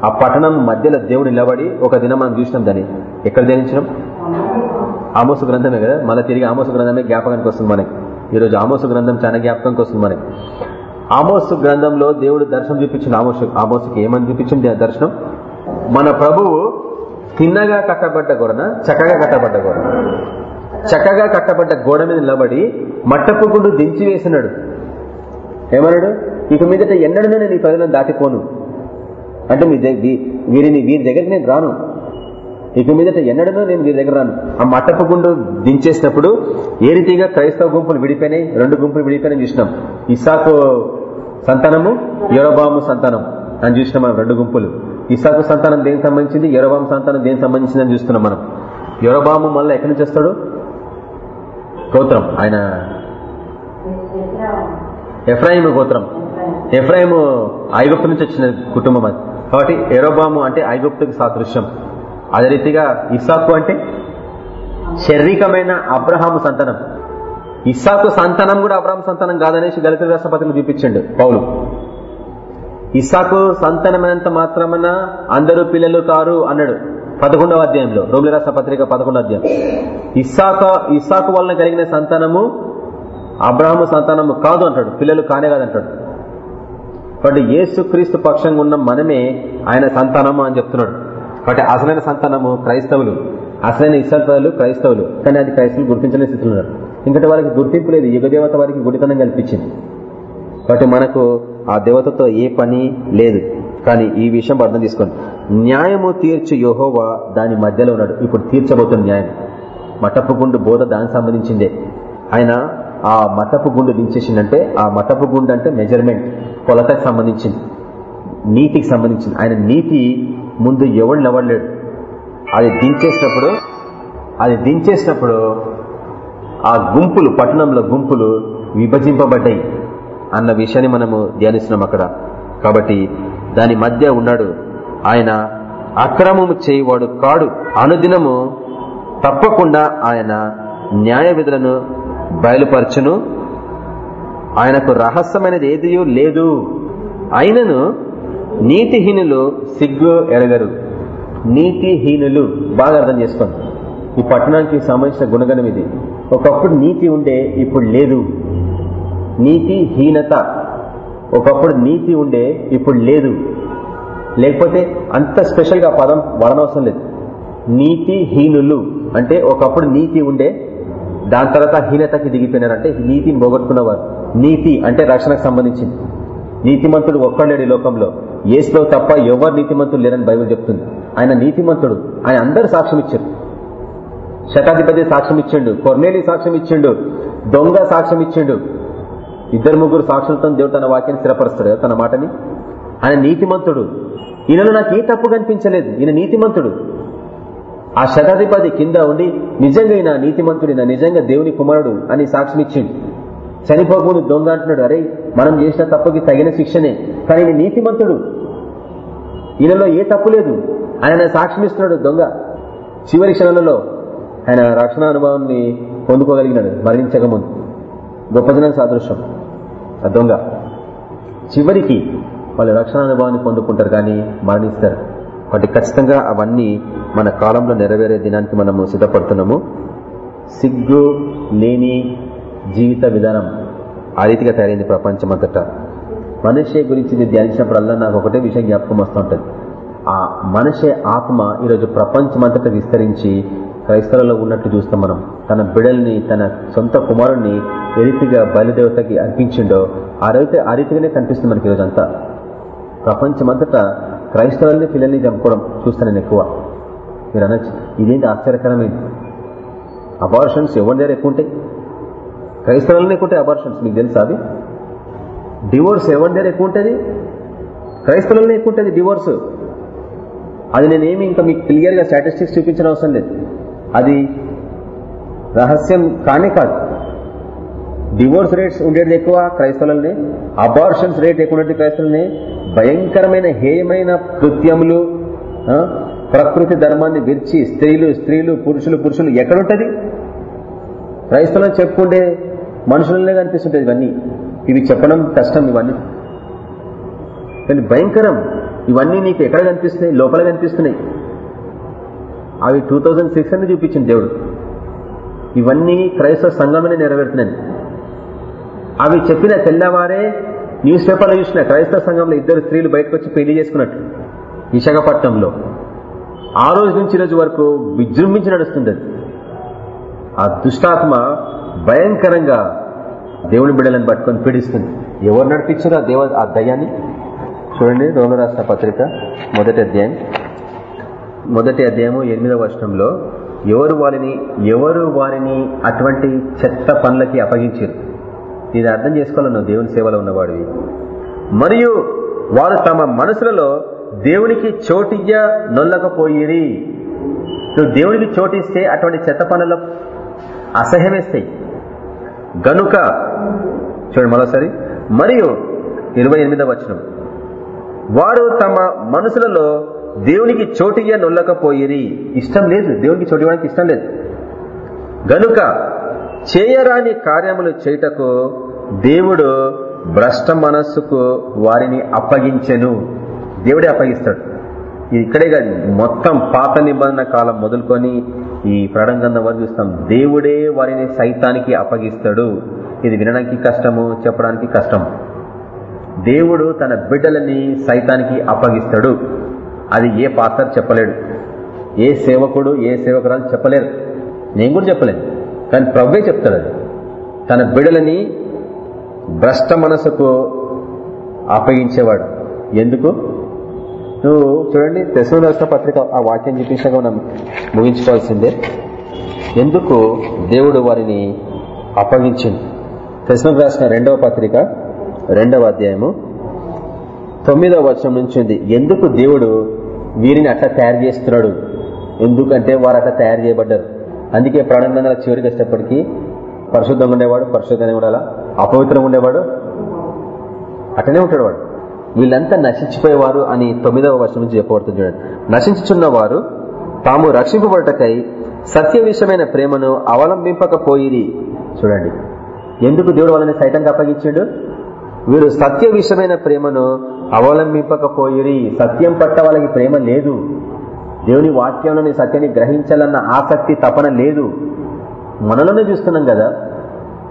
ఆ పట్టణం మధ్యలో దేవుడు నిలబడి ఒక దినం మనం చూసినాం దాన్ని. ఎక్కడ ధ్యానించినాం? ఆమోసు గ్రంథమే కదా? మళ్ళీ తిరిగి ఆమోసు గ్రంథమే జ్ఞాపకానికి వస్తుంది మనకి. ఈరోజు ఆమోసు గ్రంథం చాలా జ్ఞాపకానికి వస్తుంది మనకి. ఆమోసు గ్రంథంలో దేవుడు దర్శనం చూపించింది ఆమోసు ఆమోసుకి ఏమని చూపించింది ఆ దర్శనం? మన ప్రభువు తిన్నగా కట్టబడ్డ గోడన? చక్కగా కట్టబడ్డ గోడ. చక్కగా కట్టబడ్డ గోడ మీద నిలబడి మట్టపు గుండు దించి వేసినాడు. ఏమన్నాడు? ఇక మీదట ఎన్నడనే నేను ఈ ప్రజలను దాటిపోను. అంటే మీ వీరిని వీరి దగ్గరికి నేను రాను. ఇక మీదట ఎన్నడనో నేను వీరి దగ్గర రాను. ఆ మట్టపు గుండు దించేసినప్పుడు ఏ రీతిగా క్రైస్తవ గుంపులు విడిపోయినాయి? రెండు గుంపులు విడిపోయినాయి చూసినాం. ఇసాకు సంతానము యొరబాము సంతానం. అని చూసినాం మనం రెండు గుంపులు. ఇసాకు సంతానం దేనికి సంబంధించింది? యొరబాము సంతానం దేనికి సంబంధించింది అని చూస్తున్నాం మనం. యొరబాము మళ్ళీ ఎక్కడి నుంచి వస్తాడు? గోత్రం. ఆయన ఎఫ్రాయిం గోత్రం. ఎఫ్రాయిం ఐగుప్తు నుంచి వచ్చిన కుటుంబం అది. కాబట్టి ఎరోబాము అంటే ఐగుప్తుకు సాదృశ్యం. అదే రీతిగా ఇసాకు అంటే శారీరకమైన అబ్రహాము సంతానం. ఇస్సాకు సంతానం కూడా అబ్రాహం సంతానం కాదనేసి దళిత రాష్ట్రపతిని చూపించండు పౌలు. ఇస్సాకు సంతానమైనంత మాత్రమన అందరూ పిల్లలు కారు అన్నాడు పదకొండవ అధ్యాయంలో. రోమిల రాష్ట్ర పత్రిక పదకొండవ అధ్యాయం. ఇస్సాక ఇస్సాకు వలన కలిగిన సంతానము అబ్రహము సంతానము కాదు అంటాడు. పిల్లలు కానే కాదంటాడు. కాబట్టి ఏసుక్రీస్తు పక్షంగా ఉన్న మనమే ఆయన సంతానము అని చెప్తున్నాడు. కాబట్టి అసలైన సంతానము క్రైస్తవులు అసలైన ఇస్రాయలు క్రైస్తవులు. కానీ అది క్రైస్తవులు గుర్తించని స్థితిలో ఉన్నారు. ఇంకటి వారికి గుర్తింపు లేదు. యుగదేవత వారికి గుడితనం కల్పించింది. కాబట్టి మనకు ఆ దేవతతో ఏ పని లేదు. కానీ ఈ విషయం అర్థం తీసుకోండి న్యాయము తీర్చు యహోవా దాని మధ్యలో ఉన్నాడు. ఇప్పుడు తీర్చబోతున్న న్యాయం. మటప్పుకుండు బోధ దానికి సంబంధించిందే. ఆయన ఆ మటపు గుండు దించేసిందంటే ఆ మటపు గుండు అంటే మెజర్మెంట్ కొలతకు సంబంధించింది. నీతికి సంబంధించింది. ఆయన నీతి ముందు ఎవడు నిలబడలేడు అది దించేసినప్పుడు అది దించేసినప్పుడు ఆ గుంపులు పట్టణంలో గుంపులు విభజింపబడ్డాయి అన్న విషయాన్ని మనము ధ్యానిస్తున్నాం అక్కడ. కాబట్టి దాని మధ్య ఉన్నాడు. ఆయన అక్రమము చేయవాడు కాడు. అనుదినము తప్పకుండా ఆయన న్యాయ విధులను బయలుపరచును. ఆయనకు రహస్యమైనది ఏది లేదు. అయినను నీతిహీనులు సిగ్గు ఎరగరు. నీతిహీనులు బాగా అర్థం చేసుకోండి. ఈ పట్టణానికి సంబంధించిన గుణగణం ఇది. ఒకప్పుడు నీతి ఉండే ఇప్పుడు లేదు. నీతిహీనత. ఒకప్పుడు నీతి ఉండే ఇప్పుడు లేదు. లేకపోతే అంత స్పెషల్గా పదం వాడనవసరం లేదు. నీతిహీనులు అంటే ఒకప్పుడు నీతి ఉండే దాని తర్వాత హీనతకి దిగిపోయినారంటే నీతిని పోగొట్టుకున్నవారు నీతి అంటే రక్షణకు సంబంధించింది. నీతిమంతుడు ఒక్కడలేడు ఈ లోకంలో. ఏసులో తప్ప ఎవరు నీతిమంతుడు లేరని బైబుల్ చెప్తుంది. ఆయన నీతిమంతుడు. ఆయన అందరు సాక్ష్యం ఇచ్చారు. శతాధిపతి సాక్ష్యం ఇచ్చిండు. కొర్నేలి సాక్ష్యం ఇచ్చిండు. దొంగ సాక్ష్యం ఇచ్చిండు. ఇద్దరు ముగ్గురు సాక్షులతో దేవుడు తన వాక్యాన్ని స్థిరపరుస్తాడు తన మాటని. ఆయన నీతిమంతుడు. ఈయనలో నాకు ఏ తప్పు కనిపించలేదు. ఈయన నీతిమంతుడు. ఆ శతాధిపతి కింద ఉండి నిజంగా ఈయన నీతిమంతుడు నిజంగా దేవుని కుమారుడు అని సాక్ష్యమిచ్చిండు. ఇచ్చిండు దొంగ అంటున్నాడు అరే మనం చేసిన తప్పుకి తగిన శిక్షనే కానీ ఈయన నీతిమంతుడు. ఈయనలో ఏ తప్పు లేదు. ఆయన సాక్ష్యమిస్తున్నాడు దొంగ. చివరి క్షణాలలో ఆయన రక్షణ అనుభవాన్ని పొందుకోగలిగినాడు మరణించకముందు గొప్పదనం సాదృశ్యం. ఆ దొంగ చివరికి వాళ్ళు రక్షణ అనుభవాన్ని పొందుకుంటారు కానీ మరణిస్తారు. వాటి ఖచ్చితంగా అవన్నీ మన కాలంలో నెరవేరే దినానికి మనము సిద్ధపడుతున్నాము. సిగ్గు లేని జీవిత విధానం ఆ రీతిగా తయారైంది ప్రపంచం అంతటా మనిషి గురించి నేను ధ్యానించినప్పుడల్లా నాకు ఒకటే విషయం జ్ఞాపకం వస్తూ ఉంటుంది ఆ మనిషి ఆత్మ ఈరోజు ప్రపంచం అంతటా విస్తరించి క్రైస్తవులలో ఉన్నట్టు చూస్తాం మనం. తన బిడల్ని తన సొంత కుమారుణ్ణి ఏ రీతిగా బలిదేవతకి అర్పించిండో ఆ రీతి ఆ రీతిగానే కనిపిస్తుంది మనకి ఈరోజు అంతా ప్రపంచమంతటా క్రైస్తవుల్ని పిల్లల్ని చంపుకోవడం చూస్తాను నేను ఎక్కువ. మీరు అనొచ్చు. ఇదేంటి ఆశ్చర్యకరమైంది? అబార్షన్స్ ఎవరి దగ్గర ఎక్కువ ఉంటాయి? క్రైస్తవులనే ఎక్కువ ఉంటాయి అబార్షన్స్ మీకు తెలుసా అది డివోర్స్ ఎవరి దగ్గర ఎక్కువ ఉంటుంది? క్రైస్తవులనే ఎక్కువ ఉంటుంది డివోర్స్ అది నేనేమి ఇంకా మీకు క్లియర్గా స్టాటిస్టిక్స్ చూపించిన అవసరం లేదు. అది రహస్యం కానే కాదు. డివోర్స్ రేట్స్ ఉండేది ఎక్కువ క్రైస్తవులనే. అబార్షన్స్ రేట్ ఎక్కువ ఉండేది క్రైస్తవులనే. భయంకరమైన హేయమైన కృత్యములు ప్రకృతి ధర్మాన్ని విరిచి స్త్రీలు స్త్రీలు పురుషులు పురుషులు ఎక్కడుంటది? క్రైస్తవులను చెప్పుకుంటే మనుషులనే కనిపిస్తుంటది ఇవన్నీ. ఇవి చెప్పడం కష్టం ఇవన్నీ. కానీ భయంకరం. ఇవన్నీ నీకు ఎక్కడ కనిపిస్తున్నాయి? లోపల కనిపిస్తున్నాయి. అవి టూ థౌజండ్ సిక్స్ అని చూపించింది దేవుడు. ఇవన్నీ క్రైస్తవ సంఘమని నెరవేరుతున్నాయి. అవి చెప్పిన తెల్లవారే న్యూస్ పేపర్లో చూసిన క్రైస్తవ సంఘంలో ఇద్దరు స్త్రీలు బయటకు వచ్చి పెళ్ళి చేసుకున్నట్టు. విశాఖపట్నంలో. ఆ రోజు నుంచి రోజు వరకు విజృంభించి నడుస్తుంది ఆ దుష్టాత్మ భయంకరంగా దేవుని బిడ్డలను పట్టుకొని పీడిస్తుంది. ఎవరు నడిపించారు ఆ దేవ ఆ దయ్యాన్ని? చూడండి రోమ రాష్ట్ర పత్రిక మొదటి అధ్యాయం. మొదటి అధ్యాయము ఎనిమిదవ వర్షంలో ఎవరు వారిని ఎవరు వారిని అటువంటి చెత్త పనులకి అప్పగించారు? ఇది అర్థం చేసుకోవాలి నువ్వు దేవుని సేవలో ఉన్నవాడివి. మరియు వారు తమ మనసులలో దేవునికి చోటియ్య నొల్లకపోయిరి. నువ్వు దేవునికి చోటిస్తే అటువంటి చెత్త పనులు అసహ్యమేస్తాయి. గనుక చూడండి మరోసారి. మరియు ఇరవై ఎనిమిదవ వచనం. వారు తమ మనసులలో దేవునికి చోటియ్య నొల్లకపోయిరి. ఇష్టం లేదు. దేవునికి చోటు ఇవ్వడానికి ఇష్టం లేదు. గనుక చేయరాని కార్యములు చేయుటకు దేవుడు భ్రష్ట మనస్సుకు వారిని అప్పగించెను. దేవుడే అప్పగిస్తాడు. ఇక్కడే కాదు మొత్తం పాత నిబంధన కాలం మొదలుకొని ఈ ప్రణంగంధం వరకు చూస్తాం. దేవుడే వారిని సైతానికి అప్పగిస్తాడు. ఇది వినడానికి కష్టము చెప్పడానికి కష్టం. దేవుడు తన బిడ్డలని సైతానికి అప్పగిస్తాడు. అది ఏ పాత్ర చెప్పలేడు. ఏ సేవకుడు ఏ సేవకురాలు చెప్పలేరు. నేను కూడా చెప్పలేను. కానీ ప్రవ్వే చెప్తాడు అది. తన బిడలని భ్రష్ట మనసుకు అప్పగించేవాడు. ఎందుకు? నువ్వు చూడండి తెసలు రాష్ట్ర పత్రిక ఆ వాక్యం చూపించాక మనం ముగించుకోవాల్సిందే. ఎందుకు దేవుడు వారిని అప్పగించింది తెసలు రాసిన రెండవ పత్రిక రెండవ అధ్యాయము తొమ్మిదవ వచనం నుంచి ఉంది. ఎందుకు దేవుడు వీరిని అట్లా తయారు చేస్తున్నాడు? ఎందుకంటే వారు అట్లా తయారు చేయబడ్డారు. అందుకే ప్రాణంగా చివరికి వచ్చేటప్పటికీ పరిశుద్ధంగా ఉండేవాడు పరిశుద్ధంగా ఉండాలా? అపవిత్రంగా ఉండేవాడు? అట్లనే ఉంటాడు వాడు. వీళ్ళంతా నశించిపోయేవారు అని తొమ్మిదవ వర్షం నుంచి చెప్పబడుతుంది చూడండి. నశించుచున్న వారు తాము రక్షింపబడటకై సత్య విషయమైన ప్రేమను అవలంబింపకపోయిరి. చూడండి. ఎందుకు దేవుడు వాళ్ళని సైతంగా అప్పగించాడు? వీరు సత్య విషయమైన ప్రేమను అవలంబింపకపోయిరి. సత్యం పట్ల వాళ్ళకి ప్రేమ లేదు. దేవుని వాక్యంలోని సత్యాన్ని గ్రహించాలన్న ఆసక్తి తపన లేదు. మనలోనే చూస్తున్నాం కదా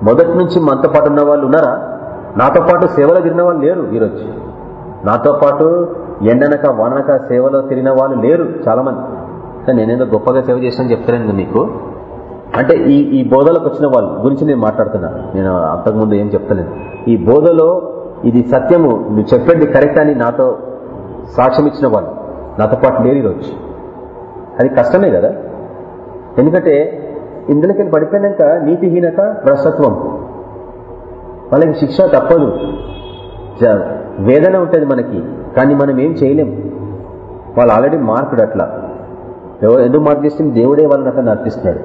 మొదటి నుంచి మనతో పాటు ఉన్న వాళ్ళు ఉన్నారా? నాతో పాటు సేవలో తిరిగిన వాళ్ళు లేరు ఈరోజు. నాతో పాటు ఎండనక వానక సేవలో తిరిగిన వాళ్ళు లేరు చాలా మంది కానీ నేనేదో గొప్పగా సేవ చేసిన చెప్తాను మీకు. అంటే ఈ ఈ బోధలకు వచ్చిన వాళ్ళ గురించి నేను మాట్లాడుతున్నా. నేను అంతకుముందు ఏం చెప్తలేను ఈ బోధలో ఇది సత్యము. నువ్వు చెప్పండి కరెక్ట్ అని నాతో సాక్ష్యం ఇచ్చిన వాళ్ళు నాతో పాటు లేరు ఈరోజు. అది కష్టమే కదా. ఎందుకంటే ఇందులోకి పడిపోయినాక నీతిహీనత భ్రష్టత్వం వాళ్ళకి శిక్ష తప్పదు. వేదన ఉంటుంది మనకి. కానీ మనం ఏం చేయలేం. వాళ్ళు ఆల్రెడీ మార్పుడు అట్లా. ఎవరు ఎందుకు మార్పిస్తుంది దేవుడే వాళ్ళని అట్లా నడిపిస్తున్నాడు.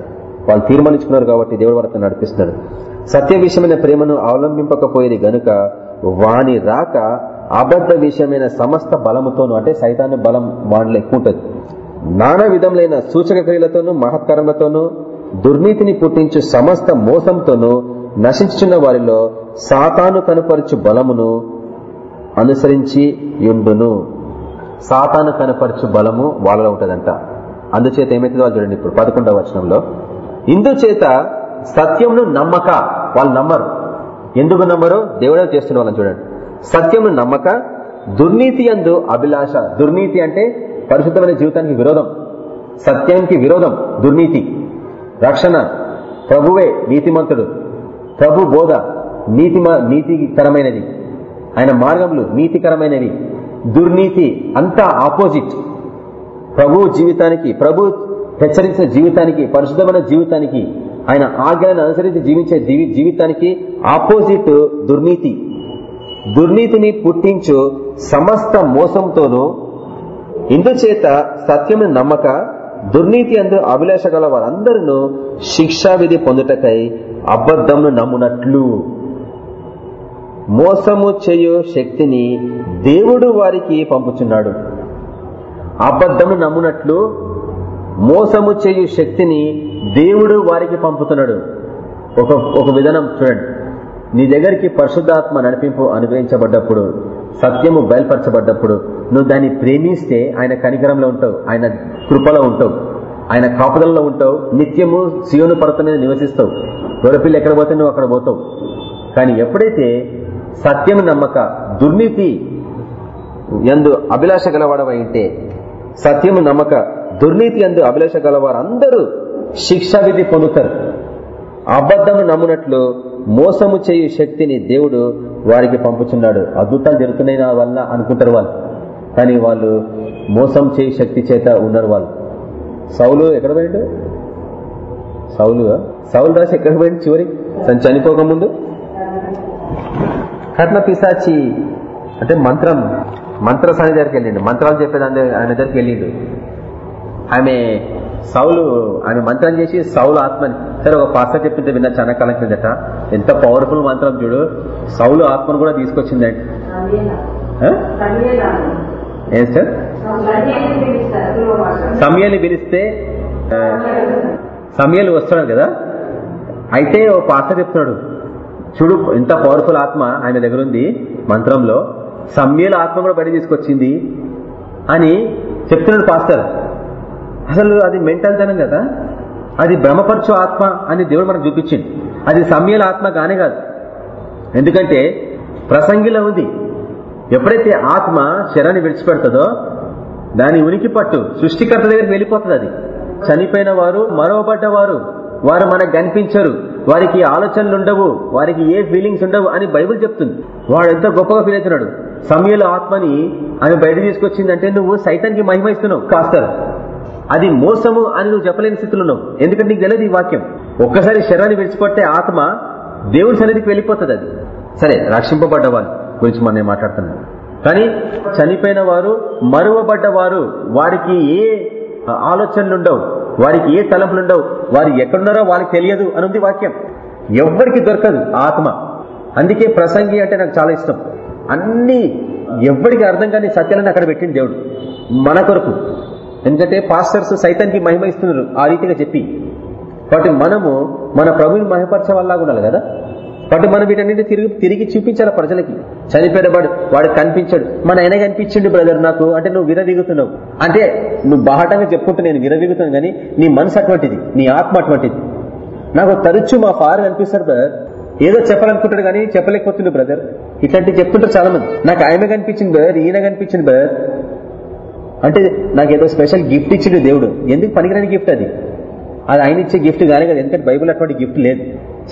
వాళ్ళు తీర్మానించుకున్నారు కాబట్టి దేవుడు వాళ్ళతో నడిపిస్తున్నాడు. సత్య విషయమైన ప్రేమను అవలంబింపకపోయేది గనుక వాణి రాక అబద్ధ విషయమైన సమస్త బలముతోనూ అంటే సైతాన్ని బలం వాణిలో ఎక్కువ ఉంటుంది. నానా విధములైన సూచక క్రియలతోనూ మహత్కరములతోనూ దుర్నీతిని పుట్టించు సమస్త మోసంతోనూ నశించుచున్న వారిలో సాతాను కనపరచు బలమును అనుసరించి యుండును. సాతాను కనపరచు బలము వాళ్ళలో ఉంటదంట. అందుచేత ఏమైతుందో వాళ్ళు చూడండి ఇప్పుడు పదకొండవ వచనంలో. ఇందుచేత సత్యంను నమ్మక వాళ్ళు నమ్మరు. ఎందుకు నమ్మరు? దేవుడే చేస్తున్న వాళ్ళని చూడండి. సత్యమును నమ్మక దుర్నీతి అందు అభిలాష. దుర్నీతి అంటే పరిశుద్ధమైన జీవితానికి విరోధం సత్యానికి విరోధం దుర్నీతి రక్షణ ప్రభువే నీతిమంతుడు. ప్రభు బోధ నీతి నీతికరమైనది. ఆయన మార్గములు నీతికరమైనవి. దుర్నీతి అంతా ఆపోజిట్. ప్రభు జీవితానికి ప్రభు హెచ్చరించిన జీవితానికి పరిశుద్ధమైన జీవితానికి ఆయన ఆజ్ఞలను అనుసరించి జీవించే జీవితానికి ఆపోజిట్ దుర్నీతి. దుర్నీతిని పుట్టించు సమస్త మోసంతోనూ ఇందుచేత సత్యము నమ్మక దుర్నీతి అందు అభిలాష గల వారందరూ శిక్షావిధి పొందుటకై అబద్ధంను నమ్మునట్లు. మోసము చేయు శక్తిని దేవుడు వారికి పంపుచున్నాడు. అబద్ధము నమ్మునట్లు మోసము చేయు శక్తిని దేవుడు వారికి పంపుతున్నాడు. ఒక ఒక విధానం చూడండి. నీ దగ్గరికి పరిశుద్ధాత్మ నడిపింపు అనుగ్రహించబడ్డప్పుడు సత్యము బయలుపరచబడ్డప్పుడు నువ్వు దాన్ని ప్రేమిస్తే ఆయన కనికరంలో ఉంటావు ఆయన కృపలో ఉంటావు ఆయన కాపుదలలో ఉంటావు నిత్యము సియోను పర్వతం మీద నివసిస్తావు. గొరపిల్లు ఎక్కడ పోతే నువ్వు అక్కడ పోతావు. కానీ ఎప్పుడైతే సత్యం నమ్మక దుర్నీతి ఎందు అభిలాష గలవాడవైంటే సత్యము నమ్మక దుర్నీతి ఎందు అభిలాష గలవారు అందరూ శిక్షా విధి పొందుతారు. అబద్ధము నమ్మునట్లు మోసము చేయు శక్తిని దేవుడు వారికి పంపుచున్నాడు. అద్భుతాలు జరుగుతున్నాయి నా వల్ల అనుకుంటారు వాళ్ళు. కానీ వాళ్ళు మోసం చేయి శక్తి చేత ఉన్నారు వాళ్ళు. సౌలు ఎక్కడ పోయిండు? సౌలు సౌలు రాసి ఎక్కడ పోయిండు చివరి? తను చనిపోకముందు కట్న పిశాచి అంటే మంత్రం మంత్రసాని దగ్గరికి వెళ్ళిండు. మంత్రాలు చెప్పేదాన్ని ఆయన దగ్గరికి వెళ్ళిండు. ఆమె సౌలు ఆమె మంత్రం చేసి సౌలు ఆత్మని. సరే ఒక పాస్టర్ చెప్పింది విన్న చాలా కాలం కిందట. ఎంత పవర్ఫుల్ మంత్రం చూడు. సౌలు ఆత్మను కూడా తీసుకొచ్చిందండి ఏం సార్? సమయాన్ని పిలిస్తే సమయాలు వస్తున్నాడు కదా? అయితే ఓ పాత చెప్తున్నాడు చూడు ఎంత పవర్ఫుల్ ఆత్మ ఆయన దగ్గర ఉంది మంత్రంలో. సమ్యుల ఆత్మ కూడా బయట తీసుకొచ్చింది అని చెప్తున్నాడు పాస్టర్. అసలు అది మెంటల్ తనం కదా? అది భ్రమపరచు ఆత్మ అని దేవుడు మనకు చూపించింది. అది సమ్యుల ఆత్మ కానే కాదు. ఎందుకంటే ప్రసంగిలో ఉంది. ఎప్పుడైతే ఆత్మ శరాన్ని విడిచిపెడుతుందో దాని ఉనికి పట్టు సృష్టికర్త దగ్గరికి వెళ్ళిపోతుంది అది. చనిపోయిన వారు మరవబడ్డవారు వారు మనకు కనిపించరు. వారికి ఆలోచనలు ఉండవు వారికి ఏ ఫీలింగ్స్ ఉండవు అని బైబుల్ చెప్తుంది. వాడు ఎంత గొప్పగా ఫీల్ అవుతున్నాడు. సమయంలో ఆత్మని ఆమె బయట తీసుకొచ్చిందంటే నువ్వు సైతానికి మహిమయిస్తున్నావు కాస్తారు అది మోసము అని నువ్వు చెప్పలేని స్థితిలో ఉన్నావు. ఎందుకంటే నీకు తెలియదు ఈ వాక్యం. ఒక్కసారి శరీరాన్ని విడిచిపట్టే ఆత్మ దేవుని సన్నిధికి వెళ్ళిపోతుంది అది. సరే రక్షింపబడ్డ వాళ్ళు గురించి మనం మాట్లాడుతున్నాం? మాట్లాడుతున్నాను కానీ చనిపోయిన వారు మరువబడ్డ వారు వారికి ఏ ఆలోచనలు ఉండవు వారికి ఏ తలంపులు ఉండవు వారు ఎక్కడున్నారో వాళ్ళకి తెలియదు అని ఉంది వాక్యం. ఎవ్వరికి దొరకదు ఆత్మ. అందుకే ప్రసంగి అంటే నాకు చాలా ఇష్టం. అన్ని ఎవ్వరికి అర్థం కాని సత్యాలను అక్కడ పెట్టింది దేవుడు. మన కొరకు. ఎందుకంటే పాస్టర్స్ సైతానికి మహిమ ఇస్తున్నారు. ఆ రీతిగా చెప్పి. కాబట్టి మనము మన ప్రభుని మహిమపరచే వల్ల ఉండాలి కదా. కాబట్టి మనం వీటన్నింటి తిరిగి తిరిగి చూపించాలి ప్రజలకి. చనిపోయిన వాడు కనిపించాడు. మన ఆయన కనిపించిండు బ్రదర్ నాకు. అంటే నువ్వు విరవీగుతున్నావు. అంటే నువ్వు బాహటంగా చెప్పుకుంటూ నేను విరవీగుతున్నాను కానీ నీ మనసు అటువంటిది నీ ఆత్మ అటువంటిది. నాకు తరచు మా ఫాదర్ కనిపిస్తారు బ్రదర్. ఏదో చెప్పాలనుకుంటాడు కానీ చెప్పలేకపోతుండే బ్రదర్. ఇట్లాంటివి చెప్తుంటారు చాలా మంది నాకు ఆయన కనిపించింది బ్రదర్ ఈయన కనిపించింది బ్రదర్. అంటే నాకు ఏదో స్పెషల్ గిఫ్ట్ ఇచ్చిండు దేవుడు. ఎందుకు పనికిరాని గిఫ్ట్ అది? అది ఆయన ఇచ్చే గిఫ్ట్ కానీ కదా. ఎందుకంటే బైబుల్ అటువంటి గిఫ్ట్ లేదు.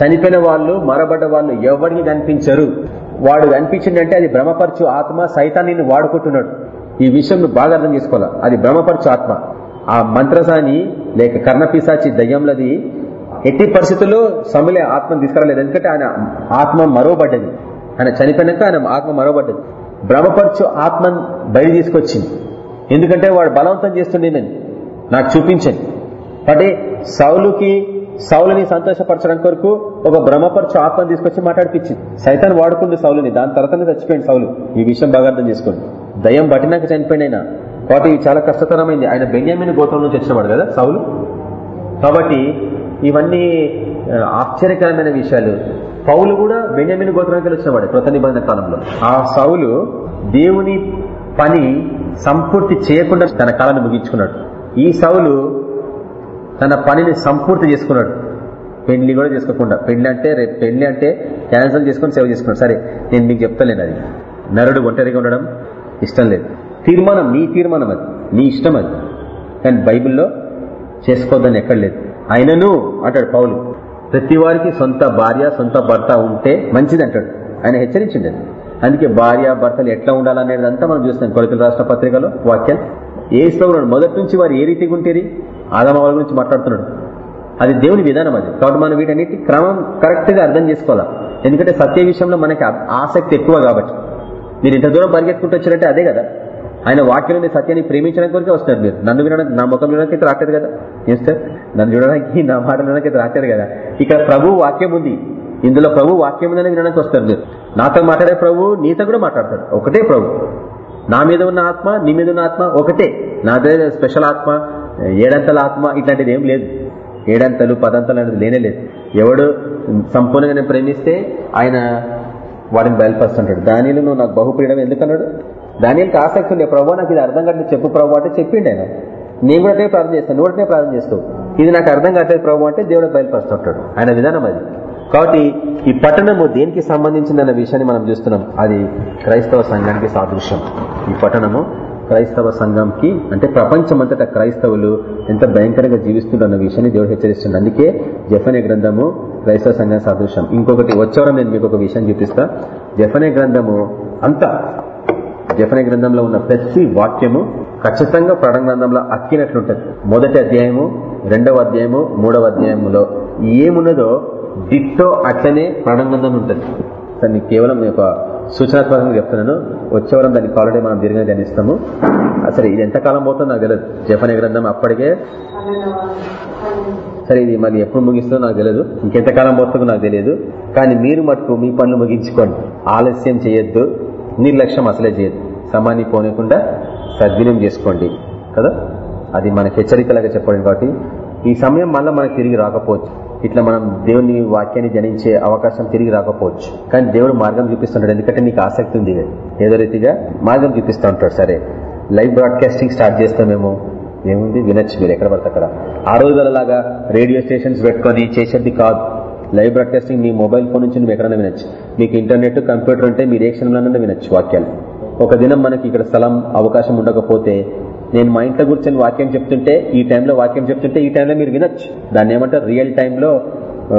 చనిపోయిన వాళ్ళు మరబడ్డ వాళ్ళు ఎవరికి కనిపించరు. వాడు కనిపించిందంటే అది భ్రమపరచు ఆత్మ సైతాన్ని వాడుకుంటున్నాడు. ఈ విషయం నువ్వు బాగా అర్థం చేసుకోవాలా? అది భ్రమపరచు ఆత్మ. ఆ మంత్రసాని లేక కర్ణపిశాచి దయ్యంలది ఎట్టి పరిస్థితుల్లో సమలే ఆత్మను తీసుకురాలేదు. ఎందుకంటే ఆయన ఆత్మ మరవబడ్డది. ఆయన చనిపోయినాక ఆయన ఆత్మ మరవబడ్డది. భ్రమపరచు ఆత్మను బయట తీసుకొచ్చింది. ఎందుకంటే వాడు బలవంతం చేస్తుండే నేను. నాకు చూపించండి. అంటే సౌలుకి సౌలుని సంతోషపరచడం కొరకు ఒక భ్రమపరచు ఆత్మను తీసుకొచ్చి మాట్లాడిపించింది. సైతాన్ని వాడుకుంది సౌలుని. దాని తర్వాతనే చచ్చిపోయింది సౌలు. ఈ విషయం బాగా అర్థం చేసుకోండి. దయ్యం బట్టినాక చనిపోయింది ఆయన. కాబట్టి చాలా కష్టతరమైంది. ఆయన బెన్యామిన్ గోత్రం నుంచి వచ్చినవాడు కదా సౌలు? కాబట్టి ఇవన్నీ ఆశ్చర్యకరమైన విషయాలు. పౌలు కూడా బెన్యామిన్ గోత్రానికి వచ్చినవాడు కృత నిబంధన కాలంలో. ఆ సౌలు దేవుని పని సంపూర్తి చేయకుండా తన కాలాన్ని ముగించుకున్నాడు. ఈ సౌలు తన పనిని సంపూర్తి చేసుకున్నాడు. పెళ్ళి కూడా చేసుకోకుండా. పెళ్ళి అంటే రేపు పెళ్ళి అంటే క్యాన్సిల్ చేసుకుని సేవ చేసుకున్నాడు. సరే నేను మీకు చెప్తలేను అది. నరుడు ఒంటరిగా ఉండడం ఇష్టం లేదు. తీర్మానం నీ తీర్మానం అది. నీ ఇష్టం అది. కానీ బైబిల్లో చేసుకోవద్దని ఎక్కడ లేదు. ఆయనను అంటాడు పౌలు. ప్రతి వారికి సొంత భార్య సొంత భర్త ఉంటే మంచిది అంటాడు. ఆయన హెచ్చరించింది అందుకే భార్య భర్తలు ఎట్లా ఉండాలనేది అంతా మనం చూస్తాం కొరతల రాష్ట్ర పత్రికలో వాక్యం. ఏ శ్లోకున్నాడు మొదటి నుంచి వారు ఏ రీతిగా ఉంటేది ఆదమవాళ్ళ గురించి మాట్లాడుతున్నాడు. అది దేవుని విధానం అది. కాబట్టి మనం వీటన్నిటి క్రమం కరెక్ట్గా అర్థం చేసుకోవాలా? ఎందుకంటే సత్య విషయంలో మనకి ఆసక్తి ఎక్కువ కాబట్టి. మీరు ఇంత దూరం పరిగెత్తుకుంటూ వచ్చారంటే అదే కదా. ఆయన వాక్యం సత్యాన్ని ప్రేమించడం కొరికే వస్తారు మీరు. నన్ను వినడానికి నా ముఖం వినడానికి అయితే రాట్లేదు కదా. ఏం సార్? నన్ను చూడడానికి నా మాట వినడానికి అయితే రాట్లేదు కదా. ఇక్కడ ప్రభు వాక్యం ఉంది. ఇందులో ప్రభు వాక్యం ఉందని వినడానికి వస్తారు మీరు. నాతో మాట్లాడే ప్రభు నీతో కూడా మాట్లాడతాడు. ఒకటే ప్రభు. నా మీద ఉన్న ఆత్మ నీ మీద ఉన్న ఆత్మ ఒకటే. నాదే స్పెషల్ ఆత్మ ఏడంతల ఆత్మ ఇట్లాంటిది ఏం లేదు. ఏడంతలు పదంతలు అనేది లేనే లేదు. ఎవడు సంపూర్ణంగా నేను ప్రేమిస్తే ఆయన వాడిని బయలుపరుస్తుంటాడు. దానిలో నువ్వు నాకు బహుప్రియడం ఎందుకన్నాడు? దానికి ఆసక్తి ఉండే ప్రభు నాకు ఇది అర్థం కాదు చెప్పు ప్రభు అంటే చెప్పిండు ఆయన. నేను కూడా ప్రార్థన చేస్తాను నువ్వు కూడా ప్రార్థన చేస్తావు. ఇది నాకు అర్థం కావట్లేదు ప్రభు అంటే దేవుడు బయలుపరుస్తుంటాడు. ఆయన విధానం అది. కాబట్టి ఈ పట్టణము దేనికి సంబంధించిందన్న విషయాన్ని మనం చూస్తున్నాం. అది క్రైస్తవ సంఘానికి సాదృశ్యం. ఈ పట్టణము క్రైస్తవ సంఘంకి అంటే ప్రపంచమంతటా క్రైస్తవులు ఎంత భయంకరంగా జీవిస్తుండన్న విషయాన్ని దేవుడు హెచ్చరిస్తుంది అందుకే జఫనే గ్రంథము క్రైస్తవ సంఘం సాదృశ్యం. ఇంకొకటి వచ్చేవరం నేను మీకు ఒక విషయం చూపిస్తా. జఫనే గ్రంథము అంతా జఫనే గ్రంథంలో ఉన్న ప్రతి వాక్యము ఖచ్చితంగా ప్రణ గ్రంథంలో అక్కినట్లుంటది. మొదటి అధ్యాయము రెండవ అధ్యాయము మూడవ అధ్యాయములో ఏమున్నదో డిట్టో అట్లనే ప్రణంగంధం ఉంటుంది దాన్ని కేవలం ఒక సూచనాత్మకంగా చెప్తున్నాను. వచ్చేవారం దానికి ఆల్రెడీ మనం దీర్ఘంగా ధ్యానిస్తాము. సరే ఇది ఎంతకాలం పోతుందో నాకు తెలియదు జపనే గ్రంథం అప్పటికే. సరే ఇది మళ్ళీ ఎప్పుడు ముగిస్తుందో నాకు తెలియదు ఇంకెంతకాలం పోతుందో నాకు తెలియదు కానీ మీరు మటుకు మీ పనులు ముగించుకోండి. ఆలస్యం చేయొద్దు. నిర్లక్ష్యం అసలే చేయొద్దు. సమాన్ని పోనీయకుండా సద్వినియం చేసుకోండి. కదా? అది మనకి హెచ్చరికలాగా చెప్పండి కాబట్టి ఈ సమయం మళ్ళీ మనకు తిరిగి రాకపోవచ్చు. ఇట్లా మనం దేవుని వాక్యాన్ని జనించే అవకాశం తిరిగి రాకపోవచ్చు. కానీ దేవుడు మార్గం చూపిస్తుంటాడు ఎందుకంటే నీకు ఆసక్తి ఉంది. ఏదో రీతిగా మార్గం చూపిస్తూ ఉంటాడు. సరే. లైవ్ బ్రాడ్కాస్టింగ్ స్టార్ట్ చేస్తామేమో? ఏముంది? వినొచ్చు మీరు. ఎక్కడ పడితే అక్కడ. ఆ రోజులలాగా రేడియో స్టేషన్స్ పెట్టుకొని చేసేది కాదు. లైవ్ బ్రాడ్కాస్టింగ్ మీ మొబైల్ ఫోన్ నుంచి నువ్వు ఎక్కడైనా వినొచ్చు. మీకు ఇంటర్నెట్ కంప్యూటర్ ఉంటే మీరు ఏ క్షణంలోనైనా వినొచ్చు వాక్యాలు. ఒక దినం మనకి ఇక్కడ స్థలం అవకాశం ఉండకపోతే నేను మా ఇంట్లో కూర్చొని వాక్యం చెప్తుంటే ఈ టైంలో వాక్యం చెప్తుంటే ఈ టైంలో మీరు వినొచ్చు. దాన్ని ఏమంటారు? రియల్ టైంలో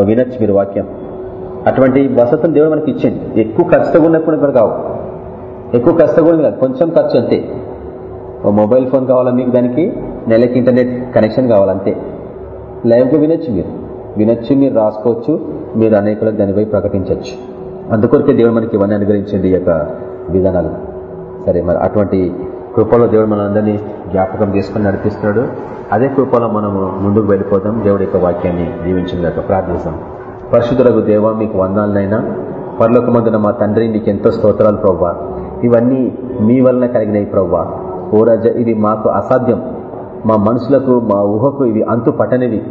వినొచ్చు మీరు వాక్యం. అటువంటి వసతులు దేవుడు మనకి ఇచ్చింది ఎక్కువ ఖర్చుతో ఉన్నప్పుడు కూడా కావు. ఎక్కువ ఖర్చుతో కూడా కాదు. కొంచెం ఖర్చు అంతే. ఓ మొబైల్ ఫోన్ కావాలా మీకు దానికి? నెలకి ఇంటర్నెట్ కనెక్షన్ కావాలంతే. లైవ్గా వినొచ్చు మీరు. వినొచ్చు మీరు రాసుకోవచ్చు. మీరు అనేకులకు దానిపై ప్రకటించవచ్చు అందుకొరకే దేవుడు మనకి ఇవన్నీ అనుగ్రహించింది ఈ యొక్క విధానాలు. సరే మరి అటువంటి కృపలో దేవుడు మనందరినీ జ్ఞాపకం చేసుకుని నడిపిస్తున్నాడు. అదే కృపలో మనము ముందుకు వెళ్ళిపోదాం. దేవుడి యొక్క వాక్యాన్ని దీవించిన ప్రార్థిస్తాం. పరిశుద్ధులకు దేవ మీకు వందాలనైనా పర్లకు మందున మా తండ్రి నీకు ఎంతో స్తోత్రాలు ప్రవ్వా. ఇవన్నీ మీ వలన కలిగినాయి ప్రవ్వా. ఓ రజ ఇది మాకు అసాధ్యం. మా మనసులకు మా ఊహకు ఇవి అంతు పట్టనివి.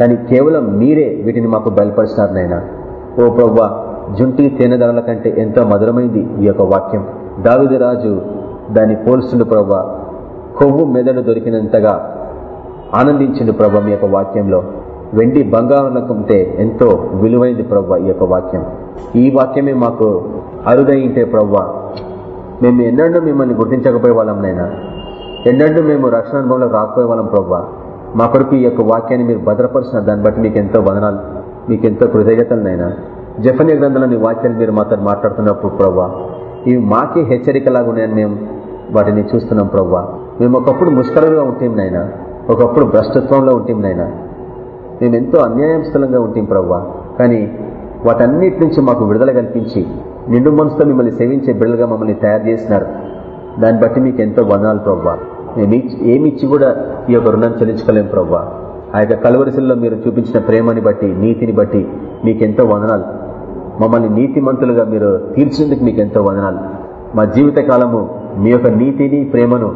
కానీ కేవలం మీరే వీటిని మాకు బయలుపరిచినారు నైనా ఓ ప్రవ్వా జుంటి తేనెదరల కంటే ఎంతో మధురమైంది ఈ యొక్క వాక్యం. దావిది రాజు దాన్ని పోల్చుండు ప్రభా కొవ్వు మెదడు దొరికినంతగా ఆనందించిండు ప్రభ మీ యొక్క వాక్యంలో. వెండి బంగారులకుంటే ఎంతో విలువైంది ప్రవ్వా ఈ యొక్క వాక్యం. ఈ వాక్యమే మాకు అరుదైంటే ప్రవ్వ మేము ఎన్నడూ మిమ్మల్ని గుర్తించకపోయే వాళ్ళం నైనా ఎన్నడూ మేము రక్షణ అనుభవంలో రాకపోయే వాళ్ళం ప్రవ్వ. మా కొరకు ఈ యొక్క వాక్యాన్ని మీరు భద్రపరిచిన దాన్ని బట్టి మీకు ఎంతో వదనాలు మీకు ఎంతో కృతజ్ఞతలనైనా జఫన్య గ్రంథంలోని వాక్యాన్ని మీరు మాతో మాట్లాడుతున్నప్పుడు ప్రవ్వ ఇవి మాకే హెచ్చరికలాగా ఉన్నాయని మేము వాటిని చూస్తున్నాం ప్రవ్వా. మేము ఒకప్పుడు ముష్కరులుగా ఉంటాం నాయన? ఒకప్పుడు భ్రష్టత్వంలో ఉంటాం నాయన? మేము ఎంతో అన్యాయంస్థలంగా ఉంటాం ప్రవ్వా? కానీ వాటన్నిటి నుంచి మాకు విడుదల కల్పించి నిండు మనసుతో మిమ్మల్ని సేవించే బిడ్డలుగా మమ్మల్ని తయారు చేసినారు. దాన్ని బట్టి మీకు ఎంతో వందనాలు ప్రవ్వా. మేము ఏమిచ్చి కూడా ఈ యొక్క రుణం చెల్లించుకోలేం ప్రవ్వా. ఆ యొక్క కలవరిశల్లో మీరు చూపించిన ప్రేమని బట్టి నీతిని బట్టి మీకెంతో వందనాలు. మమ్మల్ని నీతిమంతులుగా మీరు తీర్చేందుకు మీకు ఎంతో వదనాలు. మా జీవిత కాలము మీ యొక్క నీతిని ప్రేమను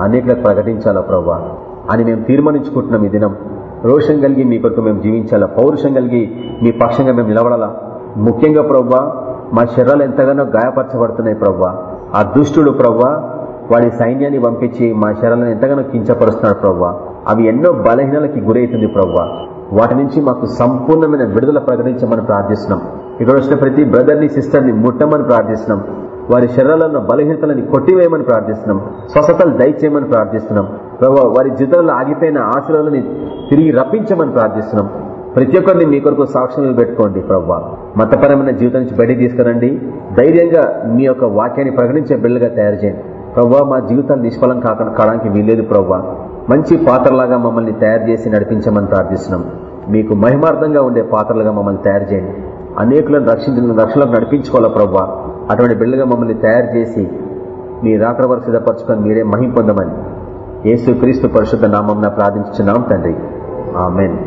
అనేకలకు ప్రకటించాలా ప్రవ్వా? అని మేము తీర్మానించుకుంటున్నాం ఈ దినం. రోషం కలిగి మీ కొరకు మేము జీవించాలా? పౌరుషం కలిగి మీ పక్షంగా మేము నిలబడాలా? ముఖ్యంగా ప్రవ్వా మా శరీరాలు ఎంతగానో గాయపరచబడుతున్నాయి ప్రవ్వా. ఆ దుష్టుడు ప్రవ్వా వాడి సైన్యాన్ని పంపించి మా శరీరాలను ఎంతగానో కించపరుస్తున్నాడు ప్రవ్వా. అవి ఎన్నో బలహీనలకి గురవుతుంది ప్రవ్వా. వాటి నుంచి మాకు సంపూర్ణమైన విడుదల ప్రకటించమని ప్రార్థిస్తున్నాం. ఇక్కడ వచ్చిన ప్రతి బ్రదర్ని సిస్టర్ని ముట్టమని ప్రార్థిస్తున్నాం. వారి శరీరాలను బలహీనతలని కొట్టివేయమని ప్రార్థిస్తున్నాం. స్వస్థతలు దయచేయమని ప్రార్థిస్తున్నాం. వారి జీవితంలో ఆగిపోయిన ఆశలని తిరిగి రప్పించమని ప్రార్థిస్తున్నాం. ప్రతి ఒక్కరిని మీ కొరకు సాక్ష్యం పెట్టుకోండి ప్రవ్వా మతపరమైన జీవితం నుంచి బయటికి తీసుకురండి. ధైర్యంగా మీ యొక్క వాక్యాన్ని ప్రకటించే బిల్లుగా తయారు చేయండి. ప్రవ్వా మా జీవితాలు నిష్ఫలం కాక కావడానికి వీల్లేదు ప్రవ్వా మంచి పాత్రలాగా మమ్మల్ని తయారు చేసి నడిపించమని ప్రార్థిస్తున్నాం. మీకు మహిమార్థంగా ఉండే పాత్రలుగా మమ్మల్ని తయారు చేయండి. అనేకులను రక్షించిన రక్షణలకు నడిపించుకోవాలా ప్రవ్వా? అటువంటి బిడ్డలుగా మమ్మల్ని తయారు చేసి మీ రాకడ వరకు సిద్ధపరచుకొని మీరే మహిం పొందమని యేసు క్రీస్తు పరిశుద్ధ నామం ప్రార్థించున్నాం తండ్రి. ఆమెన్.